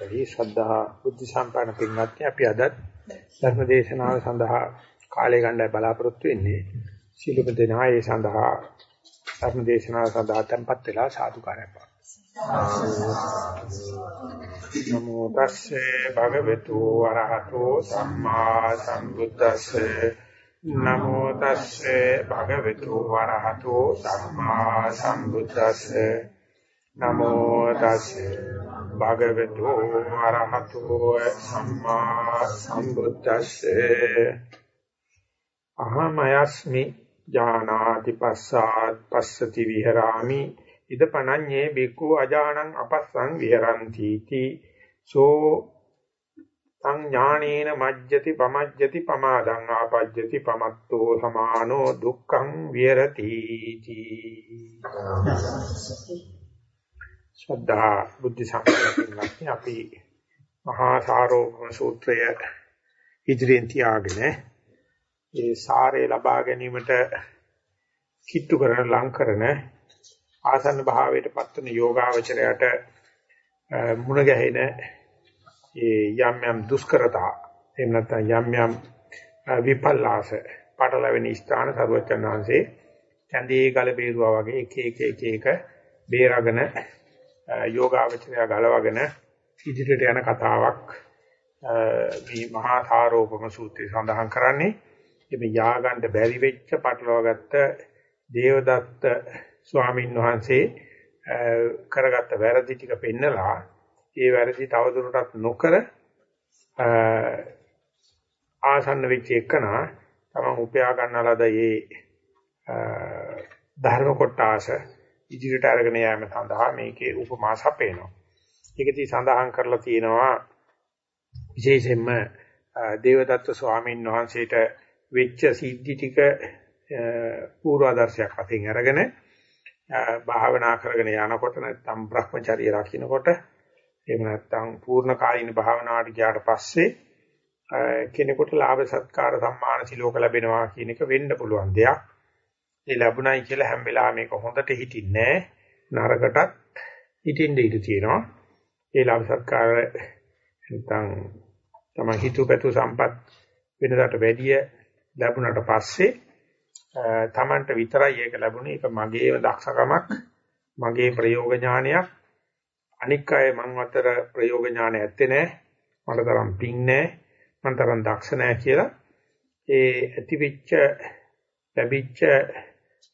ඒ ශ්‍රද්ධා බුද්ධ සම්පන්න පින්වත්නි අපි අද ධර්ම දේශනාව සඳහා කාලය ගන්නයි බලාපොරොත්තු වෙන්නේ. සීලප දෙනා ඒ සඳහා ධර්ම දේශනාව සඳහා tempත් වෙලා සාදුකාරයක් නමෝ තස්සේ භගවතු වරහතෝ සම්මා සම්බුද්දස්සේ. නමෝ තස්සේ භගවතු වරහතෝ සම්මා සම්බුද්දස්සේ. නමෝ තස්සේ භගවතු ආරහතෝ සම්මා සම්බුද්දස්සේ. අහමයස්මි ඥානාති පස්සාත් පස්සති විහෙරාමි. ඉදපණඤ්ඤේ බිකු අජානං අපස්සං විහෙරಂತಿ ති සෝ තං ඥානේන මජ්ජති පමජ්ජති පමාදං ආපජ්ජති පමත්තෝ සමානෝ දුක්ඛං විහෙරති ති ශ්‍රද්ධා බුද්ධ සම්පන්නකින් අපි මහා සාරෝපම සූත්‍රය ඉදිරියෙන් තියාගෙන ඒ සාරේ ලබා ගැනීමට කිට්ටු කරන ලං කරන ආසන්න භාවයට පත්වන යෝගාවචරයට මුණ ගැහෙන ඒ යම් යම් දුෂ්කරතා එහෙම නැත්නම් යම් යම් විපල්ලාස පටලැවෙන ස්ථාන සරුවචන් වහන්සේ ඡන්දේ ගල බේරුවා වගේ එක එක එක එක බේරගෙන යෝගාවචරය ගලවගෙන ඉදිරියට යන කතාවක් මේ මහා ථාරෝපම සූත්‍රයේ සඳහන් කරන්නේ. මේ යාගන්න බැරි වෙච්ච පටලවාගත්ත දේවදත්ත ස්වාමින් වහන්සේ කරගත්ත වැරදි ටික පෙන්නලා ඒ වැරදි තවදුරටත් නොකර ආසන්න වෙච්ච එකනා තමන් උපයා ගන්නලද මේ ධර්ම කොටාස ඉදිරියට අරගෙන යාම සඳහා මේකේ උපමා සපේනවා. ඒකදී සඳහන් කරලා තියෙනවා විශේෂයෙන්ම දේවදත්ත ස්වාමීන් වහන්සේට වෙච්ච සිද්ධි ටික පූර්වාදර්ශයක් වශයෙන් අරගෙන භාවනා කරගෙන යනකොට නැත්නම් Brahmacharya රකින්නකොට එහෙම නැත්නම් පූර්ණ කායින භාවනාවට ගියාට පස්සේ කෙනෙකුට ලාභ සත්කාර සම්මාන සිලෝක ලැබෙනවා කියන එක වෙන්න පුළුවන් දෙයක්. ඒ ලැබුණයි කියලා හැම වෙලාවෙම මේක හොඳට හිටින්නේ නරකටත් හිටින්න ඉඩ තියෙනවා. ඒ ලාභ සත්කාර නැත්නම් තමයි හිතුවපැතු සම්පත් වෙනදාට වැඩිය ලැබුණාට පස්සේ තමන්ට විතරයි ඒක ලැබුණේ. ඒක මගේම දක්ෂකමක් මගේ ප්‍රයෝග ඥානයක්. අනික් අය මං අතර ප්‍රයෝග ඥානය ඇත්තේ නැහැ. මට තරම් පිං නැහැ. මට තරම් දක්ෂ නැහැ කියලා. ඒ ඇතිවෙච්ච ලැබිච්ච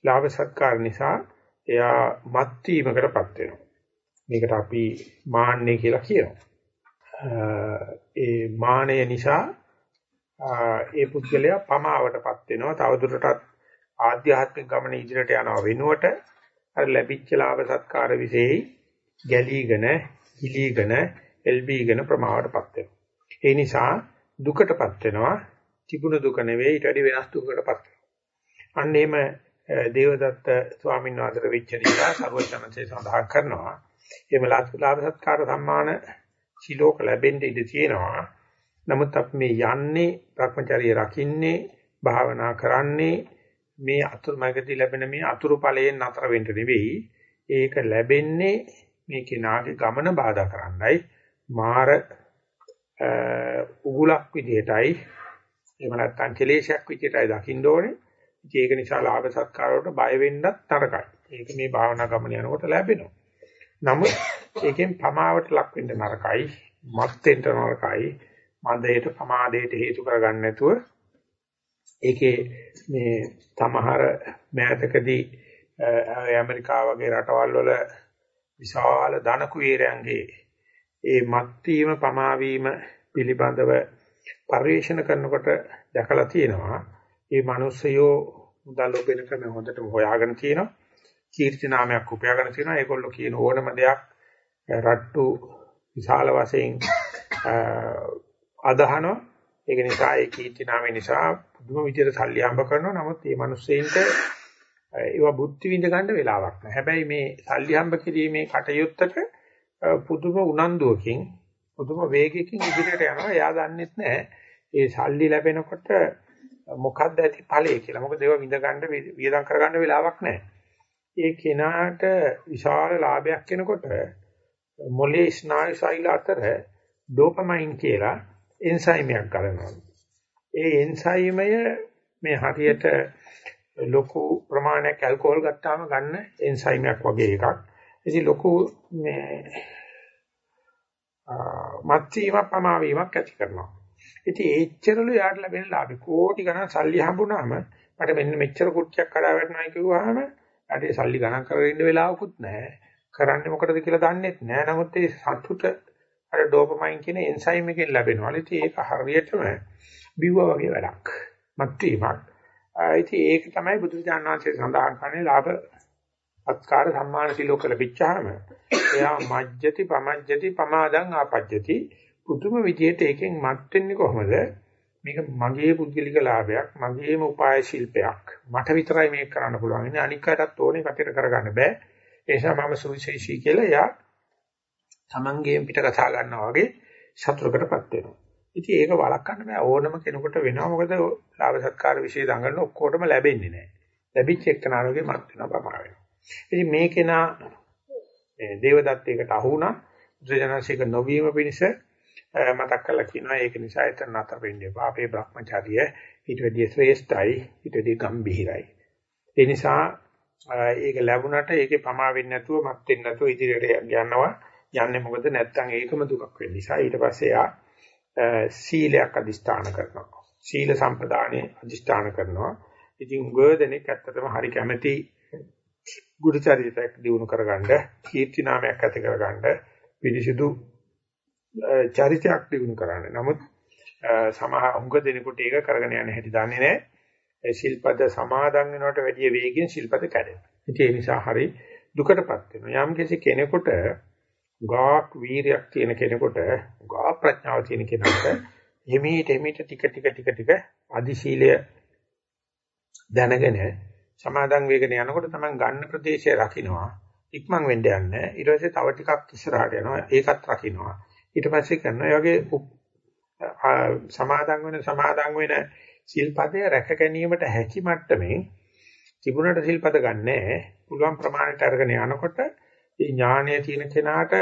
ලාභ සත්කාර නිසා එයා මත් වීමකටපත් වෙනවා. මේකට අපි මාන්නය කියලා කියනවා. ඒ මානය නිසා ඒ පුද්ගලයා පමාවටපත් වෙනවා. තවදුරටත් ආධ්‍යාත්මික ගමන ඉදිරියට යනවා වෙනුවට අර ලැබිච්ච ලාභ සත්කාර વિશેයි ගැලීගෙන, හිලීගෙන, එල්බීගෙන ප්‍රමාවටපත් වෙනවා. ඒ නිසා දුකටපත් වෙනවා. තිබුණ දුක නෙවෙයි ඊට වඩා වෙනස් දුකකටපත් වෙනවා. අන්න එහෙම දේවදත්ත ස්වාමීන් වහන්සේ වෙච්ච නිසා සර්වඥාන්සේ සඳහන් කරනවා. එහෙම ලාභ සත්කාර සම්මාන සිලෝක ලැබෙන්න ඉඩ තියෙනවා. නමුත් අපි මේ යන්නේ Brahmacharya රකින්නේ භාවනා කරන්නේ මේ අතුරුමගදී ලැබෙන මේ අතුරු ඵලයෙන් නතර වෙන්න නෙවෙයි. ඒක ලැබෙන්නේ මේ කෙනාගේ ගමන බාධා කරන්නයි මාර උගුලක් විදිහටයි එහෙම නැත්නම් කෙලේශයක් විදිහටයි දකින්න ඕනේ. ඒක නිසා ලාභ සත්කාර වලට බය වෙන්නත් තරකයි. ඒක මේ භාවනා ගමන යනකොට ලැබෙනවා. නමුත් ඒකෙන් පමාවට ලක් වෙන්න නරකයි, මත් වෙන්න නරකයි, මන්දයට පමාදයට හේතු කරගන්න නැතුව ඒකේ මේ සමහර මෑතකදී ඇමරිකාව වගේ රටවල් වල විශාල ධන කුවේරයන්ගේ ඒ මත් වීම පමා වීම පිළිබඳව පරිශන කරනකොට දැකලා තියෙනවා ඒ මිනිස්සයෝ මුදල් ලොබෙන ක්‍රම හොඳට හොයාගෙන තියෙනවා. කීර්ති නාමයක් උපයාගෙන තියෙනවා. ඒගොල්ලෝ කියන ඕනම දෙයක් රට්ටු විශාල වශයෙන් අදහනවා. ඒක නිසා ඒ කීර්ති නාමය නිසා පුදුම විදිහට සල්ලි හම්බ කරනවා. නමුත් මේ මිනිස්සෙයින්ට ඒවා බුද්ධි විඳ ගන්න වෙලාවක් නැහැ. හැබැයි මේ සල්ලි හම්බ කිරීමේ කටයුත්තට පුදුම උනන්දුවකින් පුදුම වේගයකින් ඉදිරියට යනවා. එයා දන්නෙත් නැහැ. ඒ සල්ලි ලැබෙනකොට මොකක්ද ඇති ඵලය කියලා. මොකද ඒවා විඳ ගන්න වියදම් කර ගන්න වෙලාවක් නැහැ. ඒ කෙනාට විශාල ලාභයක් වෙනකොට මොලේ ස්නායු ශෛල අතර ඩෝපමයින් කියලා එන්සයිමයක් ගලනවා. ඒ එන්සයිමය මේ හරියට ලොකු ප්‍රමාණයක් ඇල්කොහොල් ගත්තාම ගන්න එන්සයිමයක් වගේ එකක්. ඉතින් ලොකු මේ මත්වීම පමාවීමක් ඇති කරනවා. ඉතින් ඒච්චරලු යාට ලැබෙන ලාභ කෝටි ගණන් සල්ලි හම්බුනාම මට මෙන්න මෙච්චර කුට්ටියක් කඩා වැටෙනවා කිව්වහම ඊට සල්ලි ගණන් කරගෙන ඉන්න වෙලාවකුත් නැහැ. කරන්නේ මොකටද කියලා දන්නෙත් නැහැ. නමුත් ඒ සතුට අර ඩෝපමයින් කියන එන්සයිම් එකෙන් ලැබෙනවා. ඉතින් ඒක හරියටම බිව්වා වගේ වැඩක්. මත්වීමක්. ඉතින් ඒක තමයි බුදුරජාණන් වහන්සේ සඳහන් කරන්නේ ලාභ අත්කාර සම්මාන සිලෝක ලැබිච්චාම එයා මජ්ජති පමජ්ජති පමාදං ආපජ්ජති පුදුම විදියට ඒකෙන් මත් වෙන්නේ කොහොමද? මේක මගේ පුද්ගලික ලාභයක් මගේම උපාය ශිල්පයක්. මට විතරයි මේක කරන්න පුළුවන්. ඉන්නේ අනික් අයටත් ඕනේ කටට කරගන්න බෑ. ඒ නිසා මම සුවිශේෂී කියලා එයා තමන්ගේම පිට කතා ගන්නවා වගේ සතුටකටපත් වෙනවා. ඉතින් ඒක වළක්වන්න බෑ. ඕනම කෙනෙකුට වෙනවා. මොකද ලාභ සත්කාර વિશે දඟලන ඔක්කොටම ලැබෙන්නේ නැහැ ලැබිච්ච එක්කනාරෝගේ මත් වෙනවා ප්‍රමාණ වෙනවා. ඉතින් මේකේනා මේ දේවදත්තයකට අහු වුණා බුදුජානසික නොවීම පිණිස මතක් කරලා කියනවා ඒක නිසා එතන නතර වෙන්න එපා. අපේ Brahmacharya ඊට වැඩිය ශ්‍රේෂ්ඨයි, ඊට වැඩිය ගම්භීරයි. ඒ නිසා ඒක ලැබුණට ඒකේ පමා වෙන්නේ නැතුව, මත් වෙන්නේ නැතුව ඉදිරියට යනවා. යන්නේ මොකද නැත්තම් ඒකම දුකක් වෙන්න නිසා ඊට පස්සේ යා සීලයක් අදිස්ථාන කරනවා. සීල සම්පදානේ අදිස්ථාන කරනවා. ඉතින් උගදෙනෙක් ඇත්තටම හරි කැමැති ගුඩ චරිතයක් දිනු කරගන්න, කීර්ති නාමයක් ඇති කරගන්න, පිරිසිදු චරිතයක් දිනු කරන්නේ. නමුත් සමහර උංග දෙනෙකුට ඒක කරගෙන යන්න හැටි දන්නේ නැහැ. ඒ ශිල්පද සමාදන් වෙනවට වැඩිය වේගෙන් ශිල්පද කැඩෙනවා. ඉතින් ඒ නිසා හරි දුකටපත් වෙනවා. යම් කිසි කෙනෙකුට ගාක් වීරයක් තියෙන කෙනෙකුට ගා ප්‍රඥාව තියෙන කෙනෙකුට හිමීට හිමීට ටික ටික ටික ටික අධිශීලය දැනගෙන සමාදන් වේගන යනකොට තමයි ගන්න ප්‍රදේශය රකින්නවා. ඉක්මන් වෙන්න යන්නේ. ඊට පස්සේ තව ටිකක් ඉස්සරහට යනවා. ඒකත් රකින්නවා. ඊට පස්සේ කරනවා ඒ වගේ සමාදන් වෙන සමාදන් වෙන සිල්පදය රැක ගැනීමට හැකි මට්ටමින් තිබුණට සිල්පද ගන්නෑ පුළුවන් ප්‍රමාණයට අරගෙන යනකොට මේ ඥානය තියෙන කෙනාට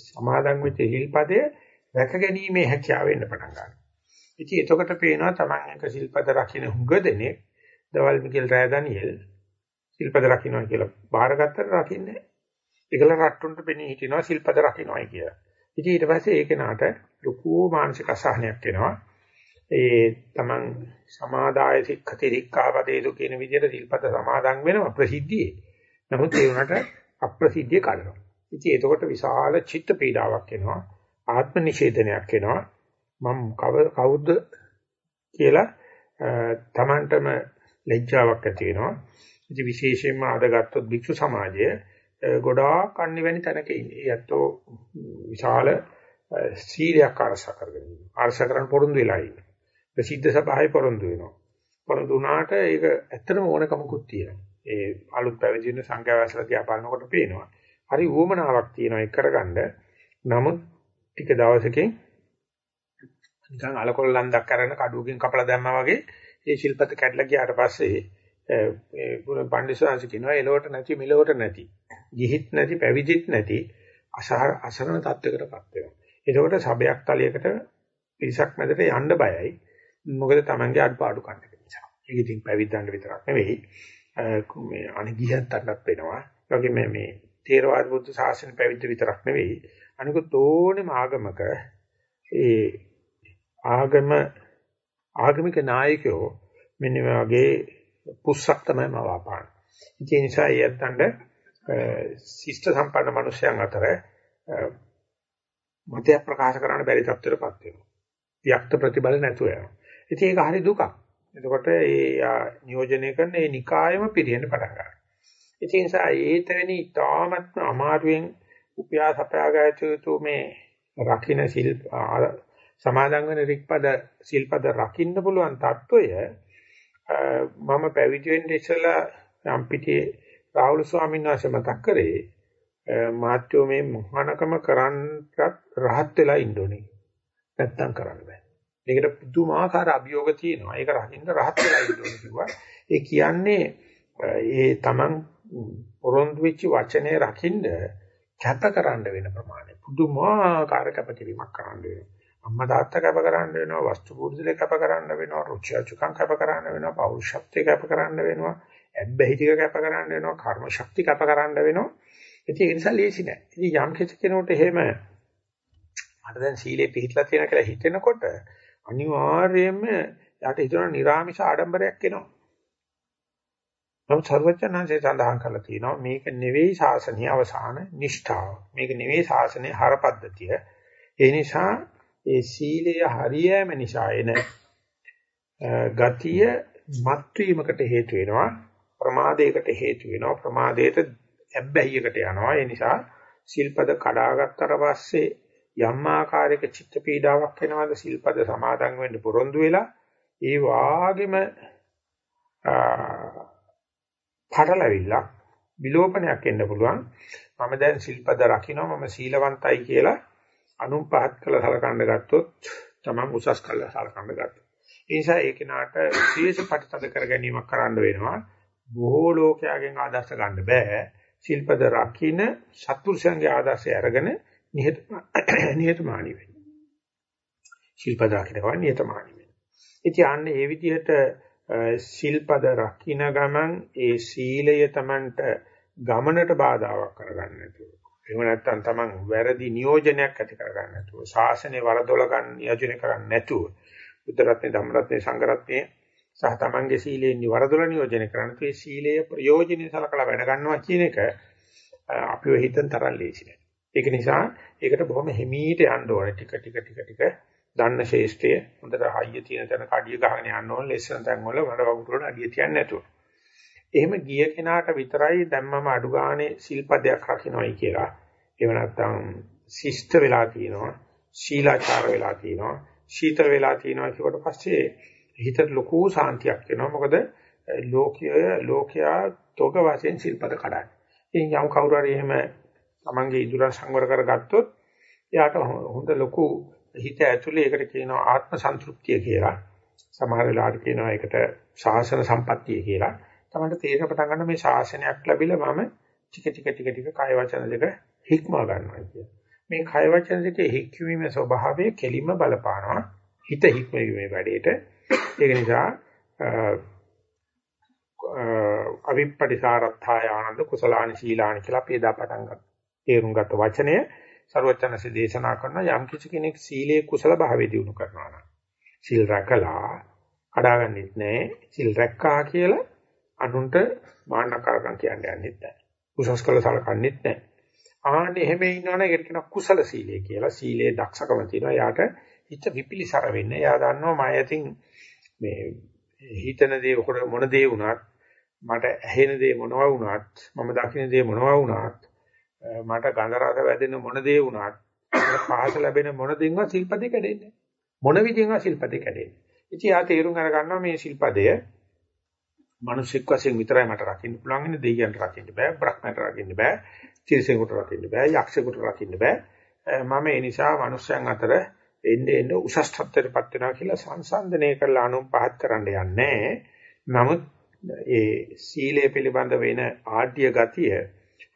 සමාදන් වෙච්ච සිල්පදය රැක ගැනීමේ හැකියාව වෙන්න පටන් ගන්නවා. ඉතින් එතකොට පේනවා Taman එක සිල්පද රකින්න හුඟ දෙනෙක් දවල් මිකල් රෑ දනියෙල් සිල්පද රකින්නවා කියලා බාරගත්තට රකින්නේ. ඒකල රට්ටුන්ට පෙනී හිටිනවා සිල්පද රකින්නයි කියලා. ඉතින් ඊට පස්සේ ඒ කෙනාට ලොකු මානසික අසහනයක් එනවා. ඒ තමන් සමාදාය සික්ඛති රික්ඛාපදේසු කියන විදිහට සිල්පද සමාදන් වෙනවා ප්‍රසිද්ධියේ. නමුත් ඒ උනට අප්‍රසිද්ධිය කඩනවා. ඉතින් එතකොට විශාල චිත්ත පීඩාවක් එනවා. ආත්ම නිෂේධනයක් එනවා. මම කවුද කියලා තමන්ටම ලැජ්ජාවක් ඇති වෙනවා. ඉතින් විශේෂයෙන්ම අද ගත්තොත් භික්ෂු සමාජය ගොඩාක් අනිවැනි තැනක ඉන්නේ. යැත්තෝ විශාල සීලයක් ආරක්ෂා කරගෙන ඉන්නවා. ආරක්ෂා කරන්න පොරොන්දු වෙලා ඉන්නවා. ප්‍රසිද්ධ සභාවේ පොරොන්දු වෙනවා. පොරොන්දු වුණාට ඒක ඇත්තටම ඕනකමකුත් තියෙනවා. ඒ අලුත් පැවිදි වෙන සංඝයාසලා තියා බලනකොට පේනවා. හරි ඌමනාවක් තියෙනවා ඒක කරගන්න. නමුත් ටික දවසකින් නිකන් අලකොල ලන්දක් කරන කඩුවකින් කපලා දැම්මා වගේ ඒ ශිල්පත කැඩලා ගියාට පස්සේ ඒ ගුණ පඬිස්සාංශ කියනවා එලොවට නැති මෙලොවට නැති. ගිහිත් නැති පැවිදිත් නැති අසරණ තත්වයකටපත් වෙනවා. එතකොට සබයක් තලයකට පිරිසක් මැදට යන්න බයයි. මොකද Tamange අඩපාඩු කන්න නිසා. ඒක ඉතින් පැවිද්දන්ට විතරක් නෙවෙයි. මේ අනිගියන්ටත් වෙනවා. ඒ වගේම මේ තේරවාද බුද්ධ ශාසන පැවිද්ද විතරක් නෙවෙයි. අනිකුත් ඕනෙම ආගමක ඒ ආගම ආගමික නායකයෝ මෙන්න මේ වගේ පුස්සක් තමයි මම අපාන. ඒ නිසා ඒ යත්තන්ට ශිෂ්ට සම්පන්න මිනිසයන් අතර මතය ප්‍රකාශ කරන්න බැරි තත්ත්වයකටපත් වෙනවා. වික්ත ප්‍රතිබල නැතුව යනවා. ඉතින් ඒක හරි දුකක්. එතකොට ඒ නියෝජනය කරන ඒ නිකායම පිරියෙන්න පටන් ගන්නවා. ඒ නිසා ඒතැනි තාමත්ම අමාරුවෙන් උපයා සපයාගත යුතු මේ රකින්න සිල් සමාදන් වෙන රික්පද සිල්පද රකින්න පුළුවන් తত্ত্বය මම පැවිදි වෙන්න ඉස්සෙල්ලා යම්පිටියේ රාහුල ස්වාමීන් වහන්සේ මතක් කරේ මාත්‍යෝ මේ මහානකම කරන්නත් රහත් වෙලා ඉන්න ඕනේ. නැත්තම් කරන්න බෑ. මේකට පුදුමාකාර අභියෝග තියෙනවා. ඒක රකින්න රහත් වෙලා ඉන්න ඕනේ කිව්වා. ඒ කියන්නේ ඒ Taman පොරොන්දු වෙච්ච වචනේ රකින්න කැපකරන්න වෙන ප්‍රමාණය පුදුමාකාර කැපකිරීමක් කරන්න වෙනවා. අම්මා තාත්තා කැප කරන්න වෙනවා වස්තු පුරුදුලේ කැප කරන්න වෙනවා රුචි අචුකම් කැප කරන්න වෙනවා පෞරුෂත්වය කැප කරන්න වෙනවා ඇබ්බැහි ටික කැප කරන්න වෙනවා කර්ම ශක්ති කැප කරන්න වෙනවා. ඉතින් ඒ නිසා ලේසි නෑ. ඉතින් යම් කිසි කෙනෙකුට එහෙම මට දැන් සීලේ පිළිట్లా තියෙන කියලා හිතෙනකොට අනිවාර්යයෙන්ම යාට හිතන නිර්ාමිෂ ආඩම්බරයක් එනවා. නමුත් සර්වඥාන්සේ සඳහන් කරලා තියෙනවා මේක නෙවෙයි ශාසනීය අවසාන නිෂ්ඨාව. මේක නෙවෙයි ශාසනයේ හරපද්ධතිය. ඒ නිසා ඒ සීලය හරියෑම නිසා එන ගතිය මත්වීමකට හේතු වෙනවා ප්‍රමාදයකට හේතු වෙනවා ප්‍රමාදයට ඇබ්බැහියකට යනවා. ඒ නිසා සිල්පද කඩාගත්තට පස්සේ යම් ආකාරයක චිත්ත පීඩාවක් වෙනවාද සිල්පද සමාදන් වෙන්න පොරොන්දු වෙලා ඒ වාගෙම පටලවිල්ලක් විලෝපනයක් එන්න පුළුවන්. මම දැන් සිල්පද රකින්න මම සීලවන්තයි කියලා අනුන් පහත් කළ සලකන්න ගත්තොත් තමන් උසස් කළ සලකන්න ගත්තා. ඒ නිසා ඒ කෙනාට විශේෂ ප්‍රතිතද කර ගැනීමක් කරන්න වෙනවා. බොහෝ ලෝකයාගෙන් ආදර්ශ ගන්න බෑ. ශිල්පද රකින්න සත්පුරුෂයන්ගේ ආදර්ශය අරගෙන නිහතමානී වෙන්න. ශිල්පද රකින්නවා නිහතමානී වෙන්න. ඉතින් අන්න ඒ විදිහට ශිල්පද රකින්න ගමන් ඒ සීලය Tamanට ගමනට බාධාවක් කරගන්න නැතුව එහෙම නැත්නම් Taman වැරදි නියෝජනයක් ඇති කරගන්න නැතුව ශාසනය වරදොල ගන්න නියෝජනය කරන්නේ නැතුව බුද්ධ රත්නේ ධම්ම රත්නේ සංඝ රත්නේ සහ Tamanගේ සීලයෙන් වරදොල නියෝජනය කරන්නේ ඒ සීලයේ ප්‍රයෝජනෙ සලකලා වැඩ ගන්නවා කියන එක අපිව හිතෙන් තරම් ලේසි නෑ. ඒක නිසා ඒකට බොහොම හිමීට යන්න ඕනේ ටික ටික ටික ටික දන්න ශේෂ්ඨය හොඳට හයිය තියෙන තැන කඩිය ගහගෙන යන්න ඕනේ ලෙස්සන තැන් වල වඩ වගුරු වල අඩිය තියන්නේ නැතුව. එහෙම ගිය කෙනාට විතරයි දැන් මම අඩු ගානේ සිල්පදයක් රකින්නයි කියලා. එහෙම නැත්නම් ශිෂ්ට වෙලා තියෙනවා, ශීලාචාර වෙලා තියෙනවා, ශීතල වෙලා තියෙනවා කියවට පස්සේ හිතට ලොකු සාන්තියක් එනවා. මොකද ලෝකීය ලෝකයා තෝක වශයෙන් සිල්පද කඩන්නේ. ඉතින් යම් කවුරු හරි එහෙම තමන්ගේ ඉදුරන් සංවර කරගත්තොත් එයාට හොඳ ලොකු හිත ඇතුලේ ඒකට කියනවා ආත්ම සන්තුෂ්තිය කියලා. සමහර වෙලාවට කියනවා ඒකට ශාසන සම්පත්තිය කියලා. තමයි තේරෙන පටන් ගන්න මේ ශාසනයක් ලැබිලා මම ටික ටික ටික ටික කාය වචන දෙක හික්මා ගන්නවා කියන. මේ කාය වචන දෙකේ හික්මීමේ ස්වභාවය කෙලින්ම බලපානවා හිත හික්මීමේ වැඩේට. ඒක නිසා අවිප්පටිසාරත්ථාය ආනන්ද කුසලානි සීලානි කියලා අපි එදා පටන් ගත්තා. තේරුම් ගත්ත වචනය ਸਰවචනසේ දේශනා කරන යම් කිසි කෙනෙක් සීලේ කුසල භාවය දිනු කරනවා නම් සිල් රැකලා කඩාගන්නෙත් නැහැ. සිල් රැක්කා කියලා අනුන්ට මාන්නකාරකම් කියන්නේ යන්නෙත් නැහැ. උසස් කළ සලකන්නෙත් නැහැ. ආන්න එහෙම ඉන්නවනේ ඒකට කියනවා කුසල සීලය කියලා. සීලේ දක්ෂකම තියෙනවා. යාට හිත විපිලිසර වෙන්නේ. යා දන්නවා මම යතින් මේ හිතන දේ මොන දේ වුණත් මට ඇහෙන දේ මොනවා වුණත් මම දකින දේ මොනවා වුණත් මට ගඳ රස වැදෙන මොන දේ වුණත් මට පහස ලැබෙන මොන දෙන්වත් සිල්පදේ කැඩෙන්නේ මොන විදිහෙන්වත් සිල්පදේ කැඩෙන්නේ ඉතින් ආ තේරුම් අරගන්නවා මේ සිල්පදය මිනිසෙක් වශයෙන් විතරයි මට රකින්න පුළුවන් ඉන්නේ දෙයියන්ට රකින්න බෑ බ්‍රහ්මයට රකින්න බෑ තිරිසෙකුට රකින්න බෑ යක්ෂයෙකුට රකින්න බෑ. මම ඒ නිසා මිනිස්යන් අතර එන්නේ එන්නේ උසස් තත්ත්වයටපත් වෙනවා කියලා සංසන්දනය කරලා අනුන් පහත් කරන්න යන්නේ. නමුත් ඒ සීලය පිළිබඳ වෙන ආඩ්‍ය ගතිය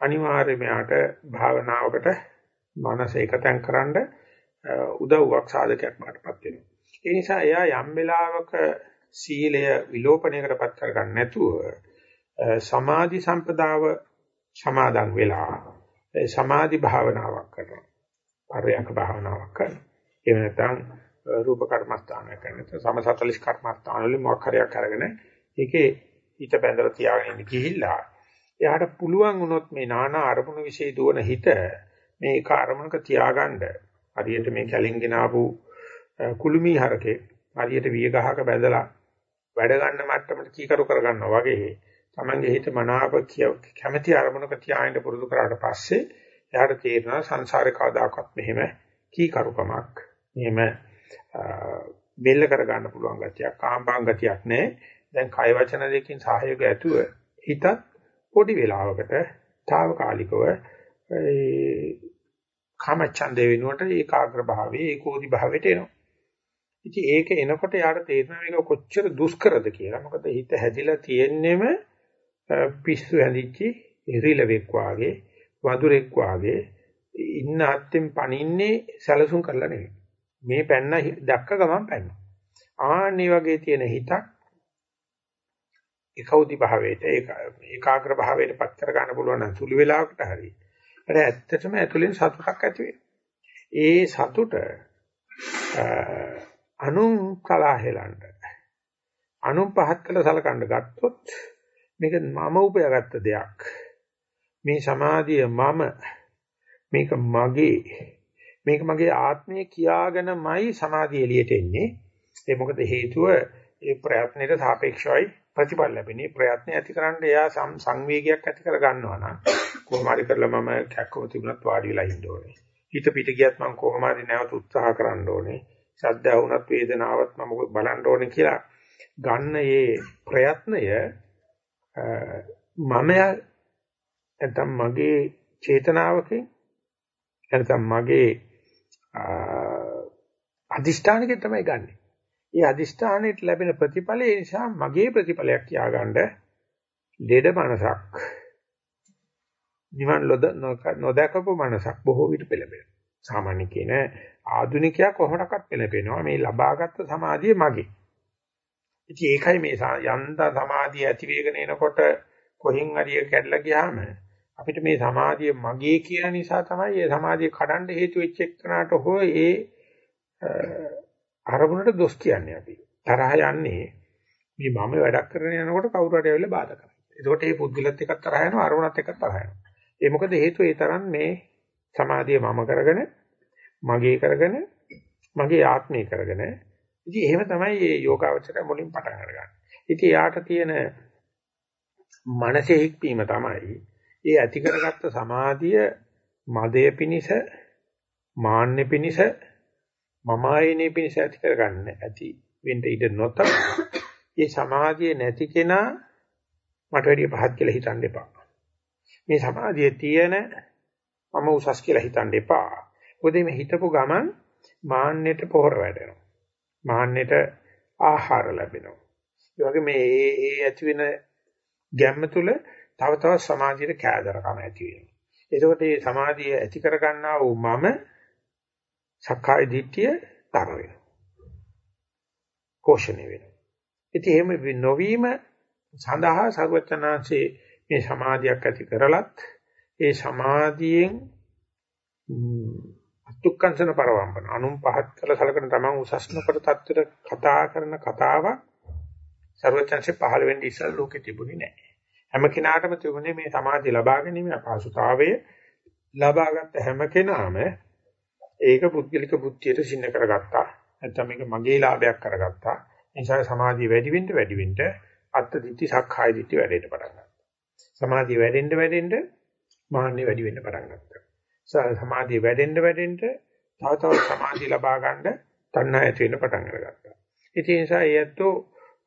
අනිවාර්යයෙන්ම යාට භාවනාවකට මනස එකතෙන් කරන්න උදව්වක් සාධකයක් බාටපත් වෙනවා. ඒ නිසා එයා යම් වෙලාවක සීලය විලෝපණයකටපත් කරගන්න නැතුව සමාධි සම්පදාව සමාදන් වෙලා සමාධි භාවනාවක් කරනවා. පරයන්ක භාවනාවක් කරනවා. එහෙම නැත්නම් රූප කර්මස්ථානයක් කරනවා. සමසතලිස් කර්මස්ථාන වලින් මොකක් හරියක් අරගෙන ඒකේ හිත බැඳලා තියාගෙන ඉන්න ගිහිල්ලා එයාට පුළුවන් වුණොත් මේ নানা අරමුණු વિશે දුවන හිත මේ එක අරමුණක තියාගන්න හරියට මේ කැලින්ගෙන ආපු කුළුමී හරකේ හරියට විය ගහක බැඳලා වැඩ ගන්න මට්ටමට කීකරු කර ගන්නවා වගේ තමන්ගේ හිත මනාප කැමැති අරමුණක තියාගෙන පුරුදු කරාට පස්සේ එයාට තේරෙනවා සංසාරේ කවදාකවත් මෙහෙම කීකරුකමක් මෙහෙම බෙල්ල කර ගන්න පුළුවන් ගතියක් ආම්බාම් ගතියක් නැහැ. දැන් කය වචන දෙකකින් සහයෝගය ඇතුව හිතත් පොඩි වෙලාවකට తాවකාලිකව ඒ කාමච්ඡන්දේ වෙනුවට ඒකාග්‍ර භාවයේ ඒකෝදි භාවයට එනවා. ඉතින් ඒක එනකොට යාට තේරෙනවා මේක කොච්චර දුෂ්කරද කියලා. මොකද හිත හැදිලා තියෙන්නෙම පිස්සු හැදිච්ච ඉරිලෙක් වාගේ, වඳුරෙක් වාගේ, ඉන්න අත්ෙන් පණින්නේ සැලසුම් කරලා නෙවෙයි. මේ පැන්න දැක්ක ගමන් පැන්න. ආන්නේ වගේ තියෙන හිතක් ඒකෝදි භාවයට ඒකාග්‍ර භාවයට පත් කර ගන්න පුළුවන් නම් සුළු වෙලාවකට හරි. ඒත් ඇත්තටම ඇතුලෙන් සතුටක් ඇති ඒ සතුට අනුන් කලහෙලන්න අනුන් පහත් කළ සලකන්න ගත්තොත් මේක මම උපයාගත්ත දෙයක්. මේ සමාධිය මම මේක මගේ මේක මගේ ආත්මය කියාගෙනමයි සමාධිය එළියට එන්නේ. ඒ මොකද හේතුව ඒ ප්‍රයත්නයේ සාපේක්ෂවයි ප්‍රතිඵල ලැබෙන්නේ. ප්‍රයත්න ඇතිකරන්න එයා සංවේගයක් ඇති කර ගන්නවා නම් කොහොම හරි කරලා මම කැක්කව තිබුණත් වාඩි වෙලා ඉන්න ඕනේ. හිත පිට ගියත් මම කොහොම හරි නැවත උත්සාහ කරන්න ඕනේ. ශබ්ද වුණත් වේදනාවත් මම බලන්න ඕනේ කියලා ගන්න මේ ප්‍රයත්නය මම නැත්නම් මගේ චේතනාවකින් නැත්නම් මගේ අදිෂ්ඨානකෙන් තමයි ගන්නෙ. ඒ අදිෂ්ඨානෙට ලැබෙන ප්‍රතිඵලය නිසා මගේ ප්‍රතිඵලයක් කියාගන්න ලෙඩ මනසක් නිවන් ලොද නොදකපු මනසක් බොහෝ විට පෙළඹෙනවා. සාමාන්‍ය කියන ආධුනිකයා කොහොමඩක්වත් පෙළඹෙනවා මේ ලබාගත් සමාධිය මගේ. ඉතින් ඒකයි මේ යන්ත සමාධිය ඇති වෙගෙන එනකොට කොහින් හරි කැඩලා ගියාම අපිට මේ සමාධිය මගේ කියන නිසා තමයි මේ සමාධිය කඩන්න හේතු වෙච්ච එක්කනට හෝ ඒ අරමුණට දොස් කියන්නේ අපි. තරහ යන්නේ මේ මම වැඩක් කරගෙන යනකොට කවුරු හරි ඇවිල්ලා බාධා කරනවා. ඒකට මේ පුද්ගලත් එක්ක තරහ යනවා අරමුණත් එක්ක තරහ යනවා. ඒ මොකද හේතුව ඒ තරම් මේ සමාධිය මම කරගෙන මගේ කරගෙන මගේ ආත්මය කරගෙන ඉතින් එහෙම තමයි මේ යෝගාවචරය මුලින් පටන් අරගන්නේ. ඉතින් යාට තියෙන මනසේ හික්පීම තමයි ඒ ඇති කරගත්ත සමාධිය මදය පිනිස මාන්නේ පිනිස මමායනේ පිනිස ඇති කරගන්න ඇති වෙන්න ඉඩ නොතර මේ සමාධිය නැති කෙනා මට වැඩිය පහත් කියලා හිතන්න එපා. මේ සමාධිය තියෙන මම උසස් කියලා හිතන්න එපා. මොකද මේ හිතපු ගමන් මාන්නෙට පොහොර වැටෙනවා. මාන්නෙට ආහාර ලැබෙනවා. ඒ වගේ මේ ඒ ඇති වෙන ගැම්ම තුල තව තවත් සමාධියට කෑදරකම ඇති වෙනවා. එතකොට මේ සමාධිය ඇති කර ගන්නා වූ මම සක්කාය දිට්ඨිය තර වෙනවා. පෝෂණය වෙනවා. ඉතින් එහෙම නොවීම සඳහා සර්වචනාංශේ මේ සමාධියක් ඇති කරලත් ඒ සමාධියෙන් අත්ුක්කංශන පරවම්පන අනුන් පහත් කළ සලකන තමන් උසස් නොකර තත්ත්වයට කතා කරන කතාවක් සර්වචන්සේ පහළ වෙන්නේ ඉස්සල් ලෝකෙ තිබුණේ නැහැ. හැම කෙනාටම තිබුණේ මේ සමාධිය ලබා ගැනීම අපහසුතාවය ලබාගත් හැම කෙනාම ඒක පුද්ගලික බුද්ධියට සින්න කරගත්තා. නැත්නම් මේක මගේ ලාභයක් කරගත්තා. ඒ නිසා සමාධිය වැඩි වෙන්න වැඩි වෙන්න අත්ති දිට්ඨි සක්කාය දිට්ඨි වැඩේට පටන් ගත්තා. සමාධිය වැඩෙන්න වැඩෙන්න මාන්නේ වැඩි වෙන්න පටන් ගත්තා. සමාධිය වැඩෙන්න වැඩෙන්න තව තවත් සමාධිය ලබා ගන්න තණ්හා ඇති වෙන්න පටන් අරගත්තා. ඒ නිසා ඒත්තෝ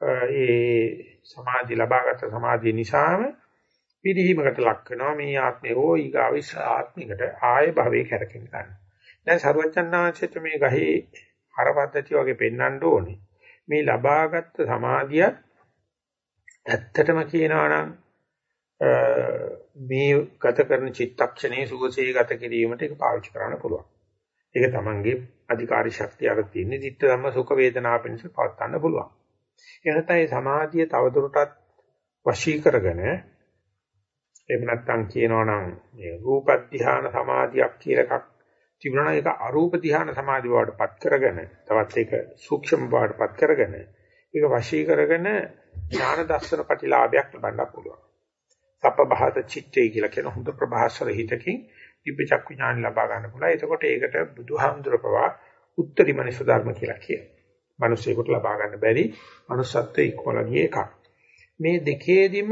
ඒ සමාධි ලබාගත් සමාධිය නිසාම පිරිහීමකට ලක් වෙනවා මේ ආත්මේ හෝ ඊගාවිස් ආත්මිකට ආය භවයේ කරකින් ගන්න. දැන් සර්වචන්නාංශයට මේ ගහේ හරපද්ධතිය වගේ පෙන්වන්න ඕනේ. මේ ලබාගත් සමාධිය ඇත්තටම කියනවා නම් මේ ගත කරන චිත්තක්ෂණයේ සුවසේ ගත කිරීමට ඒක පාවිච්චි කරන්න පුළුවන්. ඒක තමන්ගේ අධිකාරී ශක්තිය අර තියෙන ditta ධම්ම සුඛ වේදනා පිණිස පවත් ගන්න පුළුවන්. එහෙනම් මේ සමාධිය තවදුරටත් වශී කරගෙන එහෙම නැත්නම් කියනවා නම් මේ රූප ධ්‍යාන සමාධියක් කියලා එකක් තිබුණා නම් ඒක අරූප ධ්‍යාන සමාධිය බවට පත් කරගෙන තවත් ඒක සූක්ෂම බවට පත් කරගෙන ඒක වශී කරගෙන ඥාන දර්ශන ප්‍රතිලාභයක් ලබන්න පුළුවන්. සප්පබහත චිත්තේ කියලා කියන හොඳ ප්‍රභාස්වර හිතකින් විපචක් විඥාන ලබා ගන්න පුළුවන්. එතකොට ඒකට බුදුහාමුදුර පවා උත්තරී මනස ධර්ම කියලා කියනවා. මිනිස්සෙකුට ලබා ගන්න බැරි manussත්වයේ ඉක්මවලා ගිය එකක්. මේ දෙකේදිම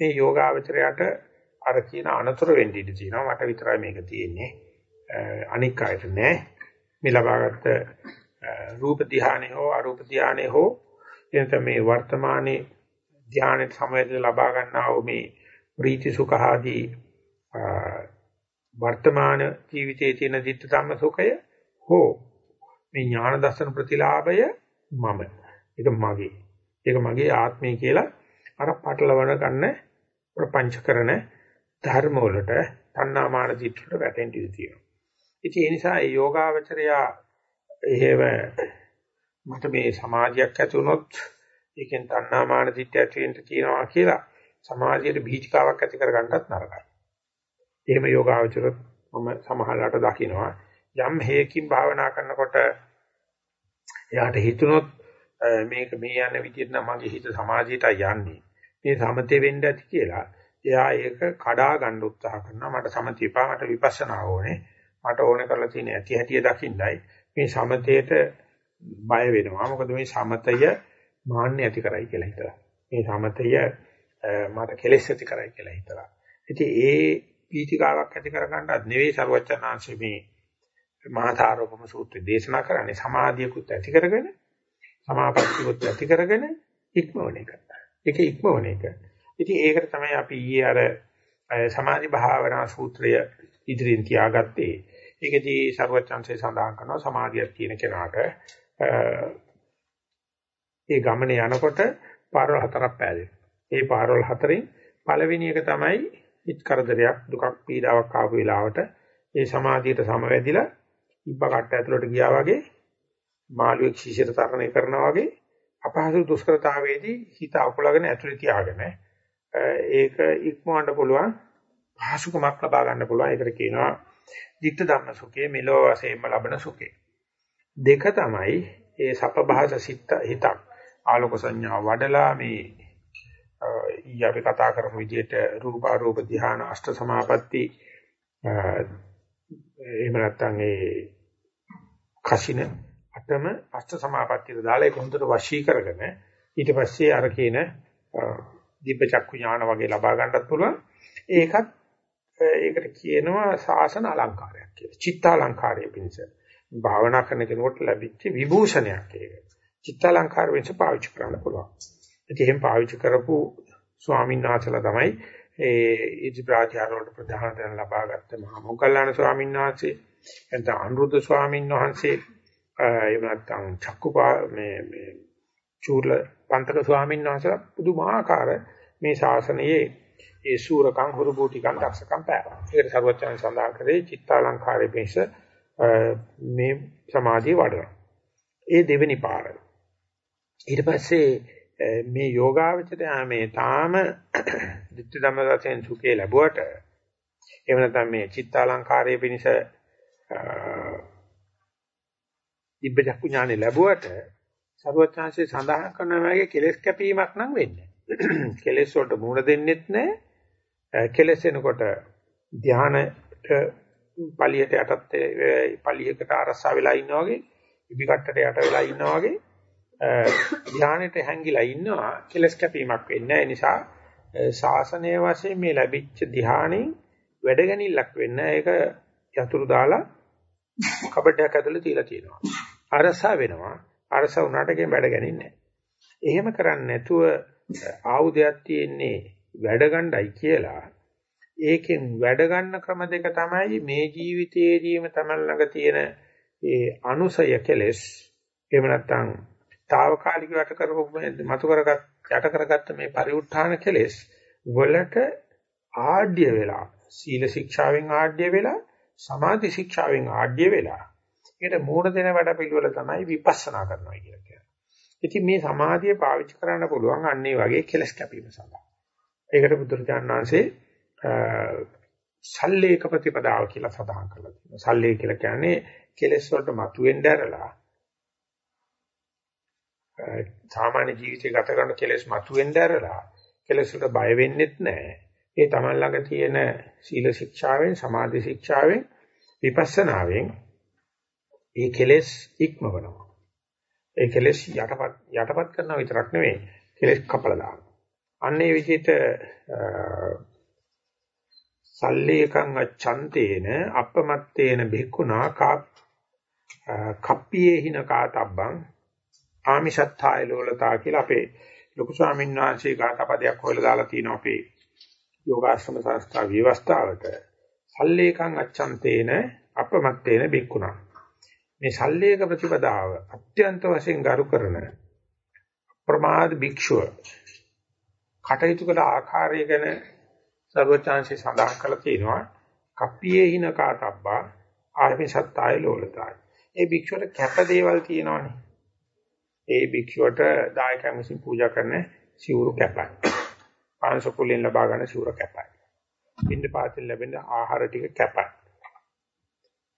මේ යෝගාවචරයට අර කියන අනතුරු වෙන්න ඉඩ තියෙනවා. මට විතරයි මේක තියෙන්නේ. අනික් අයට නෑ. මේ ලබාගත් රූප ධානය හෝ අරූප ධානය හෝ එනත මේ වර්තමානයේ ධානයේ සමවැද ලබා ගන්නා වූ මේ ප්‍රීති සුඛ ආදී වර්තමාන ජීවිතයේ තියෙන ditta ධම්ම සුඛය හෝ මේ ඥාන දර්ශන ප්‍රතිලාභය මම. ඒක මගේ. ඒක මගේ ආත්මය කියලා අර පටලවන ගන්න ප්‍රපංච කරන ධර්ම වලට තණ්හාමාන දිට්ඨියට වැටෙන්න ඉඩ තියෙනවා. ඉතින් ඒ නිසා ඒ යෝගාවචරයා එහෙම මට මේ සමාජයක් ඇති වුණොත් ඒකෙන් තණ්හාමාන දිට්ඨිය ඇති වෙන්න තියෙනවා කියලා සමාජයට බීජිකාවක් ඇති කරගන්නත් නරකයි. එහෙම යෝගාවචර මම සමහරලාට දකිනවා යම් හේකින් භාවනා කරනකොට එයාට හිතුනොත් මේක මේ යන විදිහට නම් මගේ හිත සමාජයට යන්නේ. මේ සමතේ වෙන්න ඇති කියලා. එයා ඒක කඩා ගන්න උත්සාහ කරනවා. මට සමතේ පා මට විපස්සනා ඕනේ. මට ඕනේ කරලා තියෙන ඇති හැටිය දකින්නයි මේ සමතේට බය වෙනවා. මොකද මේ සමතය මාන්න ඇති කරයි කියලා හිතලා. මේ සමතය මට කෙලෙස් ඇති කරයි කියලා හිතලා. ඉතින් ඒ පීතිකාවක් ඇති කරගන්නත් නෙවෙයි ਸਰවචනාංශ මේ මහාතාරෝපම සූත්‍රය දේශනා කරන්නේ සමාධියකුත් ඇති කරගෙන සමාපත්තියකුත් ඇති කරගෙන ඉක්මවණ එක. ඒක ඉක්මවණ එක. ඉතින් ඒකට තමයි අපි ඊයේ අර සමාධි භාවනා සූත්‍රය ඉදිරියෙන් තියාගත්තේ. ඒකදී ਸਰවචන්සේ සඳහන් කරනවා සමාධියක් තියෙන කෙනාට ඒ ගමනේ යනකොට පාරවල් හතරක් පෑදෙනවා. ඒ පාරවල් හතරෙන් පළවෙනි එක තමයි හිත කරදරයක් දුකක් පීඩාවක් ආපු වෙලාවට ඒ සමාධියට සමවැදිලා ඉබ්බ කට්ට ඇතුළට ගියා වගේ මාළුවෙක් ශිෂ්‍යර තරණය කරනවා වගේ අපහසු දුෂ්කරතාවේදී හිත අකුලගෙන ඇතුළේ තියාගෙන ඒක ඉක්මවන්න පුළුවන් පහසුකමක් ලබා ගන්න පුළුවන්. ඒකට කියනවා ditta dhamma සුඛේ මෙලෝ වශයෙන්ම ලබන සුඛේ දෙක තමයි ඒ සපභාස සිත හිතක්. ආලෝක සංඥා වඩලා මේ ඊ අපි කතා කරපු විදිහට රූප අරූප ධ්‍යාන අෂ්ට සමාපatti එහෙම නැත්නම් ඒ කසින අටම අෂ්ට සමාපත්තියට දාලා ඒක හොඳට වශී කරගෙන ඊට පස්සේ අර කියන දීප චක්කු ඥාන වගේ ලබා ගන්නත් පුළුවන් ඒකත් ඒකට කියනවා සාසන අලංකාරයක් කියලා. චිත්ත අලංකාරය පිණිස. භාවනා කරන කෙනෙකුට ලැබිච්ච විභූෂණයක් ඒක. චිත්ත අලංකාර වෙනස පාවිච්චි කරන්න පුළුවන්. ඉතින් එහෙම පාවිච්චි කරපු ස්වාමීන් වහන්සේලා තමයි ඒ ඉදි ප්‍රාතිහාර වලට ප්‍රධාන තැන ලබා ගත්ත මහා මොග්ගල්ලාන ස්වාමීන් වහන්සේ එතන අනුරුද්ධ ස්වාමීන් වහන්සේ එහෙම නැත්නම් චක්කුපා මේ මේ චූර්ල පන්තක ස්වාමීන් වහන්සේලා පුදුමාකාර මේ ශාසනයේ ඒ සූරකම් හුරුබූටිකම් දක්ෂකම් පෑවා. ඒකට සර්වචයන් සඳහන් කරේ චිත්තාලංකාරයේ පිස මේ සමාධිය වඩනවා. ඒ දෙවෙනි පාර. ඊට පස්සේ මේ යෝගාවචරය මේ තාම ditthi dhamma වශයෙන් සුඛේ ලැබුවට එහෙම නැත්නම් මේ චිත්තාලංකාරයේ පිනිස ඉබ්බ චක්කු ඥානෙ ලැබුවට සර්වඥාන්සේ සඳහන් කරන වගේ කෙලෙස් කැපීමක් නම් වෙන්නේ කෙලෙස් වලට මුහුණ දෙන්නෙත් නැහැ. කෙලෙස් එනකොට ධානයට පළියට යටත් පළියකට අරසා වෙලා ඉන්නා වගේ ඉබි කට්ටට යට වෙලා ඉන්නා වගේ ධානයට හැංගිලා ඉන්නවා කෙලස් කැපීමක් වෙන්නේ නැහැ. නිසා ශාසනය වශයෙන් මේ ලැබිච්ච ධානයෙන් වැඩගැනිල්ලක් වෙන්නේ ඒක යතුරු දාලා කබඩයක් ඇතුලේ තියලා තියෙනවා. අරස වෙනවා. අරස වුණාට ඒක වැඩගැනින්නේ එහෙම කරන්නේ නැතුව ආයුධයක් තියෙන්නේ වැඩ ගන්නයි කියලා ඒකෙන් වැඩ ගන්න ක්‍රම දෙක තමයි මේ ජීවිතයේදීම තමයි ළඟ තියෙන ඒ අනුසය කෙලස් එහෙම නැත්නම් తాවකාලික යට කරපු මතු කරගත් යට කරගත්ත මේ පරිඋත්ථාන කෙලෙස් වලට ආඩ්‍ය වෙලා සීල ශික්ෂාවෙන් ආඩ්‍ය වෙලා සමාධි ශික්ෂාවෙන් ආඩ්‍ය වෙලා ඒකට මූණ දෙන වැඩ පිළිවෙල තමයි විපස්සනා කරනවා කියලා කියන්නේ. ඉතින් මේ සමාධිය පාවිච්චි කරන්න පුළුවන් අන්න ඒ වගේ කෙලස් කැපීම සඳහා. ඒකට බුදුරජාණන් වහන්සේ සල්ලේක ප්‍රතිපදාව කියලා සඳහන් කරලා තියෙනවා. සල්ලේ කියලා කියන්නේ කෙලස් වලට මතුවෙන්න ඇරලා සාමාන්‍ය ජීවිතය ගත කරන කෙලෙස් මතුවෙන්න ඇරලා කෙලෙස් වලට බය වෙන්නෙත් නැහැ. ඒ තමන් ළඟ තියෙන සීල ශික්ෂාවෙන් සමාධි ශික්ෂාවෙන් විපස්සනාවෙන් ඒ කෙලෙස් ඉක්මවනවා. ඒ කෙලෙස් යටපත් යටපත් කරනවා විතරක් නෙවෙයි කෙලෙස් කපලා දානවා. අන්නේ විදිහට සල්ලේකං අච්ඡන්තේන අපමත්තේන බික්කුණා කා කප්පියේ හින කාතබ්බං ආමිෂත්ථාය ලෝලතා කියලා අපේ ලොකු ස්වාමීන් වහන්සේ ගාථාපදයක් හොයලා දාලා තියෙනවා අපේ යෝගාශ්‍රම සංස්ථා විවස්ථාවට සල්ලේකං අච්ඡන්තේන අපමත්තේන බික්කුණා මේ සල්ලේක ප්‍රතිපදාව අත්‍යන්ත වශයෙන් ගරු කරන ප්‍රමාද භික්ෂුව කටයුතු කළ ආකාරය ගැන සර්වචාන්සේ සඳහන් කරලා තියෙනවා කප්පියේ හින කාටබ්බා ආයමි සත්තාය ලෝලතාය. ඒ භික්ෂුවට කැප දේවල් තියෙනවානේ. ඒ භික්ෂුවට දායකයන් විසින් පූජා කරන සිවුරු කැපයි. පාංශකුලෙන් ලබා ගන්න සිවුර කැපයි. පින්ඳ පාතෙන් ලැබෙන ආහාර ටික කැපයි.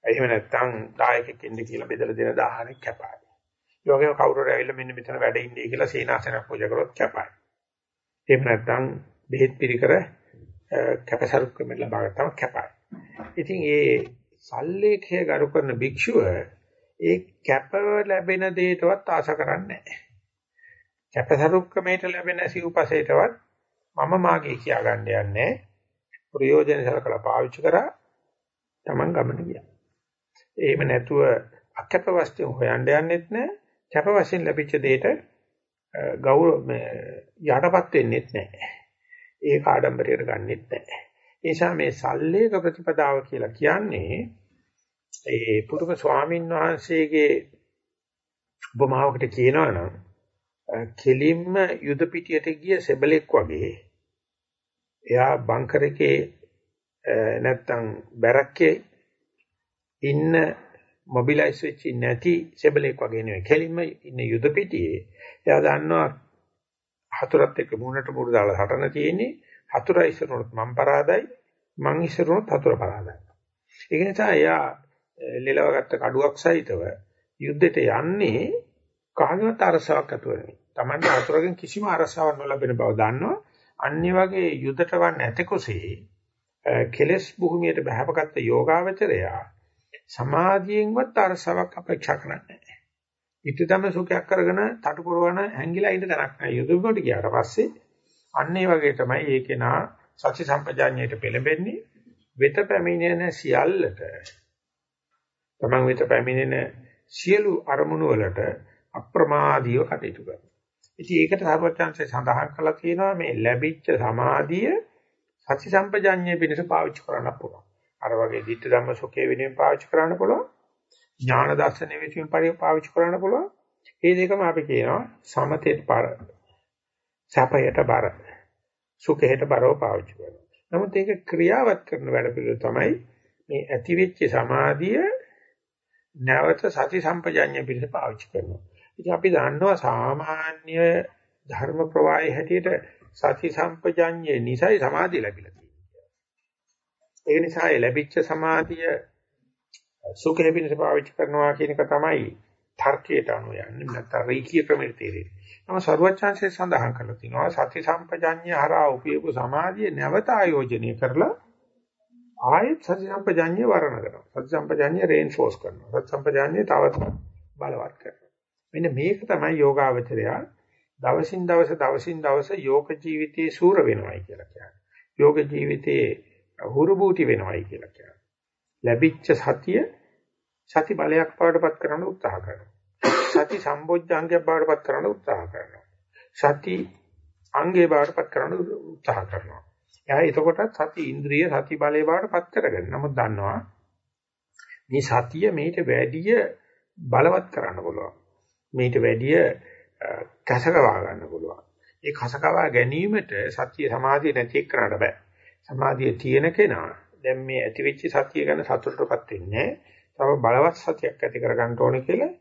එහෙම නැත්නම් දායකෙක් ඉන්න කියලා බෙදලා දෙන ආහාරෙ කැපයි. ඒ වගේම කවුරු හරි ඇවිල්ලා මෙන්න මෙතන වැඩ ඉන්නේ කියලා සීනාසනක් පූජා කරොත් කැපයි. එහෙම නැත්නම් බෙහෙත් පිළිකර කැපසරුක් ක්‍රමෙන් ලබා ගත්තම කැපයි. ඉතින් ඒ සල්ලේඛය ගරු කරන භික්ෂුව ඒ කැපව ලැබෙන දෙයටවත් ආශා කරන්නේ නැහැ. කැපසරුක් ක්‍රමයට ලැබෙන සිව්පසේටවත් මම මාගේ කියා ගන්න යන්නේ ප්‍රයෝජන සලකලා පාවිච්චි කරා Taman ගමන ගියා. එහෙම නැතුව අකැප වස්තු හොයන්න යන්නෙත් නැහැ. කැප වශයෙන් ලැබිච්ච දෙයට ගෞරව යටපත් වෙන්නෙත් නැහැ. ඒක ආඩම්බරයට ගන්නෙත් නැහැ. ඒ නිසා මේ සල්ලේක ප්‍රතිපදාව කියලා කියන්නේ ඒ පුරුම ස්වාමින් වහන්සේගේ උපමාවකට කියනවා නම් කෙලින්ම යුද පිටියට ගිය සෙබලෙක් වගේ එයා බංකර් එකේ නැත්තම් බැරක්කේ ඉන්න මොබිලයිස් වෙච්ච නැති සෙබලෙක් වගේ නෙවෙයි. කෙලින්ම ඉන්න යුද පිටියේ. එයා දන්නවා හතුරත් එක්ක මුණට මුණ දාලා හටන තියෙන්නේ. හතුරා ඉස්සරනොත් මම පරාදයි. මං ඉස්සරනොත් හතුර පරාදයි. ඒක නිසා එයා ලෙලවගත්ත කඩුවක් සහිතව යුද්ධෙට යන්නේ කහගත අරසාවක් ඇතුළේ. Tamande හතුරගෙන් කිසිම අරසාවක් නොලැබෙන බව දන්නවා. අන්‍ය වගේ යුද්ධට වන් නැතකොසේ කෙලස් භූමියට බහපගත්ත යෝගාවචරයා සමාධියෙන්වත් අරසාවක් අපේක්ෂා කරන්නේ නැහැ. ඊටතම සුඛයක් කරගෙන තටු පුරවන හැංගිලා ඉන්න තැනක් නැහැ. යුදුබට ගියාට පස්සේ අන්න ඒ වගේ තමයි ඒකේ නා සත්‍ය සම්පජාඤ්ඤයට පෙළඹෙන්නේ වෙත පැමිණෙන සියල්ලට තමන් වෙත පැමිණෙන සියලු අරමුණු වලට අප්‍රමාදීව කටයුතු කරනවා. ඉතින් ඒකට සර්වඥාන්සේ සඳහන් කළා තියෙනවා මේ ලැබිච්ච සමාධිය සති සම්පජාඤ්ඤය පිණිස පාවිච්චි කරන්න පුළුවන්. අර වගේ ධිට්ඨ ධම්ම සුඛේ වෙනුවෙන් පාවිච්චි කරන්න පුළුවන්. ඥාන දර්ශන වෙනුවෙන් පාවිච්චි කරන්න පුළුවන්. මේ දෙකම අපි කියනවා සමතේට බර. සැපයට බර. සුඛයට බරව පාවිච්චි කරනවා. නමුත් ඒක ක්‍රියාවත් කරන වැඩ පිළිවෙල තමයි මේ ඇතිවෙච්ච සමාධිය නැවත සති සම්පජඤ්ඤය පිණිස පාවිච්චි කරනවා. ඉතින් අපි දන්නවා සාමාන්‍ය ධර්ම ප්‍රවාහයේ හැටියට සති සම්පජඤ්ඤය නිසයි සමාධිය ලැබිලා තියෙන්නේ. ඒ නිසා ලැබිච්ච සමාධිය සුඛය පිණිස පාවිච්චි කරනවා කියන එක තමයි තර්කයට අනුව යන්නේ නැත්නම් රීකී ක්‍රමයට තේරෙන්නේ. නම ਸਰවචාන්සේ සඳහන් කරලා තිනවා සති සම්පජඤ්ඤය හරහා උපයපු සමාධිය නැවත ආයෝජනය කරලා ආයෙත් සති සම්පජඤ්ඤය වර්ණ කරනවා. සති සම්පජඤ්ඤය රේන්ෆෝස් කරනවා. සති සම්පජඤ්ඤය තවත් බලවත් කරනවා. මෙන්න මේක තමයි යෝගාවචරය දවසින් දවස දවසින් දවස යෝග ජීවිතයේ සූර වෙනවයි කියලා කියන්නේ. යෝග ජීවිතයේ හුරුබූටි වෙනවයි කියලා කියන්නේ. ලැබිච්ච සතිය සති බලයක් බවටපත් කරන්න උත්සාහ කරනවා. සති සම්බොජ්ජංගයක් බවටපත් කරන්න උත්සාහ කරනවා. සති අංගේ බවටපත් කරන්න උත්සාහ කරනවා. එයා එතකොට සති ඉන්ද්‍රිය සති බලයේ බවටපත් කරගන්න. නමුත් දන්නවා මේ සතිය මේට වැඩිය බලවත් කරන්න පුළුවන්. මේට වැඩිය කසකවා ගන්න පුළුවන්. ඒ කසකවා ගැනීමට සතිය සමාධිය නැති එක්කනට බෑ. සමාධිය තියෙන කෙනා දැන් මේ ඇතිවෙච්ච සතිය ගැන සතුටටපත් වෙන්නේ තව බලවත් සතියක් ඇති කර ගන්න ඕනේ කියලා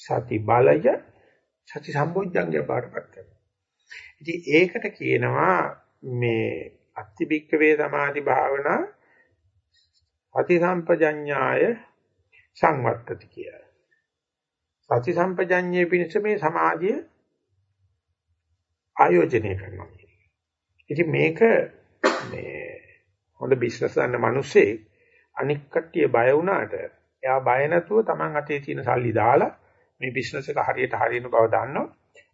සති බලය සති සම්බොජ්ජංගය පාඩපත් කරනවා. ඉතින් ඒකට කියනවා මේ අත්තිබික්ක වේ සමාධි භාවනා අති සම්පජඤ්ඤාය සංවත්තති කියලා. සති සම්පජඤ්ඤයේ පිණිස මේ සමාධිය ආයෝජනය කරනවා. ඉතින් මේක මේ හොඳ බිස්නස් ගන්න මිනිස්සේ අනික් කට්ටිය බය වුණාට එයා බය නැතුව Taman අතේ තියෙන සල්ලි දාලා මේ බිස්නස් එක හරියට හරියන බව දන්නවා.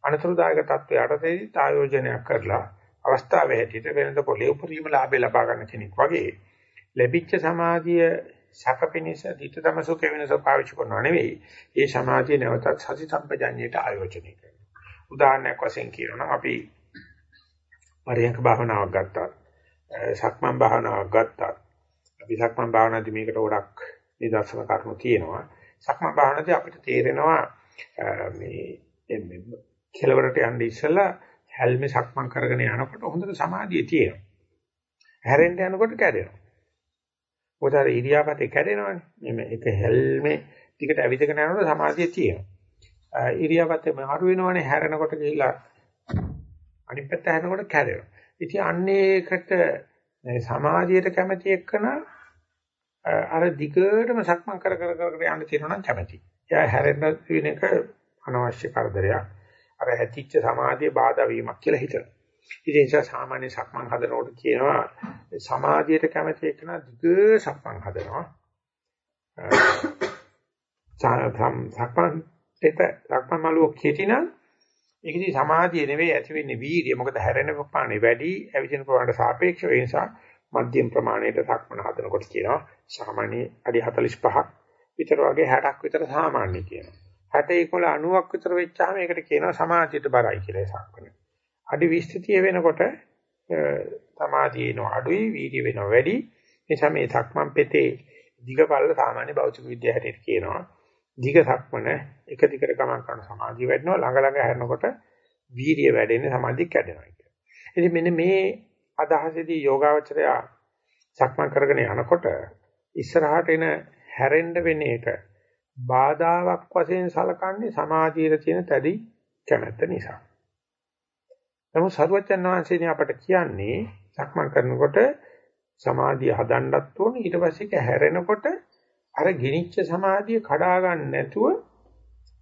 අනතුරුදායක තත්ත්වයට තේරි ආයෝජනයක් කරලා අවස්ථාවේ හැටියට වෙනද පොලේ උපරිම ලාභය ලබා ගන්න කෙනෙක් වගේ ලැබිච්ච සමාධිය සැපපිනිස ධිටතම සුඛ වෙනස පාවිච්චි කරනවා නෙවෙයි. ඒ සමාධිය නැවතත් සති සම්පජඤ්ඤයට ආයෝජනය කරනවා. උදාහරණයක් වශයෙන් කියනවා අපි පරියන්ක භාවනාවක් ගත්තා. සක්මන් භාවනාවක් ගත්තා. අපි සක්මන් භාවනාදී මේකට ගොඩක් නිදර්ශන කරුණු තියෙනවා. සක්මන් භාවනාදී අපිට තේරෙනවා මේ කෙලවරට යන්න ඉස්සෙල්ලා හැල්මේ සක්මන් කරගෙන යනකොට හොඳට සමාධිය තියෙනවා. හැරෙන්න යනකොට කැඩෙනවා. මොකද අර ඉරියාපතේ කැඩෙනවනේ. මේ එක හැල්මේ ටිකට ඇවිදගෙන යනකොට සමාධිය තියෙනවා. ඉරියාපතේ මාරු වෙනවනේ හැරෙනකොට ගිහිලා අනිත් පැත්ත හැරෙනකොට කැඩෙනවා. ඉතින් අන්නේකට සමාධියට කැමති එක්කන අර දිගටම සක්මන් කර කර කර යන්න තියෙනවා නම් කැමති. එයා හැරෙන්න තියෙන එක අනවශ්‍ය කරදරයක්. අර ඇතිච්ච සමාධිය බාධා වීමක් කියලා හිතනවා. ඉතින් ඒ නිසා සාමාන්‍ය සක්මන් හදනකොට කියනවා සමාධියට කැමති එක්කන දිග සක්මන් හදනවා. සක්මන් එත සක්මන් මළුව කෙටිනම් ඒකදී සමාධිය නෙවෙයි ඇති වෙන්නේ වීර්යය. මොකද හැරෙන ප්‍රමාණය වැඩි, ඇවිදින ප්‍රමාණයට සාපේක්ෂව ඒ නිසා මධ්‍යම ප්‍රමාණයට සක්මන හදනකොට කියනවා සාමාන්‍ය අඩි 45ක් විතර වගේ 60ක් විතර සාමාන්‍ය කියනවා. 60 11 90ක් විතර වෙච්චාම ඒකට කියනවා සමාධියට බරයි කියලා සක්මන. අඩි 20 30 වෙනකොට සමාධිය එනවා අඩුයි, වීර්ය වෙනවා වැඩි. නිසා මේ සක්මන් පෙතේ දිගපල්ල සාමාන්‍ය භෞතික විද්‍යාව හැටියට කියනවා. දිග සක්මන එක දිගට ගමන් කරන සමාධිය වැඩෙනවා ළඟ ළඟ හැරෙනකොට වීර්ය වැඩෙන්නේ සමාධිය කැඩෙනවා කියන්නේ. ඉතින් මෙන්න මේ අදහසේදී යෝගාවචරය සක්මන් කරගෙන යනකොට ඉස්සරහට එන හැරෙන්න වෙන එක බාධාවක් වශයෙන් සලකන්නේ සමාධියේ තියෙන තැදි කැමැත්ත නිසා. නමුත් සරුවචන් වහන්සේනේ අපට කියන්නේ සක්මන් කරනකොට සමාධිය හදන්නත් ඕනේ ඊට පස්සේ ඒක හැරෙනකොට අර ගිනිච්ච සමාධිය කඩා ගන්න නැතුව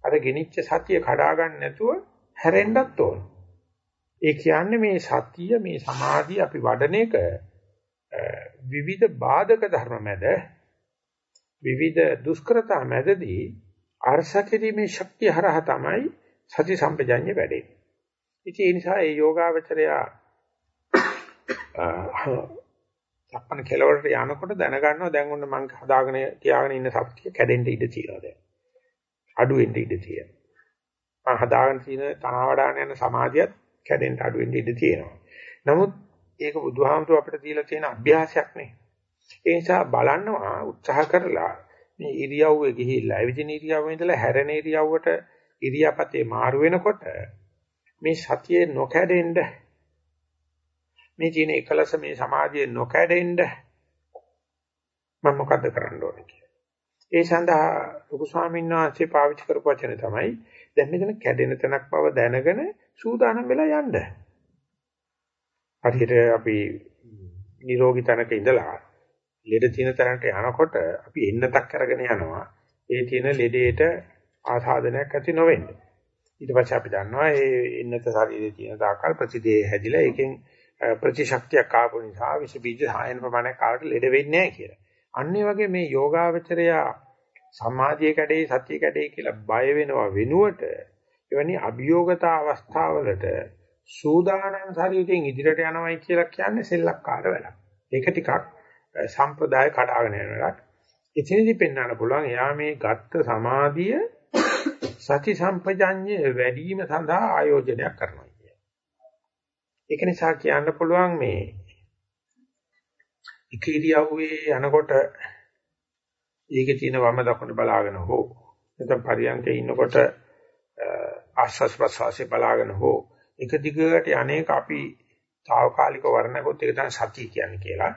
අර ගිනිච්ච සතිය කඩා ගන්න නැතුව හැරෙන්නත් ඕන. ඒ කියන්නේ මේ සතිය මේ සමාධිය අපි වඩන එක විවිධ බාධක ධර්ම මැද විවිධ දුෂ්කරතා මැදදී අර්ශකෙදීමේ ශක්තිය හරහා තමයි සති සම්පජඤ්ඤය වැඩෙන්නේ. ඉතින් ඒ නිසා ඒ යෝගාවචරය සක්මණ කෙලවරට යනකොට දැනගන්නවා දැන් ඔන්න මං හදාගෙන තියාගෙන ඉන්න සත්‍ය කැඩෙන්න ඉඩ තියෙනවා දැන්. අඩු වෙන්න ඉඩ තියෙනවා. මං හදාගෙන තියෙන තනවාඩාන යන සමාධියත් කැඩෙන්න අඩු වෙන්න ඉඩ තියෙනවා. නමුත් ඒක බුදුහාමුදුර අපිට දීලා තියෙන අභ්‍යාසයක් නේ. ඒ නිසා බලන්නවා උත්සාහ කරලා මේ ඉරියව්වේ ගිහිල්ලා එවිදින ඉරියව්වේ ඉඳලා හැරෙන ඉරියව්වට ඉරියාපතේ මාරු වෙනකොට මේ සතියේ නොකැඩෙන්න මේ තියෙන එකලස මේ සමාධිය නොකැඩෙන්න මම මොකද්ද කරන්න ඕනේ කියලා. ඒ සඳහා ලොකු ස්වාමීන් වහන්සේ පාවිච්චි කරපු වචන තමයි දැන් මෙතන කැඩෙන තැනක් බව දැනගෙන සූදානම් වෙලා යන්න. හරියට අපි නිරෝගී තැනක ඉඳලා ලෙඩ තියෙන තැනට යනකොට අපි එන්නතක් අරගෙන යනවා. ඒ තියෙන ලෙඩේට ආසාදනයක් ඇති නොවෙන්න. ඊට පස්සේ අපි දන්නවා ඒ එන්නත ශරීරයේ තියෙන දාකල් ප්‍රතිදේ හැදිලා ඒකෙන් ප්‍රතිශක්තියක් ආපු නිසා විස බීජ සායන ප්‍රමාණයක් කාලට ලෙඩ වෙන්නේ නැහැ කියලා. අන්න වගේ මේ යෝගාවචරය සමාධිය කැඩේ සතිය කැඩේ කියලා බය වෙනවා වෙනුවට එවැනි අභියෝගතා අවස්ථාවලට සූදානම් ශරීරයෙන් ඉදිරියට යනවයි කියලා කියන්නේ සෙල්ලක්කාර වැඩක්. ඒක ටිකක් සම්ප්‍රදාය කඩාගෙන යන වැඩක්. එතනදී පෙන්වන්න පුළුවන් එයා මේ ගත්ත සමාධිය සති සම්පජඤ්ඤය වැඩි වීම සඳහා ආයෝජනයක් කරනවා. ඒක නිසා කියන්න පුළුවන් මේ එක ඉරියව්වේ යනකොට ඒකේ තියෙන වම දකුණ බලාගෙන හෝ නැත්නම් පරියන්කේ ඉන්නකොට ආස්වාස් ප්‍රසවාසයේ බලාගෙන හෝ එක දිගට අනේක අපි తాවකාලික වර්ණකොත් ඒක තමයි සතිය කියන්නේ කියලා.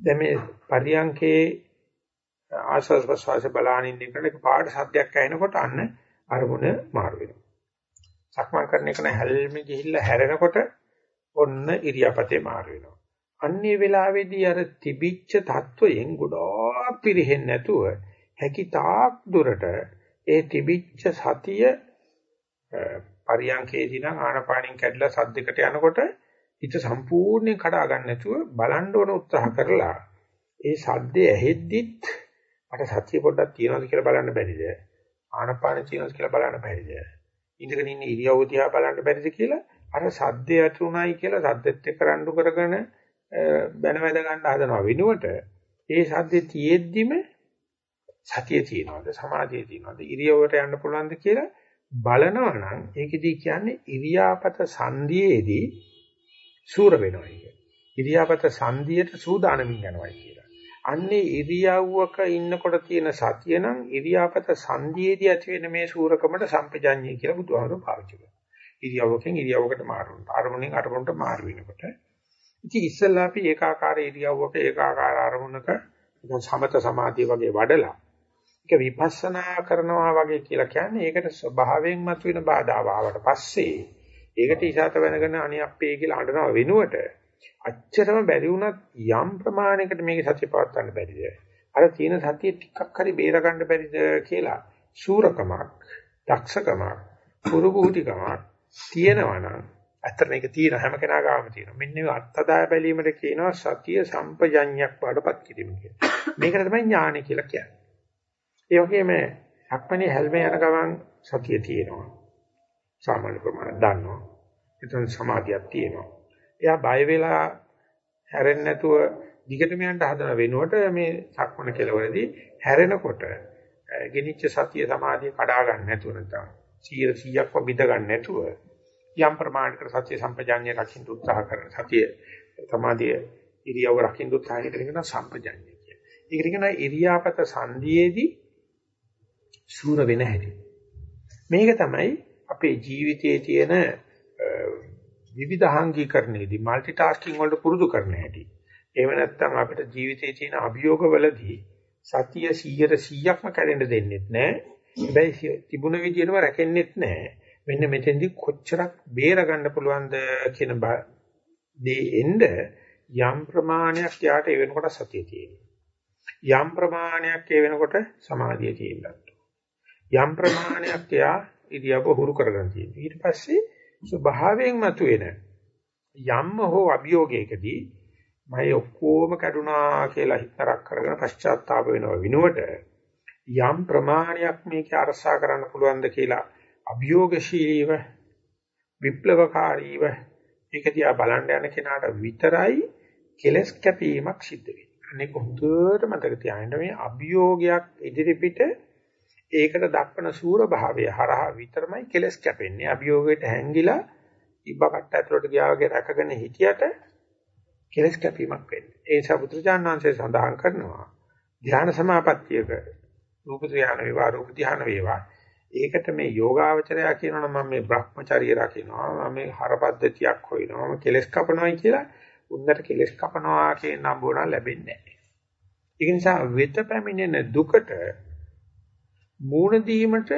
දැන් මේ පරියංකේ ආස්වාද ප්‍රසවාස බලානින් ඉන්නකොට එක පාට සද්දයක් ඇහෙනකොට අන්න අරමුණ මාරු වෙනවා. සක්මන් කරන එක හැල්මේ ගිහිල්ලා හැරෙනකොට ඔන්න ඉරියාපතේ මාරු වෙනවා. අන්නේ වෙලාවේදී අර තිබිච්ච தত্ত্বයෙන් ගොඩාක් පිරෙහෙන්නේ නැතුව හැකි තාක් දුරට ඒ තිබිච්ච සතිය පරියංකේදී නම් ආනපානින් කැඩලා සද්දයකට යනකොට හිත සම්පූර්ණයෙන් කඩා ගන්න නැතුව බලන්න ඕන උත්සාහ කරලා ඒ සද්දේ ඇහෙද්දිත් මට සතිය පොඩ්ඩක් තියනවාද කියලා බලන්න බැරිද? ආනපාන තියනවාද කියලා බලන්න බැරිද? ඉඳගෙන ඉන්න ඉරියව්ව දිහා බලන්න බැරිද කියලා අර සද්දේ ඇතුණයි කියලා සද්දෙත් එක්ක රණ්ඩු කරගෙන බැන වැද ගන්න හදනවා විනුවට ඒ සද්දේ තියෙද්දිම සතිය තියනවාද? සමාධිය තියනවාද? ඉරියව්වට යන්න පුළුවන්ද කියලා බලනවා නම් ඒකෙදී කියන්නේ ඉරියාපත සංධියේදී සූර වෙනවා කියන්නේ. ඉරියාපත සංධියට සූදානමින් යනවා කියලා. අන්නේ ඉරියව්වක ඉන්නකොට තියෙන සතිය නම් ඉරියාපත සංධියේදී ඇති වෙන මේ සූරකමට සම්පජඤ්ඤය කියලා බුදුහාමුදුරුවෝ පාවිච්චි කරනවා. ඉරියව්වකින් ඉරියව්වකට මාරු වෙනවා. අරමුණෙන් අරමුණට මාරු වෙනකොට. ඉතින් ඉස්සෙල්ලා අපි ඒකාකාර ඉරියව්වක ඒකාකාර අරමුණක නිකන් සමත සමාධිය වගේ වඩලා ඒක විපස්සනා කරනවා වගේ කියලා කියන්නේ ඒකට ස්වභාවයෙන් මතුවෙන බාධාව ආවට පස්සේ ඒකට ඉසాత වෙනගෙන අනියප්පේ කියලා අඬනව වෙනුවට අච්චරම බැරි වුණත් යම් ප්‍රමාණයකට මේක සත්‍ය පවත්වන්න බැරිද අර තියෙන සතිය ටිකක් හරි බේර ගන්න බැරිද කියලා සූරකමක් දක්ෂකමක් පුරුබුහුතිකමක් තියෙනවා නම් ඇත්තට මේක තියෙන හැම කෙනා ගාම තියෙනවා. මෙන්න මේ අත්දැක බැලීමට කියනවා සතිය සම්පජඤ්ඤයක් වඩපත් කිරීම කියලා. මේකට තමයි ඥානය කියලා කියන්නේ. ඒ වගේම අක්මනේ හැල්මේ යන ගමන් සතිය තියෙනවා. සාමාන්‍ය ප්‍රමාණය දන්නවා. එතන සමාධියක් තියෙනවා. එයා බය වෙලා හැරෙන්නේ නැතුව දිගටම යන්න හදන වෙනුවට මේ සක්මන කෙලවරදී හැරෙනකොට ගෙනිච්ච සතිය සමාධිය කඩා ගන්න නැතුව නැත්නම් 100%ක්ම බිඳ ගන්න නැතුව යම් ප්‍රමාණයකට සත්‍ය සම්පජාඤ්ඤය රකින්න උත්සාහ කරන සතිය සමාධිය ඉරියව්ව රකින්න උත්සාහ කරන සම්පජාඤ්ඤය කිය. ඒක කියන ඉරියාපත සංදීයේදී සූර වෙන හැටි. මේක තමයි අපේ ජීවිතයේ තියෙන විවිධාංගීකරණයේදී মালටි ටාස්කින් වලට පුරුදු කරන හැටි. එහෙම නැත්නම් අපිට ජීවිතයේ තියෙන අභියෝගවලදී සතිය 100 100ක්ම කැඩෙන්න දෙන්නෙත් නැහැ. හැබැයි තිබුණ විදියටම රැකෙන්නෙත් නැහැ. මෙන්න මෙතෙන්දි කොච්චරක් බේර ගන්න පුළුවන්ද කියන දේ එන්න යම් ප්‍රමාණයක් යාට ඒ වෙනකොට සතිය තියෙනවා. යම් ප්‍රමාණයක් ඒ වෙනකොට සමාධිය තියෙනවා. යම් ප්‍රමාණයක් යා ඉරියව්ව හුරු කරගෙන තියෙනවා. ඊට පස්සේ ස්වභාවයෙන් මතුවෙන යම් හෝ අභියෝගයකදී මම ඔක්කොම කැඩුනා කියලා හිතරක් කරගෙන පශ්චාත්තාප වෙනව විනුවට යම් ප්‍රමාණයක් මේක අරසා කරන්න පුළුවන්ද කියලා අභියෝගශීලීව විප්ලවකාරීව ඒක දිහා බලන්න යන කෙනාට විතරයි කෙලස් කැපීමක් සිද්ධ වෙන්නේ. අනේ කොහොමද මතක තියාගන්න මේ අභියෝගයක් ඉදිරිපිට ඒකට දක්වන සූර භාවය හරහා විතරමයි කෙලස් කැපෙන්නේ. අභියෝගයට හැංගිලා ඉබ්බකට ඇතුලට ගියා වගේ රැකගෙන හිටියට කෙලස් කැපීමක් වෙන්නේ. ඒ නිසා බුදුචාන් වහන්සේ සඳහන් කරනවා ධ්‍යාන සමාපත්තියක රූප ධ්‍යාන වේවා රූප ධ්‍යාන වේවා ඒකට මේ යෝගාවචරය කියනවනම් මම මේ Brahmacharya රකින්නවා මම මේ හරපද්ධතියක් හොයනවා මම කෙලස් කපනවායි කියලා උන්නට කෙලස් කපනවා කියන නම්බුණ ලැබෙන්නේ නැහැ. ඒ නිසා වෙත පැමිණෙන දුකට මූණ දීමට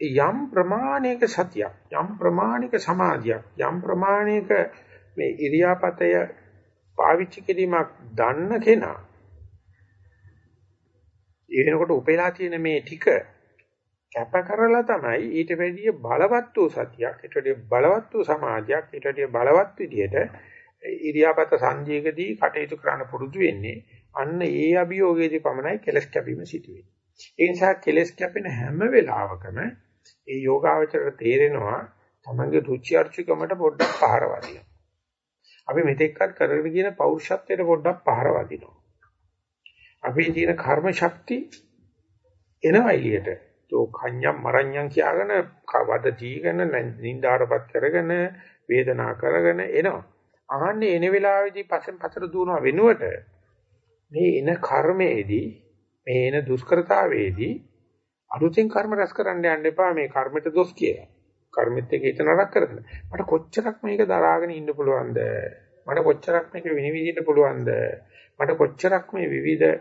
යම් ප්‍රමාණයක සතියක් යම් ප්‍රමාණික සමාධියක් යම් ප්‍රමාණයක මේ ඉරියාපතය පාවිච්චි කිරීමක් දන්න කෙනා ඒ වෙනකොට උපේලා තියෙන මේ ටික කැප කරලා තමයි ඊට වැඩිය බලවත් වූ සතියක් ඊට වැඩිය බලවත් වූ සමාධියක් ඊට වැඩිය බලවත් විදියට ඉරියාපත සංජීකදී කටයුතු කරන්න පුරුදු වෙන්නේ අන්න ඒ අභියෝගයේදී පමණයි කෙලස් කැපීම සිදු වෙන්නේ ඒ නිසා කෙලස් කැපෙන හැම වෙලාවකම ඒ යෝගාවචරයට තේරෙනවා තමන්ගේ රුචි අරුචිකමට පොඩ්ඩක් පහර වදිනවා. අපි මෙතෙක්කත් කරගෙන ගියන පෞරුෂත්වයට පොඩ්ඩක් පහර වදිනවා. අපේ තියෙන කර්ම ශක්ති එනවා එළියට. තෝ කඤ්ඤම් මරඤ්ඤම් කියාගෙන වද දීගෙන නින්දාරපත් කරගෙන වේදනා කරගෙන එනවා. අහන්නේ එන වෙලාවේදී පස්සෙන් පතර දුවනවා වෙනුවට මේ එන කර්මයේදී මේ එන දුෂ්කරතාවේදී අලුතෙන් කර්ම රැස් කරන්න යන්න එපා මේ කර්මෙට දොස් කියලා. කර්මෙත් එක්ක හිත නරක කරගෙන. මට කොච්චරක් මේක දරාගෙන ඉන්න පුළුවන්ද? මට කොච්චරක් මේක විනිවිදින්න පුළුවන්ද? මට කොච්චරක් මේ විවිධ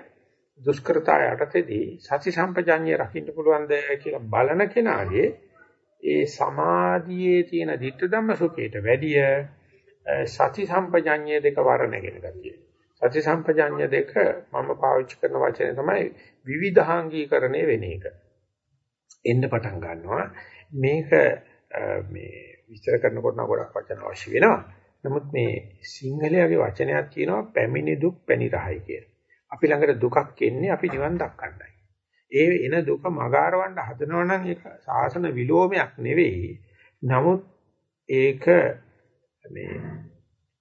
දුෂ්කරතා යටතේදී සති සම්පජඤ්ඤය රකින්න පුළුවන්ද කියලා බලන කෙනාගේ ඒ සමාධියේ තියෙන ධිට්ඨ ධම්ම සුඛයට වැඩිය සති සම්පජඤ්ඤය දෙක වරණගෙන ගතිය. සති සම්පජඤ්ඤය දෙක මම පාවිච්චි කරන වචනේ තමයි විවිධාංගීකරණය වෙන එක. එන්න පටන් ගන්නවා. මේක මේ විස්තර කරනකොට නම් ගොඩක් වචන අවශ්‍ය වෙනවා. නමුත් මේ සිංහලයේ වචනයක් කියනවා පැමිණි දුක් පැණි රහයි කියලා. අපි ළඟට දුකක් එන්නේ අපි නිවන් දක්කන්නයි. ඒ එන දුක මගාරවන්න හදනවා නම් ඒක සාසන විලෝමයක් නෙවෙයි. නමුත් ඒක මේ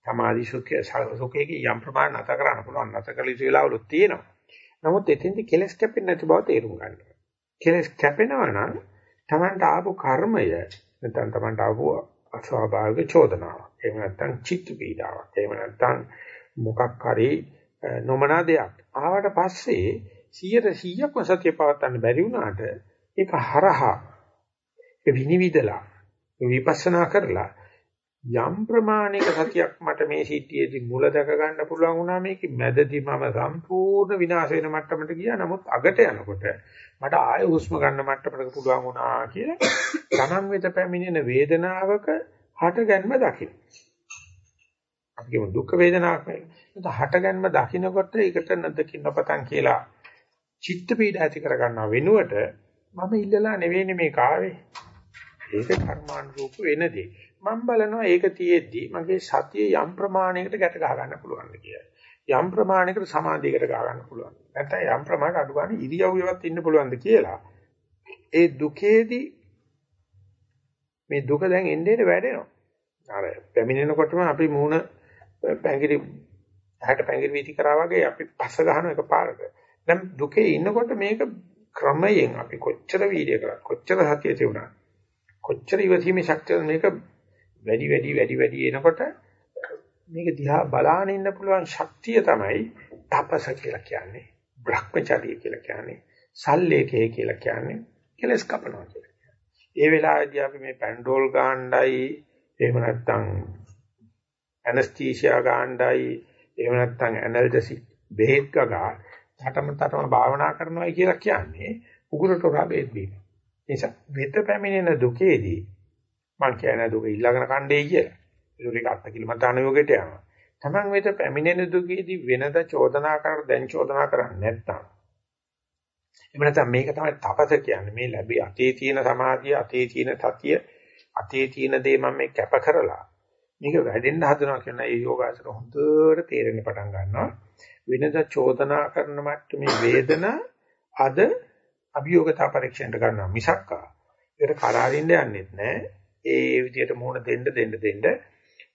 සමාධි සුඛය සුඛයේ යම් ප්‍රමාණ නැත කරන්න පුළුවන් නැත කළ යුතු වෙලාවලුත් තියෙනවා. නමුත් එතෙන්දි කෙලස් කැපෙන්නේ නැති බව තේරුම් ගන්න. කෙලස් කැපෙනවා නම් Tamanට ආපු කර්මය නැත්නම් Tamanට ආපු අස්වාභාවික චෝදනාවක්. එහෙම නැත්නම් චිත්ත පීඩාවක්. එහෙම නැත්නම් මොකක් හරි නොමනා දෙයක්. ආවට පස්සේ 100%ක්ම සතිය පවත්වන්න බැරි වුණාට ඒක හරහා ඒ විනිවිදලා විපස්සනා කරලා යම් ප්‍රමාණික සතියක් මට මේ සිටියේදී මුල දැක ගන්න පුළුවන් වුණා මේකේ මැදදී මම සම්පූර්ණ විනාශ වෙන මට්ටමට ගියා නමුත් අගට යනකොට මට ආය හුස්ම ගන්න මට්ටමට පුළුවන් වුණා කියලා තමන් වෙත පැමිණෙන වේදනාවක හටගන්ම දකින්න. අපි කියමු දුක් වේදනාවක් නේ. හටගන්ම දකින්නකොට ඒකට නැදකින් අපතන් කියලා චිත්ත පීඩ ඇති කර ගන්නව වෙනුවට මම ඉල්ලලා නෙවෙයිනේ මේ කාවේ. ඒක කර්මානුරූප වෙනදී. මම බලනවා ඒක තියෙද්දි මගේ සතිය යම් ප්‍රමාණයකට ගැට ගහ ගන්න පුළුවන්ද කියලා. යම් ප්‍රමාණයකට සමාධියකට ගහ ගන්න පුළුවන්. නැත්නම් යම් ප්‍රමාණයකට අඩු ගන්න ඉරියව්වෙවත් ඉන්න පුළුවන්ද කියලා. ඒ දුකේදී මේ දුක දැන් එන්නේ වැඩෙනවා. අර පැමිණෙනකොටම අපි මූණ පැංගිරි හැට පැංගිරි වීති කරා වගේ අපි පස්ස ගන්න එක පාරට. දැන් දුකේ ඉන්නකොට මේක ක්‍රමයෙන් අපි කොච්චර වීර්ය කරා කොච්චර සතිය තියුණා කොච්චර ඉවසීමේ ශක්තිය මේක වැඩි වැඩි වැඩි වැඩි එනකොට මේක දිහා බලාගෙන ඉන්න පුළුවන් ශක්තිය තමයි තපස කියලා කියන්නේ. බ්‍රහ්මචර්ය කියලා කියන්නේ. සල්ලේකේ කියලා කියන්නේ. කෙලස් කපනවා කියලා කියන්නේ. ඒ වෙලාවේදී අපි මේ පැන්ඩෝල් ගාණ්ඩයි එහෙම නැත්නම් ඇනස්තීසියා ගාණ්ඩයි එහෙම නැත්නම් ඇනල්ජෙසික් බෙහෙත් ගගා තටම තටම භාවනා කරනවා කියලා කියන්නේ උගුරට හොරා බෙහෙත් බීම. නිසා වෙත පැමිණෙන දුකේදී මං කියන්නේ දුක ඊළඟන කණ්ඩේ කියලා. ඒක අත්ති කිලමතාන යෝගයට යනවා. Taman වෙත පැමිණෙන දුකේදී වෙනද චෝදනා කර දැන් චෝදනා කරන්නේ නැත්තම්. එහෙම නැත්නම් මේක තමයි තපස කියන්නේ. මේ ලැබි අතේ තියෙන සමාධිය, අතේ තියෙන සතිය, අතේ තියෙන දේ මම මේ කැප කරලා මේක වැඩෙන්න හදනවා කියන ඒ යෝගාසන හොඳට තේරෙන්න පටන් ගන්නවා. වෙනද චෝදනා කරන මට්ටමේ වේදනා අද අභියෝගතා පරීක්ෂණයට ගන්නවා මිසක්කා. ඒකට කරාරින්න යන්නෙත් නැහැ. ඒ විදිහට මුහුණ දෙන්න දෙන්න දෙන්න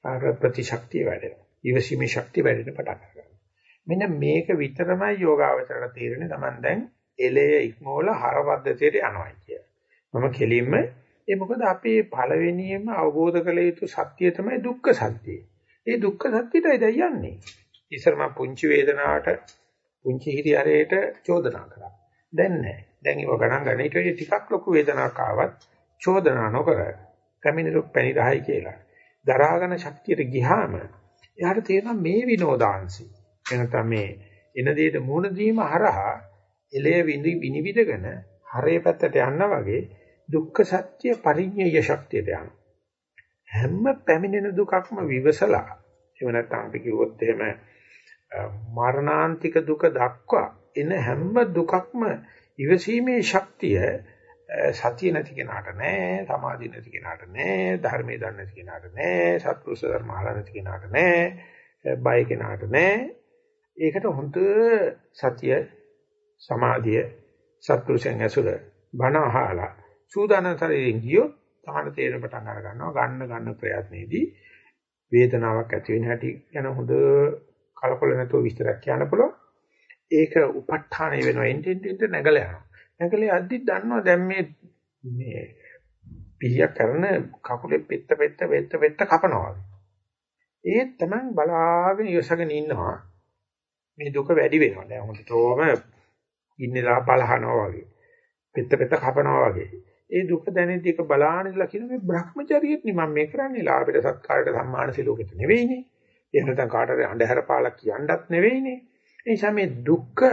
අර ප්‍රතිශක්තිය වැඩෙනවා. ඊවසීමේ ශක්තිය වැඩෙන්න පටන් ගන්නවා. මෙන්න මේක විතරමයි යෝගාවචරණ තීරණේ Taman දැන් එලය ඉක්මෝල හරවද්දතියට යනවා කිය. මම කෙලින්ම ඒ මොකද අපේ පළවෙනියම අවබෝධ කළ යුතු සත්‍යය තමයි දුක්ඛ සත්‍යය. ඒ දුක්ඛ සත්‍යයටයි දැන් යන්නේ. ඉස්සර මම පුංචි වේදනාවට පුංචි හිරියරේට චෝදනා කරා. දැන් නැහැ. දැන් ඒව ගණන් ගන්න. ඊට වඩා ටිකක් ලොකු වේදනාවක් ආවත් චෝදනා නොකර පැමිණිලොක් පැණිරහයි කියලා. දරාගෙන ශක්තියට ගියාම එයාට තේරෙනවා මේ විනෝදාංශي. එනතම මේ එන දෙයට මුහුණ දීම හරහා එලය විනිවිදගෙන හරේ පැත්තට යන්න වගේ දුක්ඛ සත්‍ය පරිඤ්ඤය ශක්තියට යනවා. හැම පැමිණෙන දුකක්ම විවසලා එහෙම නැත්නම් අපි කිව්වොත් එහෙම මරණාන්තික දුක දක්වා එන හැම දුකක්ම ඉවසීමේ ශක්තිය සතිය නැති කෙනාට නෑ සමාධිය නැති කෙනාට නෑ ධර්මයේ දන්නේ නැති කෙනාට නෑ සත්පුරුෂ ධර්ම අහලා නැති කෙනාට නෑ බය කෙනාට නෑ. ඒකට හොඳ සතිය සමාධිය සත්පුරුෂයන් ඇසුර බණ අහලා සූදානම් ශරීරයෙන් ගියොත් තහන තේරෙන පටන් අර ගන්නවා. ගන්න ගන්න ප්‍රයත්නයේදී වේදනාවක් ඇති වෙන හැටි ගැන හොඳ කලකොල නැතුව විස්තරයක් කියන්න පුළුවන්. ඒක උප ဋ ාණය වෙනවා එන්ටෙන්ටෙන්ට නැගලා යනවා. නැගලේ අද්දි දන්නවා දැන් මේ මේ පිහිය කරන කකුලේ පෙත්ත පෙත්ත පෙත්ත පෙත්ත කපනවා. ඒ තමයි බලාගෙන ඉවසගෙන ඉන්නවා. මේ දුක වැඩි වෙනවා. දැන් හොඳටම ඉන්නලා බලහනවා වගේ. පෙත්ත පෙත්ත කපනවා වගේ. ඒ දුක දැනෙද්දී ඒක බලාගෙන ඉඳලා කියන මේ Brahmacharyaත් නේ මම මේ කරන්නේ ලාභයට සත්කාරයට සම්මාන සිලෝකෙට නෙවෙයිනේ. එහෙම නැත්නම් කාටද අඳුර පාලක් කියන්නත් නෙවෙයිනේ. ඒ නිසා මේ දුක්ඛ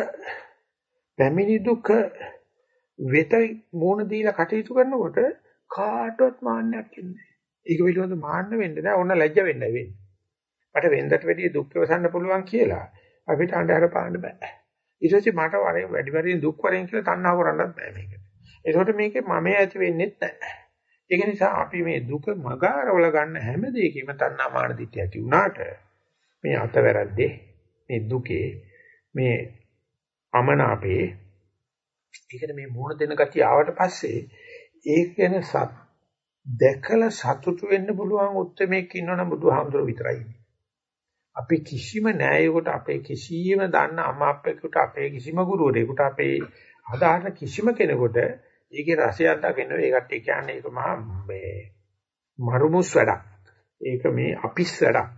පැමිණි දුක වෙත මූණ දීලා කටයුතු කරනකොට කාටවත් මාන්නයක් ඉන්නේ ඒක පිළිබඳ මාන්න වෙන්න නෑ ඕන ලැජ්ජ වෙන්නයි වෙන්නේ. මට වෙන්දට වැඩිය දුක් වසන්න පුළුවන් කියලා අපිට අnder පාන්න බෑ. ඊට පස්සේ මට වරේ වැඩි වැඩි දුක් වරෙන් කියලා තණ්හා කරන්නත් බෑ මේකට. ඒකට මේකේ මම ඇති වෙන්නේත් නෑ. ඒක නිසා අපි මේ දුක මගාරවල ගන්න හැම දෙයකම තණ්හා මාන දිට්ඨිය ඇති වුණාට මේ අතවැරද්දේ මේ දුකේ මේ අමනාපේ ඒකට මේ මුහුණ දෙන ගතිය ආවට පස්සේ ඒක ගැන සත් දැකලා සතුටු වෙන්න පුළුවන් උත්මේක ඉන්නවනම් බුදුහාමුදුරුවෝ විතරයි ඉන්නේ. අපි කිසිම නෑයෙකුට අපේ කිසිම දන්න අමාප්පෙකුට අපේ කිසිම ගුරුවරයෙකුට අපේ ආදාහන කිසිම කෙනෙකුට ඒකේ රසය අත්දකින්න ඒකට කියන්නේ ඒක මහා මේ මරුමුස් වැඩක්. ඒක මේ අපිස් වැඩක්.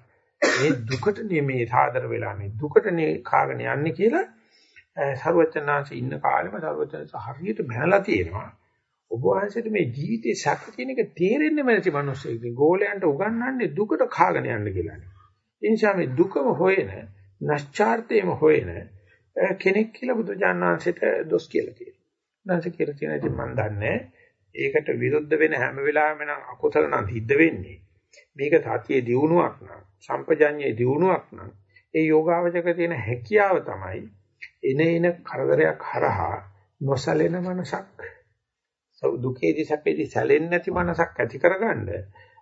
මේ දුකට මේ සාදර වෙලා මේ දුකට කාගෙන යන්නේ කියලා සරුවචනාංශ ඉන්න කාලෙම සරුවචනාංශ හරියට බැලලා තියෙනවා. ඔබ වහන්සේට මේ ජීවිතේ සැප කියන එක තේරෙන්නේ නැති මිනිස්සෙක්. ගෝලයන්ට උගන්වන්නේ දුකට කාගෙන යන්න කියලානේ. ඒ නිසා මේ දුකම හොයන, නැස්චාර්තේම හොයන කෙනෙක් කියලා බුදුජානනාංශයට දොස් කියලා කියනවා. නැන්ස කියලා තියෙන ඉතින් මම දන්නේ ඒකට විරුද්ධ වෙන හැම වෙලාවෙම නම් අකුසල නම් සිද්ධ වෙන්නේ. මේක සතියේ දියුණුවක් නම්, සම්පජඤ්ඤයේ දියුණුවක් නම් ඒ යෝගාවචක තියෙන හැකියාව තමයි එන එන කරදරයක් හරහා නොසලෙන මනසක් දුකේදී සැපේදී සැලෙන්නේ නැති මනසක් ඇති කරගන්න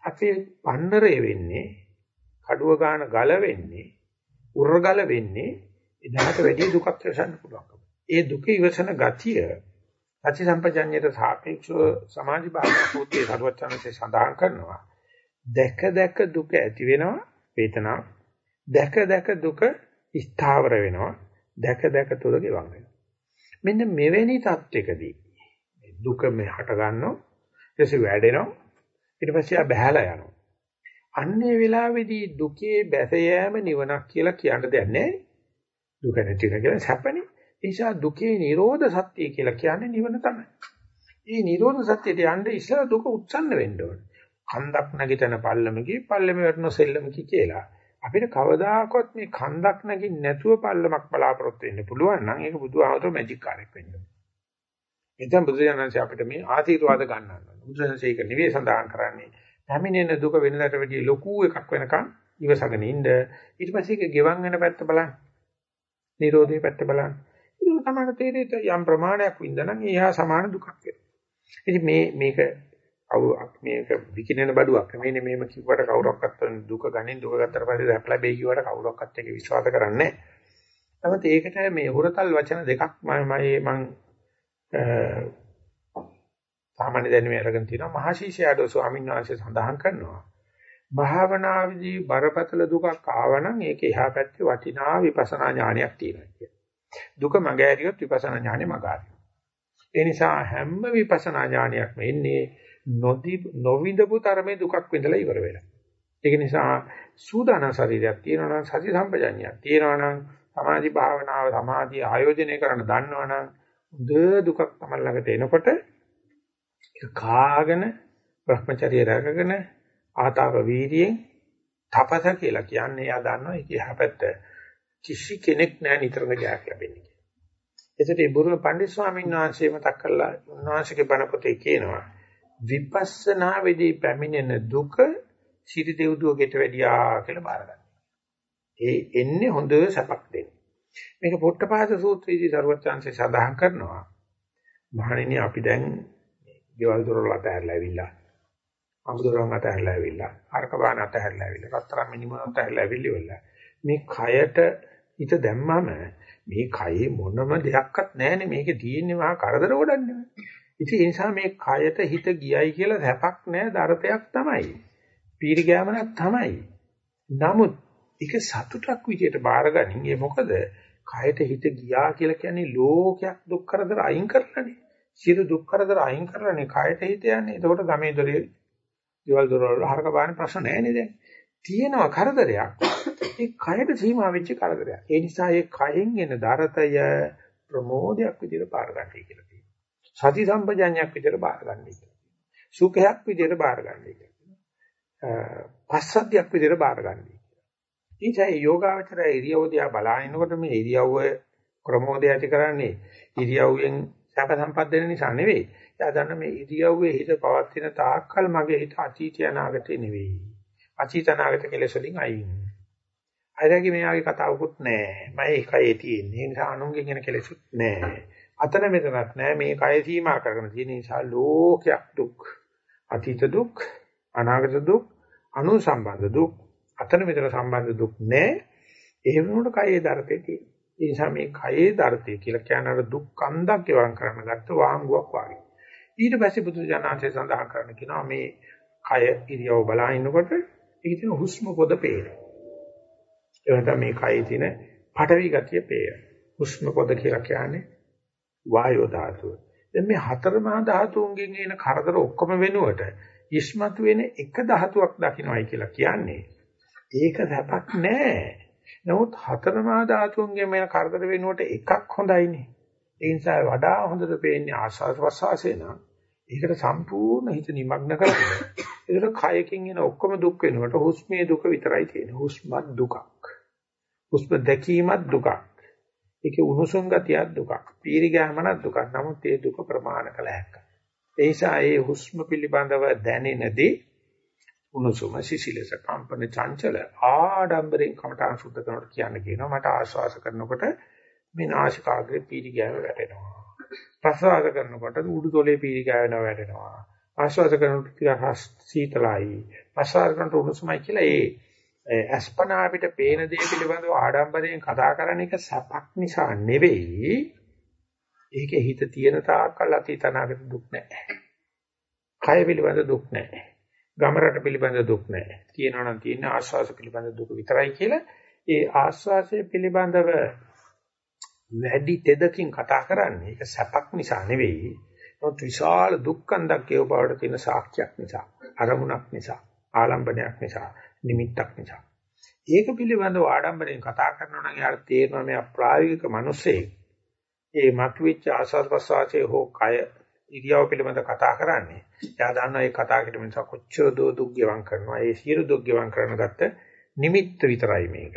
අපේ පන්නරේ වෙන්නේ කඩුව ගන්න ගල වෙන්නේ උර්ගල වෙන්නේ එදාට වැඩි දුකක් රසන්න පුළුවන්. ඒ දුක ඉවසන ගතිය සති සම්පජඤ්ඤයට සාපේක්ෂව සමාධි භාවනා සූත්‍රයේ සරුවචනසේ සඳහන් කරනවා. දැක දැක දුක ඇති වෙනවා වේදනාව. දැක දැක දුක ස්ථාවර වෙනවා. දැක දැක තුර ගෙවන් වෙනවා. මෙන්න මෙවැනි தත්වයකදී දුක මේ හට ගන්නවා ඊටසේ වැඩෙනවා ඊට පස්සේ ආ බහැලා යනවා. අන්නේ වෙලාවේදී දුකේ බැස යෑම නිවනක් කියලා කියන්න දෙයක් නැහැ. දුක නැති එක කියලා සැපනේ. ඒ නිසා දුකේ නිරෝධ සත්‍ය කියලා කියන්නේ නිවන තමයි. මේ නිරෝධ සත්‍යයට යන්න ඉස්සර දුක උත්සන්න වෙන්න ඕනේ. කන්දක් නැගිටින පල්ලමකී පල්ලම වටන සෙල්ලමකී කියලා. අපිට කවදාකවත් මේ කන්දක් නැගින් නැතුව පල්ලමක් බලාපොරොත්තු වෙන්න පුළුවන් නම් ඒක බුදුහාමතුරු මැජික් කාර්යයක් වෙන්න ඕනේ එතෙන් බුදුරජාණන්සේ අපිට මේ ආශිර්වාද ගන්නවා. බුදුරජාණන්සේ ඒක නෙවෙයි සඳහන් කරන්නේ. පැමිණෙන දුක වෙනදාට වැඩිය ලොකු එකක් වෙනකන් ඉවසගෙන ඉන්න. ඊට පස්සේ ඒක ගෙවන් වෙන පැත්ත බලන්න. නිරෝධයේ පැත්ත බලන්න. ඒක තමයි තේරෙන්නේ යම් ප්‍රමාණයක් වින්දනම් එහා සමාන දුකක් වෙනවා. ඉතින් මේ මේක මේක විකිනෙන බඩුවක් නෙමෙයි මේම කිව්වට කවුරක්වත් දුක ගනින් දුක ගත්තට පස්සේ දැප ලැබෙයි කිව්වට කවුරක්වත් ඒක විශ්වාස කරන්නේ නැහැ. නමුත් ඒකට මේ හුරතල් වචන දෙකක් මම මම සාමාන්‍ය දැනුමේ අරගෙන තියෙනවා මහශීෂයාඩෝ ස්වාමීන් වහන්සේ සඳහන් කරනවා භාවනාවේදී බරපතල දුකක් ආවනම් ඒක එහා පැත්තේ වටිනා විපස්සනා ඥානයක් තියෙනවා කියන. දුක මග ඇරියොත් විපස්සනා ඥානෙ මග ඒ නිසා හැම විපස්සනා ඥානයක්ම එන්නේ නොදි නොවිඳපු තරමේ දුකක් විඳලා ඉවර වෙලා. ඒක නිසා සූදානම් ශරීරයක් තියෙනවා නම් සති සම්පජඤ්ඤයක් තියෙනවා නම් සමාධි භාවනාව සමාධිය ආයෝජනය කරන්න දන්නවනම් හොඳ දුකක් තමයි ළඟට එනකොට ඒක කාගෙන Brahmacharya රැකගෙන ආතාව වීර්යයෙන් තපස කියලා කියන්නේ එයා දන්නවා ඒක යහපැත්ත කිසි කෙනෙක් නැහැ නිතරම ජයක් ලැබෙන්නේ කියලා. එතකොට මේ බුරුම පණ්ඩිත ස්වාමීන් වහන්සේ මතක් කරලා උන්වහන්සේගේ බණ පොතේ කියනවා විපස්සනා වේදී පැමිණෙන දුක සිටි දෙව්දුවකට වැඩියා කියලා බාර ගන්න. ඒ එන්නේ හොඳ සැපක් දෙන්නේ. මේක පොට්ටපාද සූත්‍රයේදී සරුවචාන්සේ සඳහන් කරනවා. මහණෙනි අපි දැන් ගෙවල් දොරවල් අතහැරලා ඇවිල්ලා. අමුදොරන් අතහැරලා ඇවිල්ලා. අරක බාන අතහැරලා ඇවිල්ලා. රත්තරන් මිනිම අතහැරලා ඇවිල්ලා. මේ කයට හිත දැම්මම මේ කයේ මොනම දෙයක්වත් නැහැනේ. මේකේ තියෙන්නේ මහා කරදර ගොඩක් ඉතින් ඒ නිසා මේ කයට හිත ගියයි කියලා හැපක් නැහැ දරතයක් තමයි. පීරි ගෑමනක් තමයි. නමුත් ඒක සතුටක් විදියට බාරගනින්. ඒ මොකද කයට හිත ගියා කියලා කියන්නේ ලෝකයක් දුක් කරදර අයින් කරලානේ. සියලු දුක් කරදර අයින් කරලානේ කයට හිත යන්නේ. එතකොට ගමේ දොරේ දේවල් දොරවල් හරක බාන ප්‍රශ්න නැහැ දැන්. තියෙනවා කරදරයක්. ඒ කයට සීමා වෙච්ච කරදරයක්. ඒ නිසා ඒ කයෙන් එන දරතය ප්‍රමෝදයක් විදිහට බාර ගන්නයි කියලා කියනවා. සති සම්පජඤ්ඤයක් විදිහට බාර ගන්නයි කියලා. සුඛයක් විදිහට බාර ගන්නයි කියලා. පස්සද්ධියක් විදිහට බාර ගන්නයි. ඉතින් යෝගාවචරය ඉරියව්ව දිහා බලාගෙනකොට මේ ඉරියව්ව ක්‍රමෝදය ඇති කරන්නේ ඉරියව්වෙන් සැප සම්පත් දෙන නිසා නෙවෙයි. එයා දන්න මේ ඉරියව්වේ හිත පවත්ින තාක්කල් මගේ හිත අතීතය අනාගතේ නෙවෙයි. අතීත අනාගත කෙලෙස් වලින් අයින්. අයදාගේ මෙයාගේ කතාවකුත් නැහැ. මම ඒකයි තියෙන්නේ. ඒ නිසා අනුන්ගෙන් එන කෙලෙසුත් නැහැ. අතන මෙතනත් නැහැ. මේ කය සීමා කරගෙන තියෙන නිසා ලෝකයක් දුක්. අතීත දුක්, අනාගත දුක්, අනු සම්බන්ධ දුක් අතන මෙතන සම්බන්ධ දුක් නැහැ. ඒ වෙනුවට කයේ දර්ථේ තියෙනවා. ඒ නිසා මේ කයේ දර්ථය කියලා කියන අර දුක් කන්දක් ගෙවම් කරන්න ගත්ත වාංගුවක් වගේ. ඊට පස්සේ බුදු ජානන්සේ සඳහන් කරන්න කියනවා මේ කය ඉරියව බලා ඉන්නකොට ඒකේ තියෙන හුස්ම පොද පේනවා. ඒ වගේම මේ කයේ තියෙන පටවි ගතිය පේනවා. හුස්ම පොද කියලා කියන්නේ වායෝ ධාතුව. දැන් මේ හතර මහා ධාතුන්ගෙන් එන කරදර ඔක්කොම වෙනුවට ඉස්මතු වෙන එක ධාතුවක් දකින්නයි කියලා කියන්නේ ඒක සැපක් නෑ. නමුත් හතරමා ධාතුන්ගේ මේ කරදර වෙනුවට එකක් හොඳයිනේ. ඒ නිසා වඩා හොඳට පේන්නේ ආස්වාද ප්‍රසවාසය නම් ඒකට සම්පූර්ණ හිත නිමග්න කරගන්න. ඒකට කයකින් එන ඔක්කොම දුක් වෙනකොට හුස්මේ දුක විතරයි තියෙන්නේ. හුස්මත් දුකක්. හුස්ම දැකීමත් දුකක්. ඒකේ උණුසුම් ගතියක් දුකක්. පීරි ගැහමනක් දුකක්. නමුත් ඒ දුක ප්‍රමාණ කළ හැකියි. ඒ නිසා ඒ හුස්ම පිළිබඳව දැනෙනදී උණුසුම සිසිලස කම්පන චංචල ආඩම්බරෙන් කමඨාන් සුද්ධ කරනකොට කියන්න කියනවා මට ආශ්වාස කරනකොට මේ නාසිකාග්‍රේ පීරි ගැව වැටෙනවා ප්‍රසවාස කරනකොට උඩුතොලේ පීරි ගෑවෙනවා වැටෙනවා. ආශ්වාස කරනකොට ටිකක් සීතලයි. ප්‍රසවාස කරනකොට උණුසුමයි කියලා ඒ අස්පනා අපිට පේන දේ පිළිබඳව ආඩම්බරයෙන් කතා කරන එක සපක් නිසා නෙවෙයි. ඒකේ හිත තියෙන තාක්කල් අතීතනාගත දුක් නැහැ. කය පිළිබඳ දුක් නැහැ. ගමරට පිළිබඳ දුක් නැහැ. තියෙනවා නම් තියෙන ආශ්වාස පිළිබඳ දුක විතරයි කියලා ඒ ආශ්වාසය පිළිබඳව වැඩි තෙදකින් කතා කරන්නේ ඒක සැපක් නිසා නෙවෙයි. නමුත් විශාල දුක්ඛන්දක් ඒ බවට තියෙන සාක්ෂියක් නිසා, අරමුණක් නිසා, ආලම්බනයක් නිසා, නිමිත්තක් නිසා. ඒක පිළිබඳව ආඩම්බරයෙන් කතා කරනවා නම් යාට තේරෙනවා මේ ප්‍රායෝගික මිනිස්සේ ඒ මතුවෙච්ච ආසස් ප්‍රසවාසයේ හෝ කය ඉරියව් පිළිබඳ කතා කරන්නේ. එයා දන්නවා මේ කතා කිරීම නිසා කොච්චර දෝ දුක් ගෙවම් කරනවා. ඒ සියලු දුක් ගෙවම් කරන ගත්ත නිමිත්ත විතරයි මේක.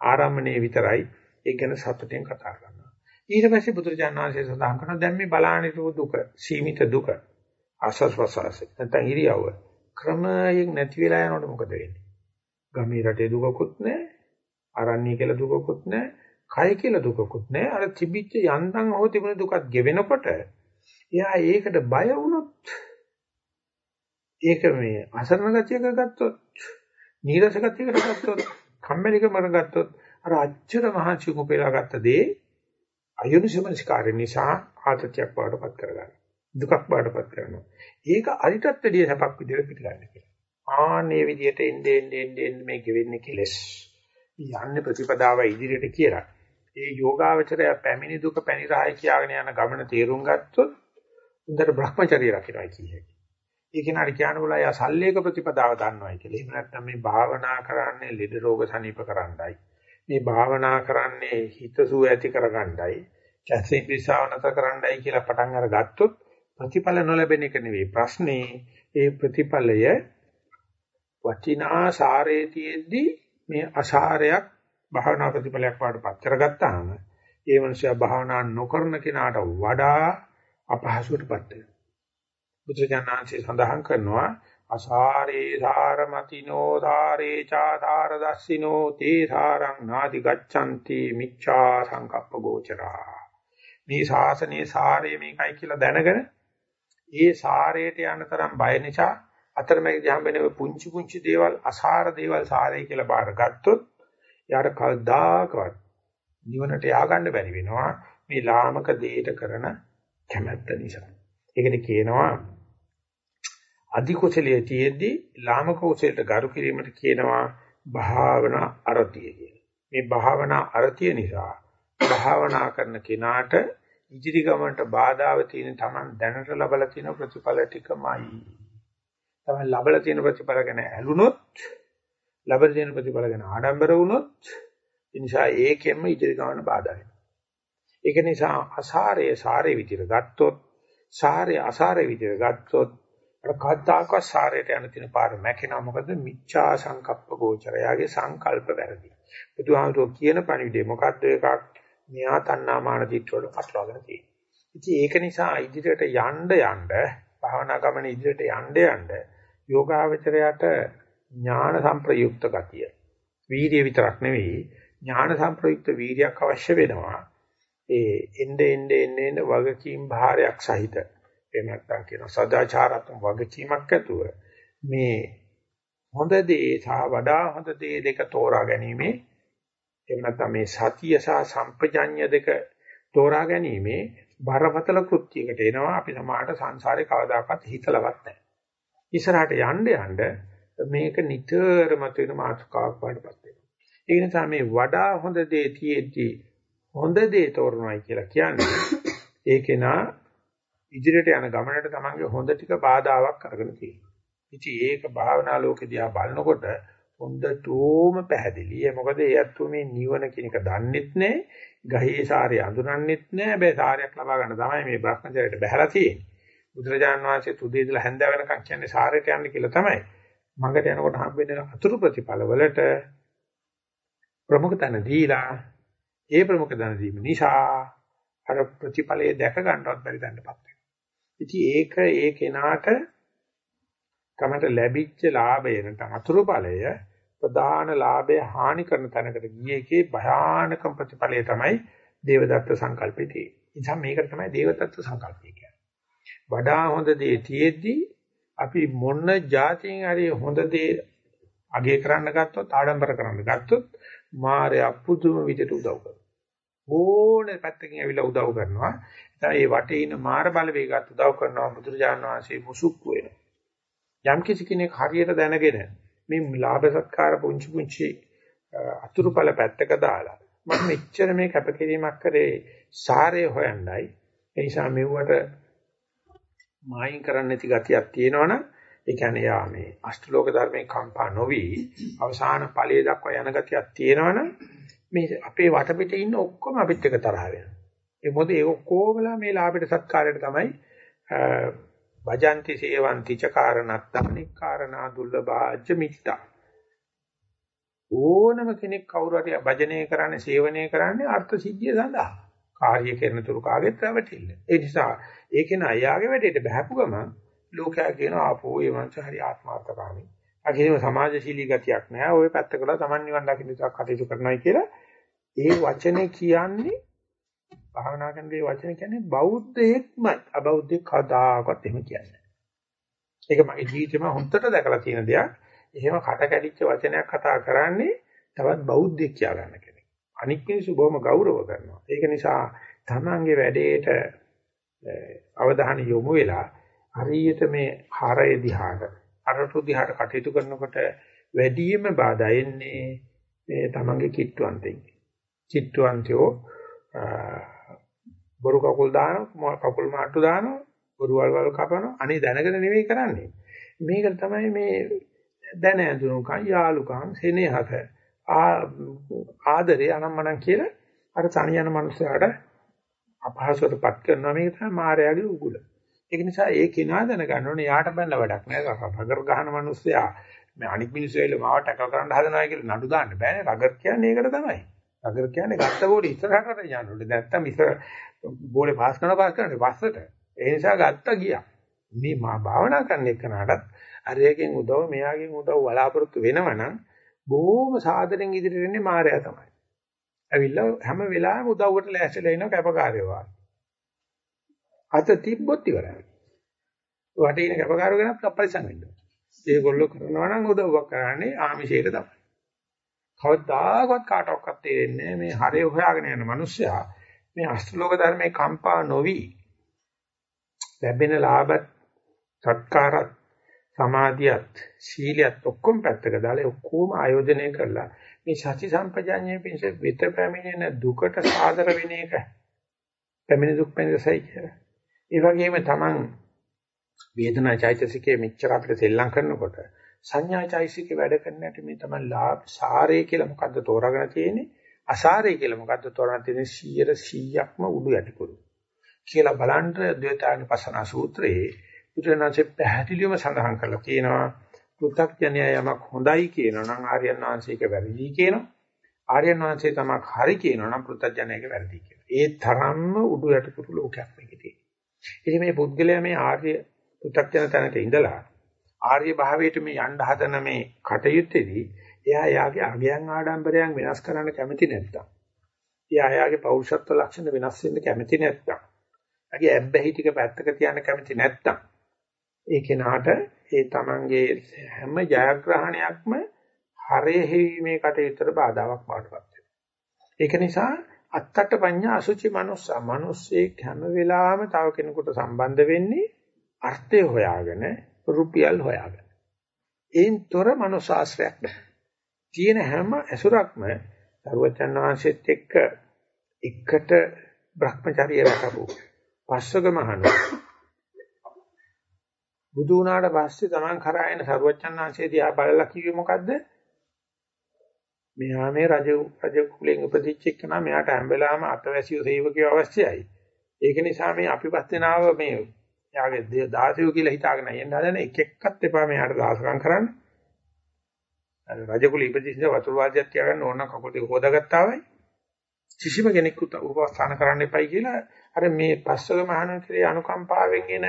ආරම්භණයේ විතරයි ඒ ගැන සතුටෙන් කතා කරනවා. ඊට පස්සේ බුදුරජාණන් වහන්සේ සඳහන් කරනවා දැන් මේ බලානිරූ දුක, සීමිත දුක, ආසස් ප්‍රසවාස නැත්නම් ඉරියව්ව ක්‍රමයෙන් නැති වෙලා යනකොට මොකද වෙන්නේ? ගමේ රටේ දුකකුත් නැහැ, අරණ්‍ය කියලා දුකකුත් නැහැ, කය කියලා දුකකුත් නැහැ. අර තිබිච්ච යන්තම් හෝ තිබුණ දුකත් ගෙවෙනකොට එයා ඒකට බය වුණොත් ඒක මේ අසරණ ගතියක ගත්තොත්, නීරස ගතියකට ගත්තොත්, කම්මැලිකමකට ගත්තොත් අර අච්චර මහන්සි කුපේලා ගත්ත දේ අයෝනිසමනස්කාරය නිසා ආතතියක් බාටපත් කරගන්න. දුකක් බාටපත් කරනවා. ඒක අරිටත් වැඩිය සැපක් විදිහට පිටගන්න කියලා. ආන්නේ විදිහට එන්නේ එන්නේ එන්නේ මේ ගෙවෙන්නේ කෙලස්. යන්නේ ප්‍රතිපදාව ඉදිරියට කියලා. ඒ යෝගාවචරය පැමිණි දුක පැනිරාය කියාගෙන යන ගමන තේරුම් ගත්තොත් උන්දර Brahmacharya රකින්නයි කියන්නේ. ඒ කෙනාට කියන්න බුලා යා සල්ලේක ප්‍රතිපදාව දන්නවයි කියලා. එහෙම නැත්නම් මේ භාවනා කරන්නේ ලෙඩ රෝග සනීප කරන්නයි. මේ භාවනා කරන්නේ හිතසුව ඇති කරගන්නයි, කැසී පිසාව නැත කරන්නයි කියලා පටන් අරගත්තොත් ප්‍රතිඵල නොලැබෙන එක නෙවෙයි ප්‍රශ්නේ. ඒ ප්‍රතිඵලය වටිනා සාරේතියෙද්දී මේ අසාරයක් භාවනා ප්‍රතිඵලයක් වඩපත් කරගත්තාම ඒ මනුස්සයා භාවනා නොකරන කෙනාට වඩා අපහසුටපත් වෙනවා. බුදුජානනාංශය සඳහන් කරනවා අසාරේ සාරමතිනෝ සාරේ චාතාර දස්සිනෝ තේ සාරං නාදි ගච්ඡanti මිච්ඡා සංකප්ප ගෝචරා මේ ශාසනයේ සාරය මේකයි කියලා දැනගෙන ඒ සාරයට යන තරම් බය නිසා අතරමැදි හම්බෙන පුංචි පුංචි දේවල් අසාර දේවල් සාරය කියලා බාරගත්තොත් යාට කවදාකවත් නිවනට ය아가න්න බැරි වෙනවා මේ ලාමක දෙයට කරන කැමැත්ත නිසා. ඒකට කියනවා අධි කුසලයේ තියෙද්දි ලාමක කුසලයට ගරු කිරීමට කියනවා භාවනා අරතිය කියලා. මේ භාවනා අරතිය නිසා භාවනා කරන කෙනාට ඉදිරි ගමනට බාධාව තියෙන Taman දැනට ලබලා තියෙන ප්‍රතිඵල ටිකමයි. Taman ලබලා තියෙන ප්‍රතිඵල ගැන ඇලුනොත් ලබලා තියෙන ප්‍රතිඵල ගැන ආඩම්බර වුණොත් ඒ නිසා ඒකෙන්ම ඉදිරි ගමන බාධා වෙනවා. ඒක නිසා අසාරයේ සාරේ විදිහට ගත්තොත් සාරේ අසාරේ විදිහට ගත්තොත් අර කද්දාකවත් සාරයට යන තින පාර මැකෙනවා මොකද මිච්ඡා සංකප්ප ගෝචරයාගේ සංකල්ප වැරදි. බුදුහාමුදුරුවෝ කියන පණිවිඩය මොකද්ද එකක් මෙයා තණ්හාමාන දිට්ඨියට පටලවාගෙන තියෙනවා. ඉතින් ඒක නිසා ඉදිරියට යන්න යන්න භාවනා ගමන ඉදිරියට යන්න යන්න යෝගාවචරයට ඥාන සංප්‍රයුක්ත ගතිය. වීර්ය විතරක් නෙවෙයි ඥාන සංප්‍රයුක්ත වීර්යයක් අවශ්‍ය වෙනවා. ඒ එnde ende ende වගකීම් භාරයක් සහිත එහෙම නැත්නම් කියන සදාචාරාත්මක වගකීමක් ඇතුව මේ හොඳ දේ සහ වඩා හොඳ දේ දෙක තෝරා ගැනීමේ එහෙම නැත්නම් මේ සතිය සහ සම්පජඤ්ඤ දෙක තෝරා ගැනීමේ බරපතල කෘත්‍යයකට එනවා අපි සමාහට සංසාරේ කවදාකවත් හිතලවත් නැහැ. ඉස්සරහට යන්න යන්න මේක නිතරම තියෙන මාතෘකාවක් වඩපත් වෙනවා. ඒ නිසා මේ වඩා හොඳ දේ තියෙද්දි හොඳ දේ තෝරනවායි කියලා කියන්නේ ඒකේනා ඉදිරියට යන ගමනට තමන්ගේ හොඳ ටික බාධාවක් අරගෙන තියෙනවා. ඉතින් ඒක භාවනා ලෝකෙ දිහා බලනකොට හොඳටම පැහැදිලි. ඒ මොකද ඒ අත්තු මේ නිවන කියන එක දන්නෙත් නැහැ. ගහේ සාරය අඳුරන්නෙත් නැහැ. හැබැයි සාරයක් ලබා ගන්න තමයි මේ භ්‍රමචර්යයට බහැලා තියෙන්නේ. බුදුරජාණන් වහන්සේ තුදේ ඉඳලා හැන්ද වෙනකන් කියන්නේ සාරයට යන්න කියලා තමයි. මඟට යනකොට හම්බෙන අතුරු ප්‍රතිඵල වලට ප්‍රමුඛ තැන දීලා ඒ ප්‍රමුඛ තැන දීම නිසා අර ප්‍රතිඵලයේ දැක ගන්නවත් බැරි තැනටපත් වෙනවා. ඉතින් ඒක ඒ කෙනාට තමට ලැබිච්ච ලාභය නැත්නම් අතුරු ඵලය ප්‍රධාන ලාභය හානි කරන තැනකට ගිය එකේ භයානක ප්‍රතිඵලය තමයි දේවදත්ත සංකල්පය තියෙන්නේ. ඉතින් මේකට තමයි දේවදත්ත සංකල්පය කියන්නේ. වඩා හොඳ දේ තියෙද්දී අපි මොන જાතියෙන් හරි හොඳ දේ අගය කරන්න ගත්තොත් ආඩම්බර කරන්න ගත්තොත් මායя පුදුම විදිහට උදව් කරනවා. ඕනේ පැත්තකින් ඇවිල්ලා උදව් කරනවා. ඒ වටේ ඉන්න මාර බලවේගات උදව් කරනවා බුදුරජාණන් වහන්සේ මුසුක් වෙනවා. යම් කිසි කෙනෙක් හරියට දැනගෙන මේ ලාභ සත්කාර පුංචි පුංචි අතුරුඵල පැත්තක දාලා මම මෙච්චර මේ කැපකිරීමක් කරේ සාරය හොයන්නයි ඒ නිසා මෙව්වට මායින් කරන්න නැති ගතියක් තියෙනවනම් ඒ කියන්නේ යා මේ අෂ්ටලෝක ධර්මයේ කම්පා නොවි අවසාන ඵලයේ දක්වා යන ගතියක් තියෙනවනම් මේ අපේ වටපිට ඉන්න ඔක්කොම අපිත් එක තරහ වෙනවා. ඒ මොකද ඒ ඔක්කොමලා මේ ලාභයට සත්කාරයට තමයි භජନ୍ତି සේවಂತಿ ච කාරණත්තානි කාරණා දුර්ලභාජ්‍ය මිත්තා ඕනම කෙනෙක් කවුරු හරි භජනය කරන්නේ සේවනය කරන්නේ අර්ථ සිද්ධිය සඳහා. කාර්ය කරන තුරු කාගෙත් රැවටිල්ල. ඒ නිසා ඒකේ අයාගේ වැඩේට බහැපු ගමන් ලෝකයා කියනවා ආපෝ ඒ මංස හරි ආත්මార్థකාමී. අගිනේම සමාජශීලී ගතියක් නෑ. ওই පැත්තකලා Taman නිවන් දකින්න කටයුතු කරනවායි කියලා. ඒ වචනේ කියන්නේ භාවනා කරන දේ වචන කියන්නේ බෞද්ධයෙක්මයි. අබෞද්ධයෙක් කවදාකවත් එහෙම කියන්නේ නෑ. ඒක මගේ ජීවිතේම හොන්දට දැකලා තියෙන දෙයක්. එහෙම කට කැඩිච්ච වචනයක් කතා කරන්නේ තවත් බෞද්ධයෙක් කියා ගන්න කෙනෙක්. අනික් මිනිස්සු බොහොම ගෞරව කරනවා. ඒක නිසා තමන්ගේ වැඩේට අවධානය යොමු වෙලා හරියට මේ හරය දිහාට අරටු දිහාට කටයුතු කරනකොට වැඩිම බාධා එන්නේ මේ තමන්ගේ කිට්ටුවන්තෙන්. කිට්ටුවන්තයෝ බොරු කකුල් දානවා කකුල් මාට්ටු දානවා බොරු වල්වල් කපනවා අනේ දැනගෙන නෙවෙයි කරන්නේ. මේක තමයි මේ දැන ඇඳුනුකම් යාලුකම් සෙනෙහස ආදරේ අනම්මනම් කියලා අර තනියන මනුස්සයාට අපහසුතාවපත් කරනවා මේක තමයි මායාවේ උගුල. ඒක නිසා ඒ කෙනා දැනගන්න ඕනේ යාට බැලලා වැඩක් නෑ. රගර් ගහන මනුස්සයා මේ අනික් මිනිස්සු ඇවිල්ලා මාව ටැකල් කරන්න හදනවා කියලා නඩු දාන්න බෑනේ. රගර් කියන්නේ ඒකට තමයි. රගර් කියන්නේ ගත්ත බෝලේ ඉස්සරහට යන්න ඕනේ. නැත්තම් ඉස්සර බෝලේ පාස් කරන පාස් කරන්නේ පස්සට. ඒ නිසා ගත්ත ගියා. මේ මා භාවනා කරන එකනටත් අරයකින් උදව් මෙයාගෙන් උදව් බලාපොරොත්තු වෙනවනම් බොහොම සාදරෙන් ඉදිරියට එන්නේ මායя තමයි. ඇවිල්ලා හැම වෙලාවෙම උදව්වට ලෑස්තිලා ඉන කැපකාරයෝ වගේ. අත තිබ්බොත් ඉවරයි. වටේ ඉන කැපකාරයෝ ගැන අපරිසම් වෙන්න. ඒගොල්ලෝ කරනවා නම් උදව්වක් කරන්නේ ආමිෂයට තමයි. කවදාකවත් කාටවත් තේරෙන්නේ මේ හරය හොයාගෙන යන මිනිස්සයා මේ අෂ්ටලෝක ධර්මයේ කම්පා නොවි. ලැබෙන ලාභත් සත්කාරත් සමාධියත් සීලියත් ඔක්කොම පැත්තක දාලා ඔක්කොම ආයෝජනය කරලා මේ සති සම්පජාඤ්ඤයේ පිණිස විත පැමිණෙන දුකට සාදර වෙන එක. පැමිණි දුක් පැමිණසයි කියලා. ඒ වගේම Taman වේදනා චෛතසිකයේ මෙච්චර අපිට සෙල්ලම් කරනකොට සංඥා චෛතසිකේ වැඩ කරන්නට මේ Taman ලාභ සාරය කියලා මොකද්ද තෝරාගෙන තියෙන්නේ අසාරය කියලා මොකද්ද තෝරාගෙන තියෙන්නේ 100%ක්ම උඩු යටිකුරු කියලා බලන්න ද්වේතානුපස්සනා සූත්‍රයේ බුදුරජාණන්සේ පැහැදිලිවම සඳහන් කරලා තියෙනවා පෘථග්ජනය යමක් හොඳයි කියනවා නම් ආර්යයන් වහන්සේක වැරදි කියනවා. ආර්යයන් වහන්සේ තමක් හරි කියනවා නම් පෘථග්ජනයක වැරදි කියනවා. ඒ තරම්ම උඩු යටකුරු ලෝකයක් මේකේ තියෙනවා. ඉතින් මේ පුද්ගලයා මේ ආර්ය පෘථග්ජන තැනක ඉඳලා ආර්ය භාවයට මේ යන්න හදන මේ කටයුත්තේදී එයා යාගේ අගයන් ආඩම්බරයන් වෙනස් කරන්න කැමති නැත්තම් එයා යාගේ පෞරුෂත්ව ලක්ෂණ වෙනස් වෙන්න කැමති නැත්තම් එයාගේ ඇබ්බැහි ටික පැත්තක තියන්න කැමති නැත්තම් ඒ කෙනාට ඒ තමන්ගේ හැම ජයග්‍රහණයක්ම හරය හේීමේ කටයුත්තට බාධාවක් බාටපත් වෙනවා. ඒක නිසා අත්තට පඤ්ඤා අසුචි මනුස්සා මිනිස්සෙක් හැම වෙලාවෙම තව කෙනෙකුට සම්බන්ධ වෙන්නේ අර්ථය හොයාගෙන රුපියල් හොයාගෙන. ඒන් තොර මනුසාස්ත්‍රයක් නැහැ. තියෙන හැම ඇසුරක්ම සරුවචන් වහන්සේත් එක්ක එකට Brahmacharya රැකපු පස්වග මහණු බුදු වුණාට පස්සේ Taman කරා එන සරුවච්චන්හන්සේ දිහා බලලා කිව්වේ මොකද්ද? මෙහා මේ රජ රජ කුලෙන් උපදිච්ච එකනා මෙයාට හැම වෙලාවෙම අතවැසියෝ සේවකයෝ අවශ්‍යයි. ඒක නිසා මේ අපි පස් දෙනාව මේ එයාගේ 16 කියලා හිතාගෙන යන්න හදන එක එක්කත් එපා මෙයාට දාසකම් කරන්න. අර රජකුල ඉපදින්න වතුර වාදියක් තියාගන්න ඕන කකුල් දෙක හොදාගත්තා වයි. කිසිම කෙනෙක් උපස්ථාන කරන්න එපයි කියලා අර මේ පස්වග මහානතරේ අනුකම්පාවෙන් එන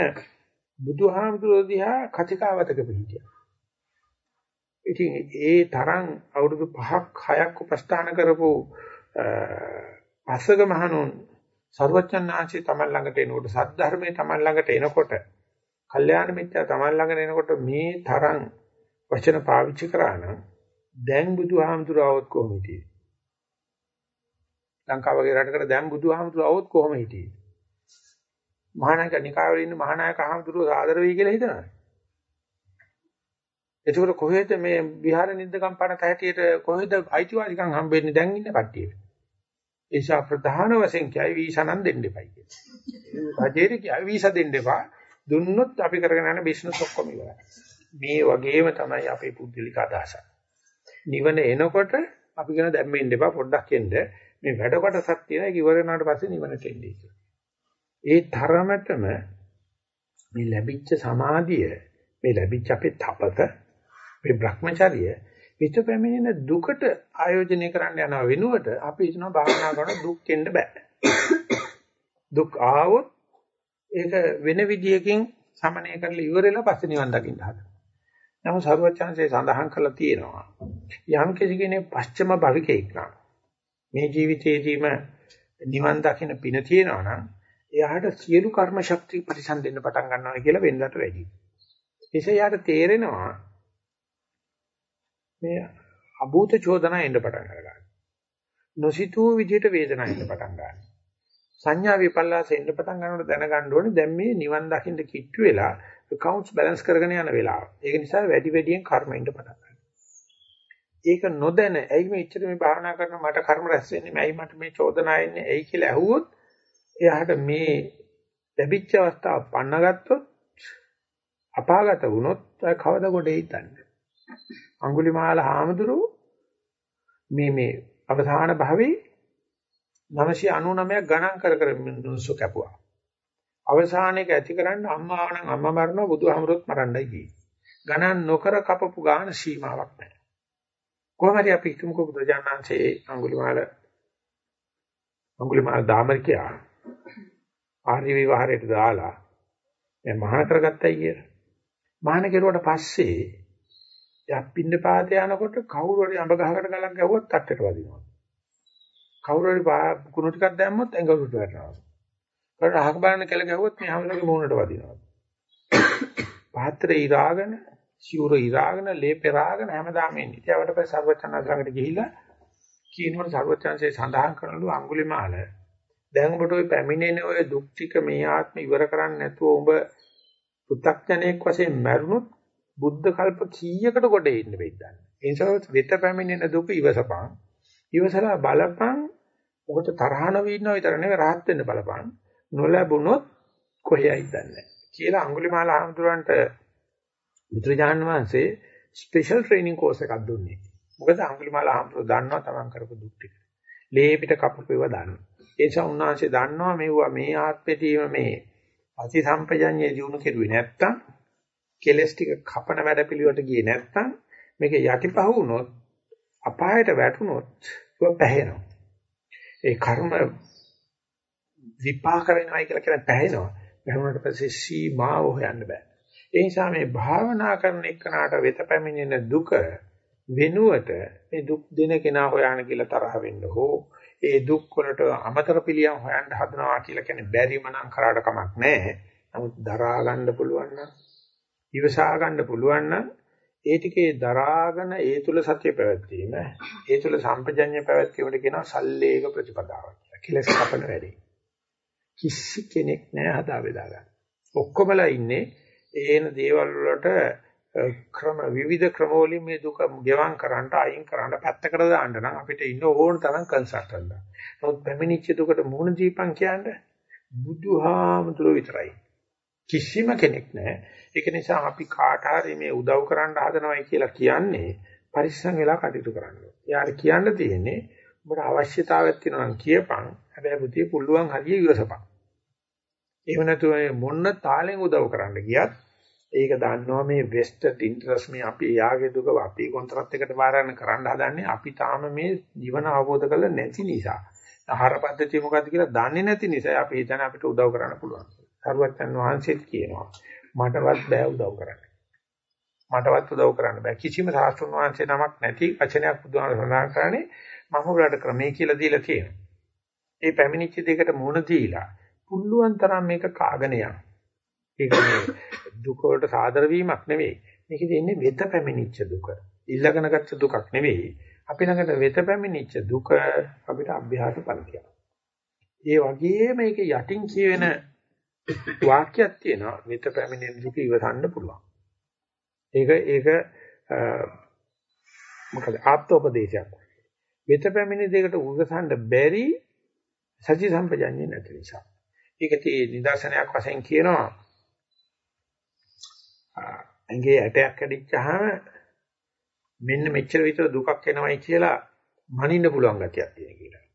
බුදුහාමුදුරුවෝ දිහා කතිකාවතක පිළිගියා. ඉතින් ඒ තරම් අවුරුදු 5ක් 6ක් උපස්ථාන කරපු පස්වග මහණුන් සර්වචන්නාංශي තමන් ළඟට එනකොට සද්ධර්මයේ තමන් ළඟට එනකොට කල්යාණ මිත්‍යා තමන් ළඟට එනකොට මේ තරම් වචන පාවිච්චි කරා නම් දැන් බුදුහාමුදුරුවෝත් කොහොම හිටියේ? ලංකාව වගේ රටකට දැන් බුදුහාමුදුරුවෝත් කොහොම හිටියේ? මහානායක නිකායේ ඉන්න මහානායක හාමුදුරුවෝ සාදර වෙයි කියලා හිතනවා එතකොට කොහෙද මේ විහාර නිද්දකම් පනත හැටියට කොහෙද අයිතිවාසිකම් හම්බෙන්නේ? දැන් ඉන්න කට්ටියට. ඒ නිසා ප්‍රධාන වශයෙන් කියයි වීසා නම් දෙන්න එපයි කියලා. රජේට කියයි වීසා දෙන්න එපා. දුන්නොත් අපි කරගෙන යන බිස්නස් ඔක්කොම ඉවරයි. මේ වගේම තමයි අපේ පුද්ගලික අදහස. නිවන එනකොට අපි කියන දැම්මෙන්න එපා පොඩ්ඩක් එන්න. මේ වැඩ කොටසක් තියෙන ඒක ඉවර වුණාට පස්සේ නිවනට එන්නේ කියලා. ඒ තරමටම මේ ලැබිච්ච සමාධිය මේ ලැබිච්ච අපේ තපත මේ Brahmacharya පිට පැමිණෙන දුකට ආයෝජනය කරන්න යන වෙනුවට අපි හිතනවා භාවනා කරන දුක් එන්න බෑ. දුක් ආවොත් ඒක වෙන විදියකින් සමනය කරලා ඉවරෙලා පස්සේ නිවන් දකින්න හදනවා. නමුත් සරුවචාන්සේ සඳහන් කරලා තියෙනවා යම් කෙනෙක් පස්චම භවිකෙක් නම් මේ ජීවිතයේදීම නිවන් දකින්න පින තියෙනවා නම් එයාට සියලු කර්ම ශක්තිය ප්‍රතිසන්දෙන්න පටන් ගන්නවා කියලා වෙනදට වැඩි. එසේ යාට තේරෙනවා මේ අභූත චෝදනා එන්න පටන් ගන්නවා. නොසිතූ විදිහට වේදනා එන්න පටන් ගන්නවා. සංඥා විපල්ලාස එන්න පටන් ගන්නකොට දැනගන්න ඕනේ දැන් මේ නිවන් දකින්න කිට්ටු වෙලා accounts balance කරගෙන යන වෙලාව. ඒක නිසා වැඩි වැඩියෙන් කර්ම එන්න පටන් ගන්නවා. ඒක නොදැන ඇයි මේ ඉච්ඡර මේ භාවනා කරන මට කර්ම රැස් වෙන්නේ ඇයි මට මේ චෝදනා එන්නේ ඇයි කියලා ඇහුවොත් එයාට මේ ලැබිච්ච අවස්ථාව පන්නගත්තොත් අපාගත වුණොත් කවද ගොඩේ හිටන්නේ අඟුලිමාල හාමුදුරුව මේ මේ අවසාන භවයේ 999ක් ගණන් කර කර මිනිස්සු කැපුවා. අවසානයේක ඇති කරන්න අම්මා නම් අම්මා මරනවා බුදුහාමුදුරුවොත් මරන්නයි කියේ. ගණන් නොකර කපපු ගාන සීමාවක් නැහැ. කොහොම හරි අපි හිතමුකෝ බුදුජානනාංශයේ අඟුලිමාල අඟුලිමාල දාමරිකයා ආර්ය විවහාරයට දාලා දැන් මහාන කරගත්තයි කියලා. මහාන කෙරුවට පස්සේ යප්පින්න පාතේ යනකොට කවුරු හරි අඹ ගහකට ගලක් ගැහුවොත් තට්ටට වදිනවා. කවුරු හරි කුණු ටිකක් දැම්මොත් ඇඟ උඩට වැටෙනවා. කවුරු රහක බලන කෙල ගැහුවොත් මේ හැමලගේ මූණට වදිනවා. පාත්‍රය ඉරාගෙන, සිවුර ඉරාගෙන, ලේ පෙරාගෙන හැමදාම එන්නේ. ඉතින් අපිට පස්සේ සර්වචනන් ළඟට ගිහිලා කියනකොට සර්වචන්සේ සඳහන් කරනලු අඟුලිමාල දැන් ඔබට ওই පැමිණෙන ওই දුක් ටික මේ ආත්ම ඉවර කරන්නේ නැතුව ඔබ පු탁ජනෙක් වශයෙන් මැරුණොත් බුද්ධ කල්ප කීයකට කොට ඉන්න වෙයිද? ඒ නිසා වෙත පැමිණෙන දුක ඉවසපන්. ඉවසලා බලපන්. ඔකට තරහ නොවී ඉන්නව විතර නෙවෙයි rahat වෙන්න බලපන්. නොලැබුණොත් කොහේයිද දන්නේ කියලා අඟුලිමාල හඳුරන්ට බුදුරජාණන් වහන්සේ ස්පෙෂල් ට්‍රේනින් කෝස් එකක් දුන්නේ. මොකද අඟුලිමාල හඳුර දන්නවා තමන් කරපු දුක් ටික. ලේ පිට කපපේව දන්නවා. ඒ නිසා උන්වහන්සේ දන්නවා මේවා මේ ආත්මෙදීම මේ අති සම්පජඤ්ඤේ දිනු කෙරුවේ නැත්තම් කෙලස් ටික කපන වැඩ පිළිවෙලට ගියේ නැත්නම් මේක යටිපහ වුණොත් අපායට වැටුනොත් ඒක පැහැෙනවා. ඒ කර්ම විපාක වෙනවා කියලා කියන පැහැෙනවා. පැහැුණාට පස්සේ සීමාව හොයන්න බෑ. ඒ නිසා මේ භාවනා කරන එකනට වෙත පැමිණෙන දුක වෙනුවට මේ දුක් දෙන කෙනා හොයන්න කියලා තරහ වෙන්න හෝ ඒ දුක් වලට අමතර පිළියම් හොයන්න හදනවා කියලා කියන්නේ බැරිම නම් කරාට කමක් නැහැ. නමුත් දරා ගන්න පුළුවන් නම් ඉවසා ගන්න පුළුවන් නම් ඒ ටිකේ දරාගෙන ඒ තුල සත්‍ය පැවැත්වීම ඒ තුල සම්පජඤ්ඤ පැවැත්වීමට කියනවා සල්ලේක ප්‍රතිපදාවක් කියලා. කෙලස් කපන වැඩේ. කිසි කෙනෙක් නෑ හදා බෙදා ගන්න. ඔක්කොමලා ඉන්නේ ඒන දේවල් වලට ක්‍රම විවිධ ක්‍රම වලින් මේ දුක ගෙවම් කරන්න අයින් කරන්න පැත්තකට දාන්න නම් අපිට ඉන්න ඕන තරම් කන්සල්ටන්ට්. නමුත් පැමිණිච්ච දුකට මුහුණ දීපන් කියන්නේ බුදුහාමුදුරුවෝ විතරයි. කිසිම කෙනෙක් නැහැ. ඒක නිසා අපි කාට හරි මේ උදව් කරන්න හදනවයි කියලා කියන්නේ පරිස්සම් වෙලා කටයුතු කරන්න ඕනේ. යාර කියන්න තියෙන්නේ ඔබට අවශ්‍යතාවයක් තියෙනවා නම් කියපන්. හැබැයි පුතේ පුළුවන් හරිය ඉවසපන්. එහෙම නැතුව මොන්න තාලෙන් උදව් කරන්න ගියත් ඒක දන්නවා මේ වෙස්ටඩ් ඉන්ටරස් මේ අපි යාගේ දුක අපි කොන්ත්‍රාත් එකට බාරගෙන කරන්න හදන්නේ අපි තාම මේ ජීවන අවබෝධ කරලා නැති නිසා. ආහාර පද්ධතිය මොකද්ද කියලා දන්නේ නැති නිසා අපි හිතන අපිට උදව් කරන්න පුළුවන්. සරුවච්චන් වහන්සේත් කියනවා මටවත් බෑ උදව් කරන්න. මටවත් උදව් කරන්න බෑ. කිසිම සාස්ත්‍රුන් වහන්සේ නමක් නැති වචනයක් බුදුහාම සඳහන් කරන්නේ මම ඔයාලට ක්‍රමයේ කියලා දීලා තියෙනවා. ඒ පැමිණිච්ච දෙයකට මුණ දීලා පුළුවන් තරම් මේක කාගෙන යන්න. ඒක මේ දුක වලට සාදර වීමක් නෙවෙයි. මේකේ තියෙන්නේ වෙත පැමිණිච්ච දුක. ඉල්ලගෙන ගත්ත දුකක් නෙවෙයි. අපි ළඟට වෙත පැමිණිච්ච දුක අපිට අභ්‍යාස ඵල ඒ වගේම මේක යටින් කියවෙන වාක්‍යයක් තියෙනවා වෙත පැමිණෙන දුක ඉවසන්න පුළුවන්. ඒක ඒක මොකද ආත්මෝපදේශයක්. වෙත පැමිණෙන දෙයකට උගසන්න බැරි සත්‍ය සම්පජඤ්ඤය නැති නිසා. ඒක තේ නිදර්ශනයක් වශයෙන් කියනවා ඇඟේ ඇටයක් කැඩිච්චාම මෙන්න මෙච්චර විතර දුකක් එනවයි කියලා මනින්න පුළුවන් ගතියක් තියෙන කියලා.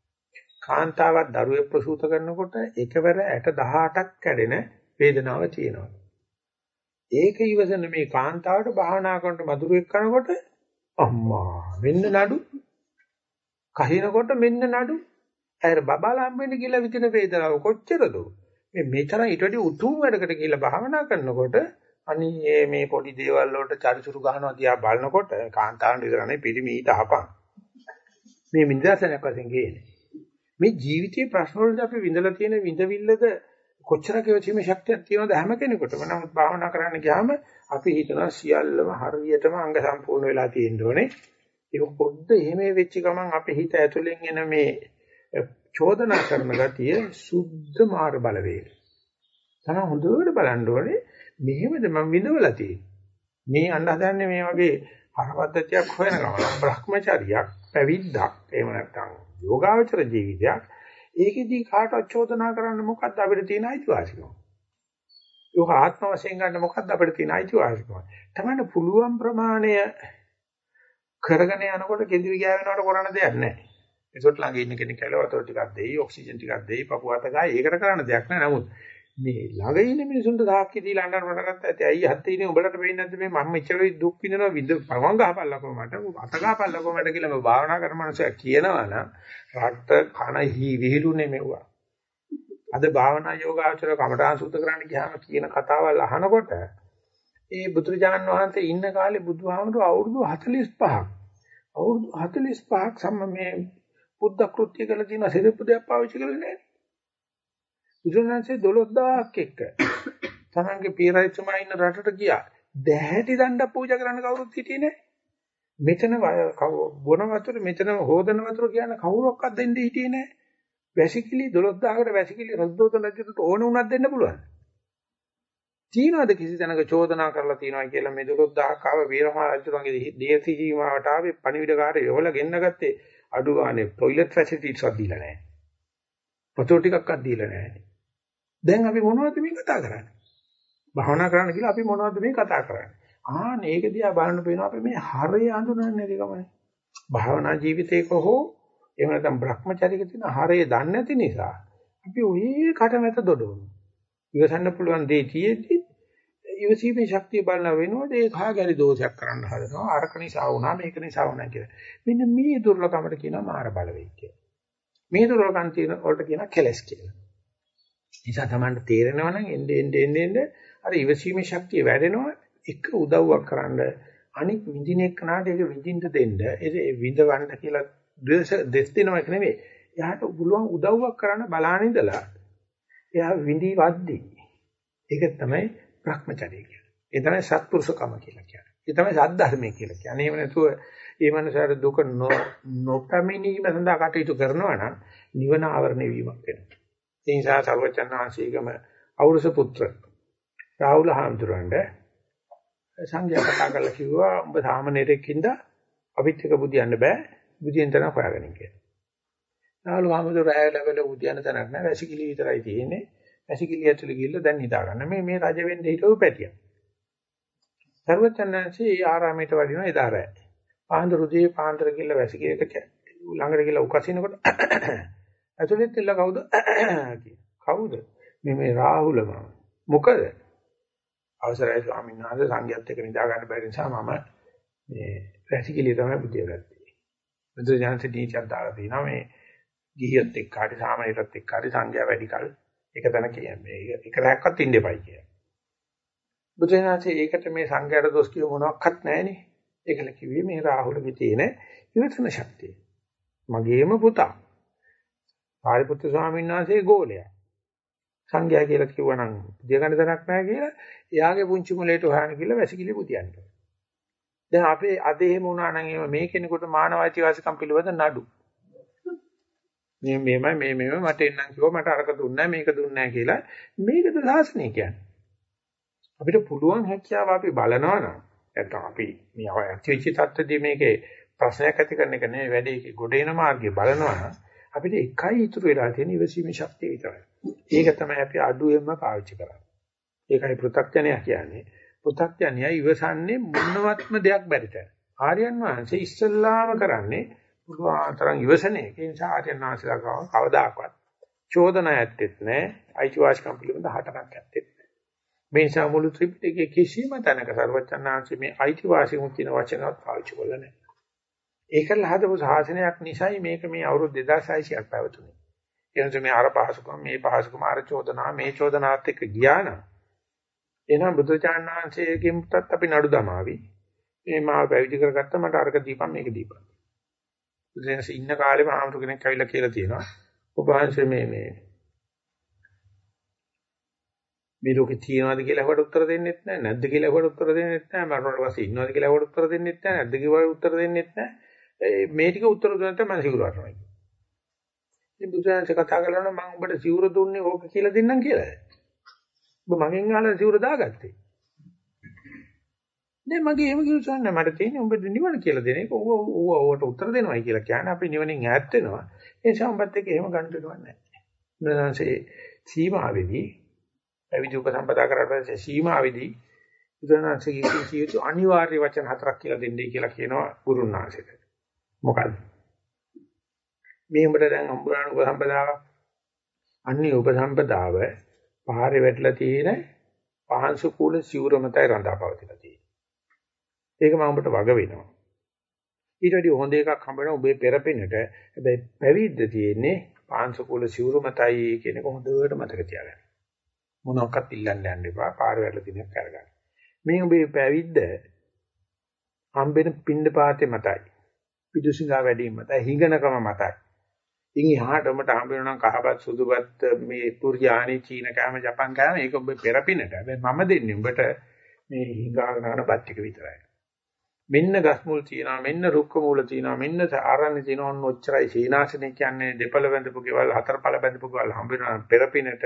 කාන්තාවක් දරුවෙක් ප්‍රසූත කරනකොට එකවර ඇට 18ක් කැඩෙන වේදනාව තියෙනවා. ඒක ඉවසන මේ කාන්තාවට භාවනා කරනකොට මధుරෙක් කරනකොට අම්මා මෙන්න නඩු කහිනකොට මෙන්න නඩු ඇර බබාලා හම්බෙන්න කියලා විදින වේදනාව කොච්චරද මේ මෙතරම් ඊට වඩා උතුම් වැඩකට කියලා භාවනා කරනකොට අනී මේ පොඩි දේවල් වලට චරිචුරු ගහනවා දිහා බලනකොට කාන්තාවන් විතරනේ පිරිමි ඊට අහපන්. මේ නිදර්ශනයක් වශයෙන් ගේන්නේ. මේ ජීවිතයේ ප්‍රශ්න වලට අපි විඳලා තියෙන විඳවිල්ලද කොච්චරක යොචීමේ ශක්තියක් තියෙනවද හැම කෙනෙකුටම. නමුත් භාවනා කරන්න ගියාම අපි හිතනවා සියල්ලම හරියටම අංග සම්පූර්ණ වෙලා තියෙන්න ඕනේ. ඒක පොඩ්ඩ එහෙම වෙච්ච ගමන් අපේ හිත ඇතුලෙන් එන මේ චෝදනා කරන ගතිය සුද්ධ මාර්ග බලවේග. තමයි හොඳට බලන්න ඕනේ මෙහෙමද මම විඳවලා තියෙන්නේ. මේ අන්න හදන්නේ මේ වගේ හරපද්ධතියක් හොයන ගමන බ්‍රහ්මචාරියක් පැවිද්දක් එහෙම නැත්නම් යෝගාවචර ජීවිතයක් ඒකෙදී කාටවත් චෝදනා කරන්න මොකද්ද අපිට තියෙන අයිතිවාසිකම? ඒක ආත්ම වශයෙන් ගන්න මොකද්ද අපිට තියෙන අයිතිවාසිකම? තමයි පුළුවන් ප්‍රමාණය කරගෙන යනකොට කෙඳිරි ගෑවෙනවට කරන්න දෙයක් නැහැ. ඒකට ළඟ ඉන්න කෙනෙක් කියලා වතුර ටිකක් දෙයි, ඔක්සිජන් ටිකක් දෙයි, පපුව අත ගායි. ඒකට කරන්න දෙයක් නැහැ. නමුත් මේ ළඟ ඉන්න මිනිසුන්ට සාක්ෂි දීලා අඬන පටන් ගත්තා ඇති අයිය හත් ඉන්නේ උඹලට වෙන්නේ නැද්ද මේ මම මෙච්චර දුක් විඳිනවා විඳ පවන් ගහපල්ලකෝ මට අත ගහපල්ලකෝ මට කියලා මම භාවනා කරන මනුස්සයා කියනවා නම් රට කන හි විහිළුනේ මෙවුවා. අද භාවනා යෝගාචර කමඨාන් සුද්ධ කරන්න ගියාම කියන කතාවල් අහනකොට ඒ බුදුරජාණන් වහන්සේ ඉන්න කාලේ බුදුහාමුදුරුවෝ අවුරුදු 45ක් අවුරුදු 45ක් සම්ම මේ බුද්ධ කෘත්‍ය කළ දින සිරිපු දෙයක් පාවිච්චි කරලා නැහැ. බුදුරජාණන්සේ 12000ක් එක්ක තමන්ගේ පීරයිතුමා ඉන්න රටට ගියා. දැහැටි දණ්ඩ පූජා කරන්න කවුරුත් හිටියේ නැහැ. මෙතන බොන වතුර මෙතන හොදන වතුර කියන කවුරක්වත් දෙන්න හිටියේ නැහැ. වැසිකිලි 12000කට වැසිකිලි රද්දෝතන රජුට ඕන උනක් දෙන්න පුළුවන්. තියනවාද කිසි තැනක චෝදනා කරලා තියනවා කියලා මේ 12000ක් ආව වීරමහා රජුගේ දේශී සීමාවට ආවේ පණිවිඩකාරය යොවල ගෙන්න ගත්තේ අඩු ගානේ টয়ලට් ෆැසිලිටිස් වත් දීලා නැහැ. වතුර ටිකක්වත් දීලා නැහැ. දැන් අපි මොනවද මේ කතා කරන්නේ? භාවනා කරන්න කියලා අපි මොනවද මේ කතා කරන්නේ? ආ මේක දිහා බලන්න පේනවා අපි මේ හරය අඳුනන්නේ නැති කමයි. භාවනා ජීවිතේක හෝ එහෙම නැත්නම් Brahmacharya තියෙන හරය දන්නේ නැති නිසා අපි ඔය කටමැත දොඩවනවා. ඉවසන්න පුළුවන් දේ තියෙද්දි ඉවසීමේ ශක්තිය බලන වෙනකොට ඒ කාගරි දෝෂයක් කරන්න හදනවා. අරක නිසා වුණා මේක නිසා වුණා කියලා. මෙන්න මේ දුර්ලභමකට කියනවා මාර බලවේග කියලා. මේ දුර්ලභකම් තියෙන වලට කියනවා කෙලස් කියලා. නිසා Tamanට තේරෙනවා නම් එන්නේ එන්නේ එන්නේ අර ඉවසීමේ ශක්තිය වැඩෙනවා. එක උදව්වක් කරන්න. අනික් විඳින එක්කනට ඒක විඳින්න දෙන්න. ඒ විඳවන්න කියලා ද්වේෂ දෙස් දෙනව එක නෙවෙයි එයාට පුළුවන් උදව්වක් කරන්න බලාන ඉඳලා එයා විඳි වද්දි ඒක තමයි Brahmacharya කියන්නේ. ඒ තමයි සත්පුරුෂකම කියලා කියන්නේ. ඒ තමයි සද්ධර්මය කියලා කියන්නේ. එහෙම නැතුව ඒ මනසට දුක නොපැමිණීම සඳහා කටයුතු කරනවා නම් නිවන ආවරණය වීමක් වෙනවා. ඒ නිසා සර්වචන් වහන්සේගම අවුරුස පුත්‍ර රාහුල හාමුදුරන්ට සංඝයා කතා කරලා කිව්වා උඹ සාමණේරෙක් හින්දා අපිත් එක බුදියන්න බෑ බුදියෙන් තන හොයාගන්න කියලා. රාහුල හාමුදුර රැය ලැබෙල බුදියන්න තැනක් නෑ වැසිකිලි විතරයි තියෙන්නේ. වැසිකිලි ඇතුලේ ගිහිල්ලා දැන් හිතා ගන්න. මේ මේ රජ වෙන්න හිටව පැටිය. සර්වචන්නාංශී ආරාමයට වඩිනවා එදා රැය. පාන්දර උදේ පාන්දර ගිහිල්ලා වැසිකිලියට ළඟට ගිහිල්ලා උකසිනකොට ඇතුළෙත් ඉල්ල කවුද? කවුද? මේ මේ රාහුලම මොකද අවසරයි ස්වාමීන් වහන්සේ සංඝයාත් එක්ක නිදා ගන්න බැරි නිසා මම මේ රැසිකලිය තමයි බුදිය ගත්තේ. බුදුජානක දීචක් දාලා තිනවා මේ ගිහියත් එක්ක හරි සාමණේරත් එක්ක හරි සංඝයා වැඩි කල එක තැන කියන්නේ. ඒක රැක්කත් ඉන්න එපයි කියන්නේ. බුදුරජාණන්සේ ඒකට මේ සංඝයාට දොස් කිය මොනවත් නැහැනේ. ඒකල කිව්වේ මේ රාහුලගේ තියෙන ඉවසන ශක්තිය. මගේම පුතා. පාරිපුත්‍ර ස්වාමීන් වහන්සේ ගෝලයා. සංඝයා කියලා කිව්වනම් දියගන්න තැනක් නැහැ කියලා එයාගේ පුංචි මුලේට හොයන්න කියලා වැසිකිලි පුතියන්න. දැන් අපේ අද එහෙම වුණා නම් එහෙම මේ කෙනෙකුට මානව අයිතිවාසිකම් පිළිබඳ නඩු. මේ මේමයි මේ මේම මට එන්නම් කිව්වා මට අරක දුන්නේ මේක දුන්නේ කියලා මේකද සාසනය කියන්නේ. අපිට පුළුවන් හැකියාව අපි බලනවා නම් නැත්නම් අපි මේ අවචිච්ච තත්ත්වදී මේකේ ප්‍රශ්නයක් ඇති කරන එක නෙවෙයි වැඩේ ගොඩ එන මාර්ගය බලනවා නම් අපිට එකයි ඉතුරු වෙලා තියෙන ඉවසීමේ ශක්තිය විතරයි. ඒක තමයි අපි අඩුවෙන්ම පාවිච්චි කරන්නේ. ඒකයි පෘථග්ජනය කියන්නේ. පෘථග්ජනය ඉවසන්නේ මොනවත්ම දෙයක් බැරිට. ආර්යයන් වහන්සේ ඉස්සල්ලාම කරන්නේ පුළුවන් ඉවසන එක. ඒ නිසා ආර්යයන් වහන්සේලා ගාව කවදාකවත් චෝදනා ඇත්තෙත් නැහැ. අයිතිවාසිකම් පිළිබඳ හටනක් ඇත්තෙත් නැහැ. මේ නිසා මුළු ත්‍රිපිටකයේ කිසිම තැනක සර්වචන්නාංශයේ මේ අයිතිවාසිකම් කියන වචනවත් පාවිච්චි කරලා නැහැ. ඒකල හදපු සාසනයක් නිසායි මේක මේ අවුරුදු 2600ක් පැවතුනේ. එනස මේ අර පහසුකම් මේ පහසුකම අර චෝදනා මේ චෝදනාත් එක්ක ගියා නම් එහෙනම් බුදුචානන්සේගෙන් පුතත් අපි නඩු දමාවි. මේ මාව පැවිදි කරගත්ත මට අරක දීපන් මේක දීපන්. බුදුසෙන්ස ඉන්න කාලෙම ආමතු කෙනෙක් ඇවිල්ලා කියලා තියෙනවා. ඔබ වහන්සේ මේ මේ මේ ලෝකේ තියනවාද කියලා හොට උත්තර දෙන්නෙත් නැහැ නැද්ද කියලා හොට උත්තර දෙන්නෙත් නැහැ මරණයට පස්සේ ඉන්නවාද කියලා හොට උත්තර දෙන්නෙත් නැහැ නැද්ද කියලා උත්තර දෙන්නෙත් නැහැ මේ ටික උත්තර දුන්නත් මම සිවුර වටනවා ඉතින් බුදුරජාණන් කතා කරලා මම ඔබට සිවුර දුන්නේ ඕක කියලා දෙන්නම් කියලා. ඔබ මගෙන් අහලා සිවුර දාගත්තේ. නෑ මගේ එහෙම කිව්වොත් මට තියෙන්නේ උඹ නිවන කියලා දෙන එක. ඌ ඌ ඌට උත්තර දෙනවයි කියලා කියන්නේ අපි නිවනින් ඈත් වෙනවා. ඒ නිසා උඹත් එක්ක එහෙම ගන්න දෙනව නෑ. බුදුරජාණන්සේ සීමාවේදී අවිදි උපසම්පදා කරලා පස්සේ සීමාවේදී බුදුරජාණන්සේ කියපු අනිවාර්ය වචන හතරක් කියලා දෙන්නයි කියලා කියනවා ගුරුනාංශයට. මොකද්ද? මේ උඹට දැන් අම්බුරාණ උපසම්පදාව අන්නේ උපසම්පදාව පහරේ වැටලා තියෙන පහන්සු කුල සිවුර මතයි රඳාපවතිලා තියෙන්නේ. ඒක මම උඹට වග වෙනවා. ඊට වඩා හොඳ එකක් හම්බ වෙනවා ඔබේ පෙරපිනට. හැබැයි පැවිද්ද තියෙන්නේ පහන්සු කුල සිවුර මතයි කියන එක හොඳට මතක තියාගන්න. මොනවාක්වත් ඉල්ලන්න යන්න එපා. පාර වැටලා දිනක් අරගන්න. මේ ඔබේ පැවිද්ද හම්බෙන පින්ඳ පාතේ මතයි. පිටුසිඟා වැඩිම මතයි. හිඟනකම මතයි. ඉන් එහාට උඹට හම්බ වෙනවා නම් කහපත් සුදුපත් මේ තුර්යානි චීන කෑම ජපන් කෑම ඒක ඔබ පෙරපිනට. හැබැයි මම දෙන්නේ උඹට මේ හිඟාගෙන යන බත් ටික විතරයි. මෙන්න ගස් මුල් තියනවා මෙන්න රුක්ක මූල තියනවා මෙන්න ආරණ්‍ය තියනවා ඔන්න ඔච්චරයි සීනාසනේ කියන්නේ දෙපළ බඳපු ගෙවල් හතරපළ බඳපු ගෙවල් හම්බ වෙනවා පෙරපිනට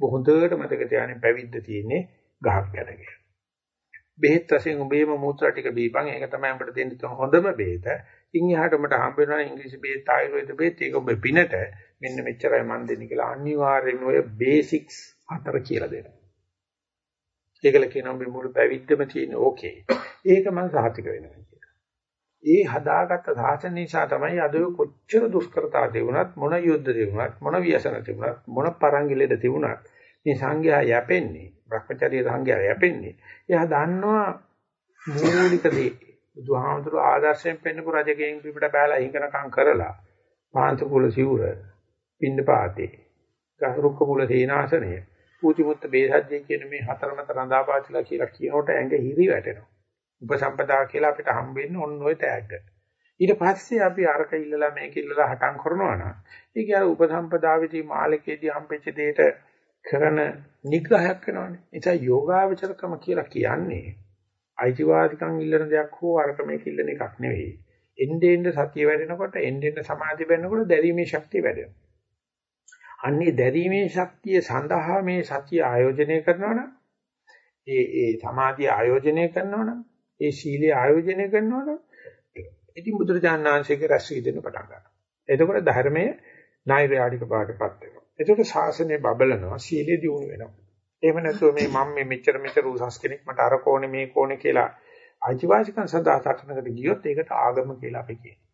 බොහොඳට මතක තියාගන්න පැවිද්ද තියෙන්නේ ගහක් ගැටගෙන. බෙහෙත් වශයෙන් උඹේම මූත්‍රා ටික බීපන් ඒක තමයි අපිට දෙන්න හොඳම බෙහෙත. ඉන් එහාට උඹට හම්බ වෙනවා ඉංග්‍රීසි බෙහෙත් ආයුර්වේද බෙහෙත් ඒක ඔබ පිනට මෙන්න මෙච්චරයි මන් දෙන්නේ කියලා අනිවාර්යයෙන්ම ඔය බේසික්ස් හතර කියලා දෙනවා. ඒකල කියනවා මේ මුළු පැවිද්දම තියෙන ඕකේ. ඒක මම සාහිතික වෙනවා කියලා. ඒ හදාගත්ත සාසන නිසා තමයි අද කොච්චර දුෂ්කරතා තිබුණත් මොන යුද්ධ තිබුණත් මොන ව්‍යසන තිබුණත් මොන පරංගිලෙද තිබුණත් මේ සංඝයා යැපෙන්නේ Brahmacharya සංඝයා යැපෙන්නේ. එයා දන්නවා මූලික දේ. බුදුහාමුදුරු ආදර්ශයෙන් පෙන්නපු රජකෙයින් පිටට බෑලා හිඟනකම් කරලා පාන්ත කුල සිවුර පින්න පාතේ ගහරුක්ක මුල සීනාසනය පූතිමුත්ත බේසජ්ජේ කියන මේ හතරමත රඳාපාතිලා කියලා කියනකොට ඇඟ හිරි වැටෙනවා. උපසම්පදා කියලා අපිට හම්බෙන්නේ ඔන්න ඔය තෑග්ග. ඊට පස්සේ අපි අරක ඉල්ලලා මේක ඉල්ලලා හටම් කරනවා නම් ඒක අර උපසම්පදාවේදී මාළිකේදී හම්බෙච්ච දෙයට කරන නිග්‍රහයක් වෙනවනේ. ඒ නිසා යෝගාවචරකම කියලා කියන්නේ අයිතිවාදිකම් ඉල්ලන දෙයක් හෝ අරක මේක ඉල්ලන එකක් නෙවෙයි. එන්නේ එන්නේ සතිය වැඩෙනකොට එන්නේ එන්නේ සමාධිය වැඩෙනකොට දැරීමේ ශක්තිය වැඩෙනවා. අන්නේ දැරීමේ ශක්තිය සඳහා මේ සතිය ආයෝජනය කරනවනම් ඒ ඒ සමාධිය ආයෝජනය කරනවනම් ඒ සීලය ආයෝජනය කරනවනම් ඉතින් බුදුරජාණන් වහන්සේගේ රැස් වී දෙන්න පටන් ගන්නවා. එතකොට ධර්මයේ නෛර්යානික පාඩපත් වෙනවා. එතකොට ශාසනය බබලනවා සීලෙ දියුණු වෙනවා. එහෙම නැතුව මේ මම මේ මෙච්චර මෙච්චර උසස් කෙනෙක් මට අර කෝණේ මේ කෝණේ කියලා අයිතිවාසිකම් සඳහා සටනකට ගියොත් ඒකට ආගම කියලා අපි කියනවා.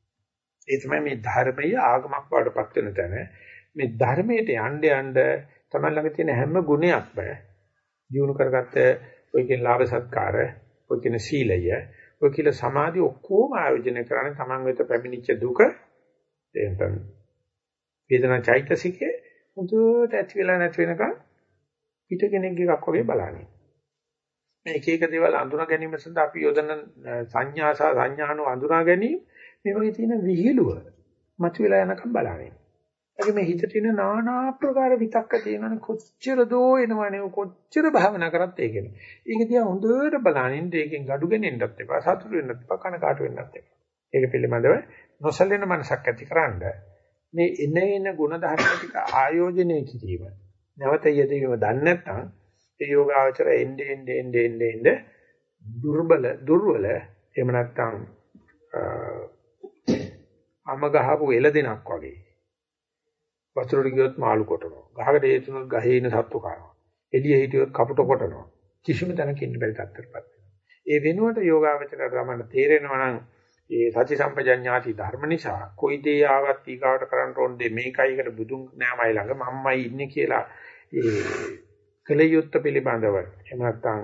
ඒ තමයි මේ ධර්මයේ ආගමක් වඩපත් වෙන තැන. මේ ධර්මයට යන්න යන්න තමයි ළඟ තියෙන හැම ගුණයක්ම දිනු කරගත්ත ඔය කියන ලාභ සත්කාර, ඔය කියන සීලය, ඔය කියන සමාධි ඔක්කොම ආයෝජනය කරන්නේ Taman වෙත පැමිණිච්ච දුක එහෙනම් වේදනා චෛතසිකේ මුදුවට ඇති වෙලා නැති වෙනකන් පිට කෙනෙක් එකක් වගේ බලන්නේ. මේ එක එක දේවල් අඳුනා ගැනීම සඳහා අපි යොදන සංඥා සහ සංඥානු අඳුනා ගැනීම මේ වගේ තියෙන විහිළුව මතුවලා යනකම් බලන්නේ. ඒ මේ හිතේ තියෙන নানা ආකාර විතක්ක තියෙනවනේ කොච්චර දෝ එනවනේ කොච්චර භාවනා කරත් ඒකනේ. ඒක දිහා හොඳට බලනින් ඒකෙන් gadu ගෙනෙන්නත් එපා සතුටු වෙන්නත් එපා කනකාට වෙන්නත් එපා. ඒක පිළිබඳව නොසැලෙන මනසක් ඇතිකරන්න මේ එන එන ගුණ ධර්ම ටික ආයෝජනය කිරීම. නැවත යෙදීම දන්නේ නැත්නම් ඒ යෝගාවචර එnde ende ende ende ende දුර්බල දුර්වල එහෙම නැත්නම් අම ගහපු එළදෙනක් වගේ වතුරට ගියොත් මාළු කොටනවා. ගහකට හේතුනොත් ගහේ ඉන්න සත්තු කනවා. එළිය හිටියොත් කපුට කොටනවා. කිසිම තැනක ඉන්න බැරි තත්ත්වයකටපත් වෙනවා. ඒ වෙනුවට යෝගාවචරයට ගමන තේරෙනවා නම් ඒ සති සම්පජඤ්ඤාති ධර්ම නිසා කොයි දේ ආවත් ඊගාවට කරන්න ඕන දේ මේකයිකට බුදුන් නෑමයි ළඟ මම්මයි ඉන්නේ කියලා ඒ කලියුත්ත පිළිබඳව එහෙම නැත්නම්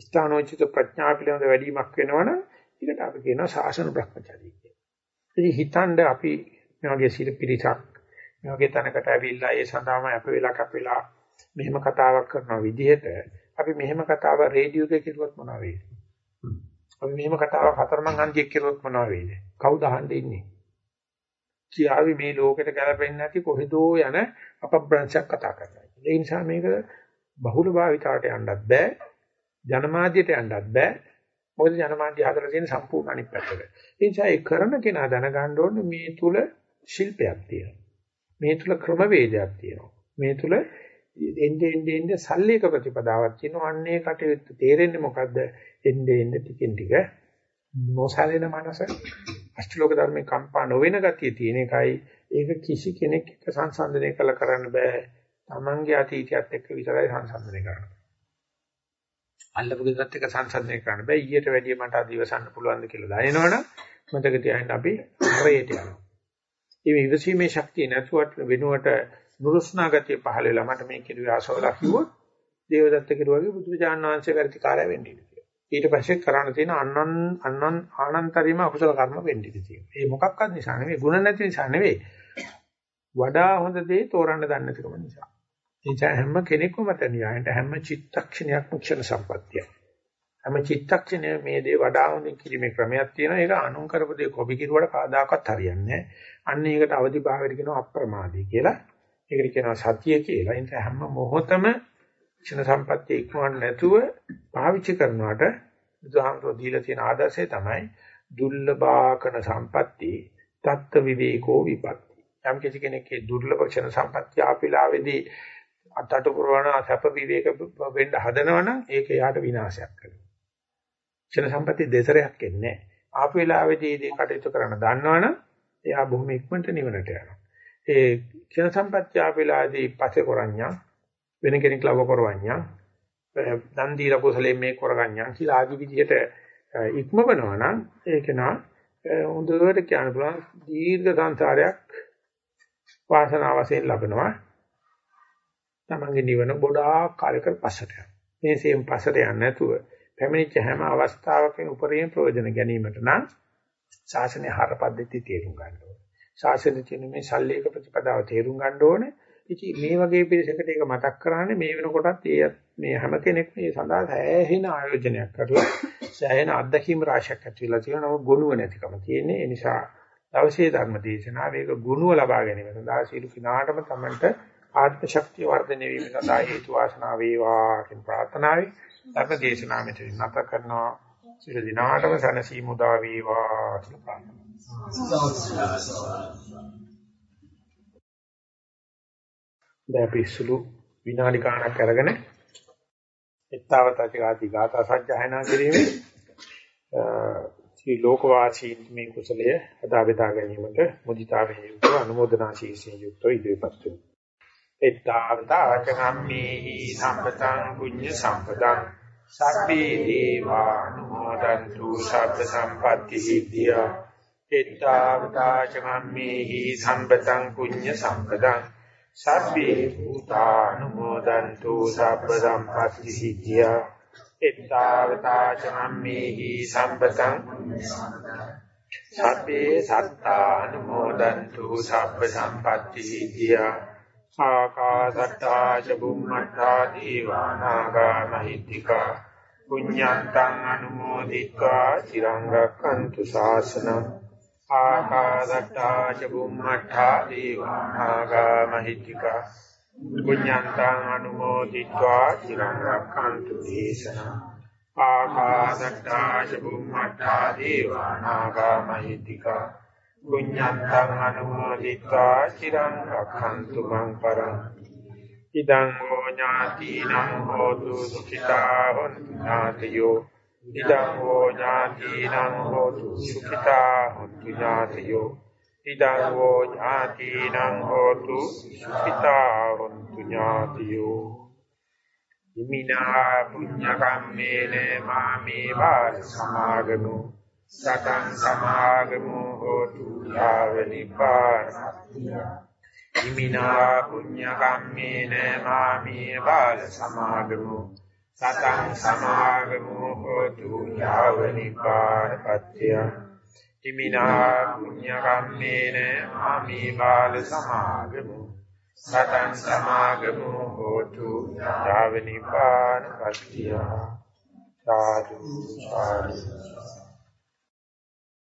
ස්ථානෝචිත ප්‍රඥා පිළිබඳ වැඩිමක් වෙනවනම් ඒකට අපි කියනවා ශාසන භ්‍රමචාරී කියලා. ඉතින් හිතනද අපි මේ වගේ සිල් පිරිසක් මේ වගේ තැනකට ඇවිල්ලා ඒ සඳහාම අප වෙලා කප වෙලා මෙහෙම කතාවක් කරන විදිහට අපි මෙහෙම කතාව රේඩියෝ එකේ කිරුවොත් මොනවා වෙයිද? අපි මෙහෙම කතාවක් හතරමං අන්තියක් කිරුවොත් මොනවා වෙයිද? කවුද අහන්නේ ඉන්නේ? කියාවි මේ ලෝකෙට ගැලපෙන්නේ නැති කොහෙදෝ යන අපබ්‍රංශයක් කතා කරනවා. ඒ නිසා මේක බහුල භාවිතයට යන්නත් බෑ. ජනමාධ්‍යයට යන්නත් බෑ. මොකද ජනමාධ්‍ය හදලා තියෙන සම්පූර්ණ අනිත් පැත්තට. ඒ නිසා ඒ කරන කෙනා දැනගන්න ඕනේ මේ තුල ශිල්පයක් තියෙනවා. මේ තුල ක්‍රමවේදයක් තියෙනවා. මේ තුල එnde ende ende සල්ලේක ප්‍රතිපදාවක් තියෙනවා. අන්නේ කටයුත්ත තේරෙන්නේ මොකද්ද? එnde ende ටිකෙන් ටික නොසලෙන මනස අෂ්ටලෝක ධර්මේ කම්පා නොවන ගතිය තියෙන එකයි ඒක කිසි කෙනෙක් එක්ක සංසන්දනය කළ කරන්න බෑ. Tamange අතීතයත් එක්ක විතරයි සංසන්දනය කරන්න. අල්ලපු ගෙදරත් එක්ක සංසන්දනය කරන්න බෑ. ඊට වැඩිය මට අදිවසන්න පුළුවන්ද කියලා දැනනවනම් මතක තියාගන්න අපි හරයට යනවා. මේ ඉවසීමේ ශක්තිය නැතුවට වෙනුවට නුරුස්නා ගතිය පහළ වෙලා මට මේ කිරුවේ ආසවලා කිව්වොත් දේවදත්ත කිරුවාගේ බුදුරජාණන් වහන්සේ වැඩි කාර්ය වෙන්නේ කියලා. ඊට පස්සේ කරණ තියෙන අන්නන් අන්නන් ආනන්තරීම අකුසල කර්ම වෙන්නේ තියෙනවා. ඒ මොකක්වත් නිසා නෙවෙයි, ಗುಣ නැති නිසා නෙවෙයි. වඩා හොඳ දේ තෝරන්න දන්නේ නැතිකම නිසා. ඒ නිසා හැම කෙනෙකුම මත න්යායට හැම චිත්තක්ෂණයක්ම ක්ෂණ සම්පත්තියයි. හැම චිත්තක්ෂණය මේ දේ වඩා හොඳින් කිරීමේ ක්‍රමයක් තියෙනවා. ඒක අනුන් කරපු දේ කොබි කිරුවට කවදාකවත් හරියන්නේ නැහැ. අන්න ඒකට අවදි භාවයට කියනවා අප්‍රමාදී කියලා. ඒකට කියනවා සතිය කියලා. ඒ නිසා හැම මොහොතම ක්ෂණ සම්පත්තිය ඉක්මවන්න නැතුව පාවිච්චි කරනවට බුදුහාමරෝ දීලා තියෙන ආදර්ශය තමයි දුර්ලභාකන සම්පatti තත්ත්ව විවේකෝ විපatti. යම් කිසි කෙනෙක්ගේ දුර්ලභ ක්ෂණ සම්පත්තිය ආපිලාවේදී අතට පුරවන සැප විවේක වෙන්න හදනවනම් ඒක යාට විනාශයක් කරනවා. ක්ෂණ සම්පත්තිය දෙසරයක් එන්නේ නැහැ. ආපු වෙලාවේදී මේ කටයුතු කරන්න දන්නවනම් එයා බොහොම ඉක්මනට නිවනට යනවා. ඒ ක්ෂණ සම්පත්‍ය ආපෙලාදී පස්සේ කරඤ්ඤා වෙන කෙනෙක් ලව කරවඤ්ඤා දන් දීලා කුසලයෙන් මේ කරගඤ්ඤා කියලා ආදි විදිහට ඉක්මවනවා නම් ඒක නා හොඳට කියන්න පුළුවන් දීර්ඝ සංසාරයක් වාසනාව වශයෙන් ලබනවා. තමන්ගේ නිවන ගොඩාක් කාලයකට පස්සට යනවා. මේ සේම පස්සට යන්නේ නැතුව පැමිණිච්ච හැම අවස්ථාවකම උපරිම ප්‍රයෝජන ගැනීමට නම් ශාසනය හර පද්ධතිය තේරුම් ගන්න ඕනේ. ශාසනයේ තියෙන මේ ශල්‍යයක ප්‍රතිපදාව තේරුම් ගන්න ඕනේ. ඉතින් මේ වගේ පිළිසකට ඒක මතක් කරානේ මේ වෙනකොටත් ඒ මේ හැම කෙනෙක් මේ සඳහා සෑහෙන ආයෝජනයක් කරලා සෑහෙන අත්දැකීම් රාශියක් ඇති වෙලා තියෙනවා. නමුත් ගුණුව නැතිකම තියෙන්නේ. ඒ නිසා දවසේ ධර්ම දේශනාව ඒක ගුණුව ලබා ගැනීම සඳහා සීල කිනාටම තමන්ට ආත්ම ශක්තිය වර්ධනය වීම සඳහා හේතු වාසනා වේවා කියන ප්‍රාර්ථනාවයි ධර්ම දේශනාව මෙතන නැත කරනවා. සියලු දිනාටම සනසීමු දා වේවා කියලා ප්‍රාර්ථනා දැන් අපි සුළු විනාඩි ගාණක් අරගෙන එත්තවතචාති ගාථා සජ්ජායනා කිරීමේ ශ්‍රී ලෝකවාසී මේ කුසලය අදා බෙදා ගැනීමට මුදිතාවෙන් යුක්ත අනුමೋದනා ශීර්ෂයෙන් යුක්ත ඉදිරිපත් වෙනවා. එත්තවතචගම්මේ සම්පතං පුඤ්ඤ සම්පතං සබ්බේ දේවානුමෝදන්තු සබ්බ සම්පatti සිද්ධියා. එත්තාවතා චමම්මේහි සම්පතං කුඤ්ඤ සම්පතං සබ්බේ භූතානුමෝදන්තු සබ්බ සම්පත්‍ති සිද්ධියා. එත්තාවතාචනම්මේහි සම්පතං සබ්බේ සත්තානුමෝදන්තු සබ්බ සම්පත්‍ති සිද්ධියා. ආකාසට්ටා ච බුම්මට්ටා දීවානාගා මහිත්‍තිකා පුඤ්ඤන්තං අනුමෝදිත්වා চিරං රක්칸තු ශාසනං. ආකාසට්ටා ච බුම්මට්ටා දීවානාගා මහිත්‍තිකා පුඤ්ඤන්තං අනුමෝදිත්වා চিරං රක්칸තු දේශනං. ආකාසට්ටා ච බුම්මට්ටා දීවානාගා මහිත්‍තිකා පුඤ්ඤන්තං අනුමෝදිत्वा চিරං රක්ඛන්තු මං පරං. ඉදං හෝ ඥාතිනං හෝතු සුඛිතා හොන්තු ඥාතියෝ ඉදං හෝ ඥාතිනං හෝතු සුඛිතා හොන්තු ඥාතියෝ ඉදං හෝ ඥාතිනං හෝතු සුඛිතා හොන්තු ඥාතියෝ ඉමිනා පුඤ්ඤ කම්මේන මාමේ වාර සමාගමෝ. සතං සමාගමෝ හෝතු යාව නිපාතය ඉමිනා පුඤ්ඤ කම්මේන මාමී බාල සමාගමෝ. සතං සමාගමෝ හෝතු යාව නිපාතය ඉමිනා පුඤ්ඤ කම්මේන මාමී බාල සමාගමෝ. සතං සමාගමෝ හෝතු යාව නිපාතය සාදු සාදු.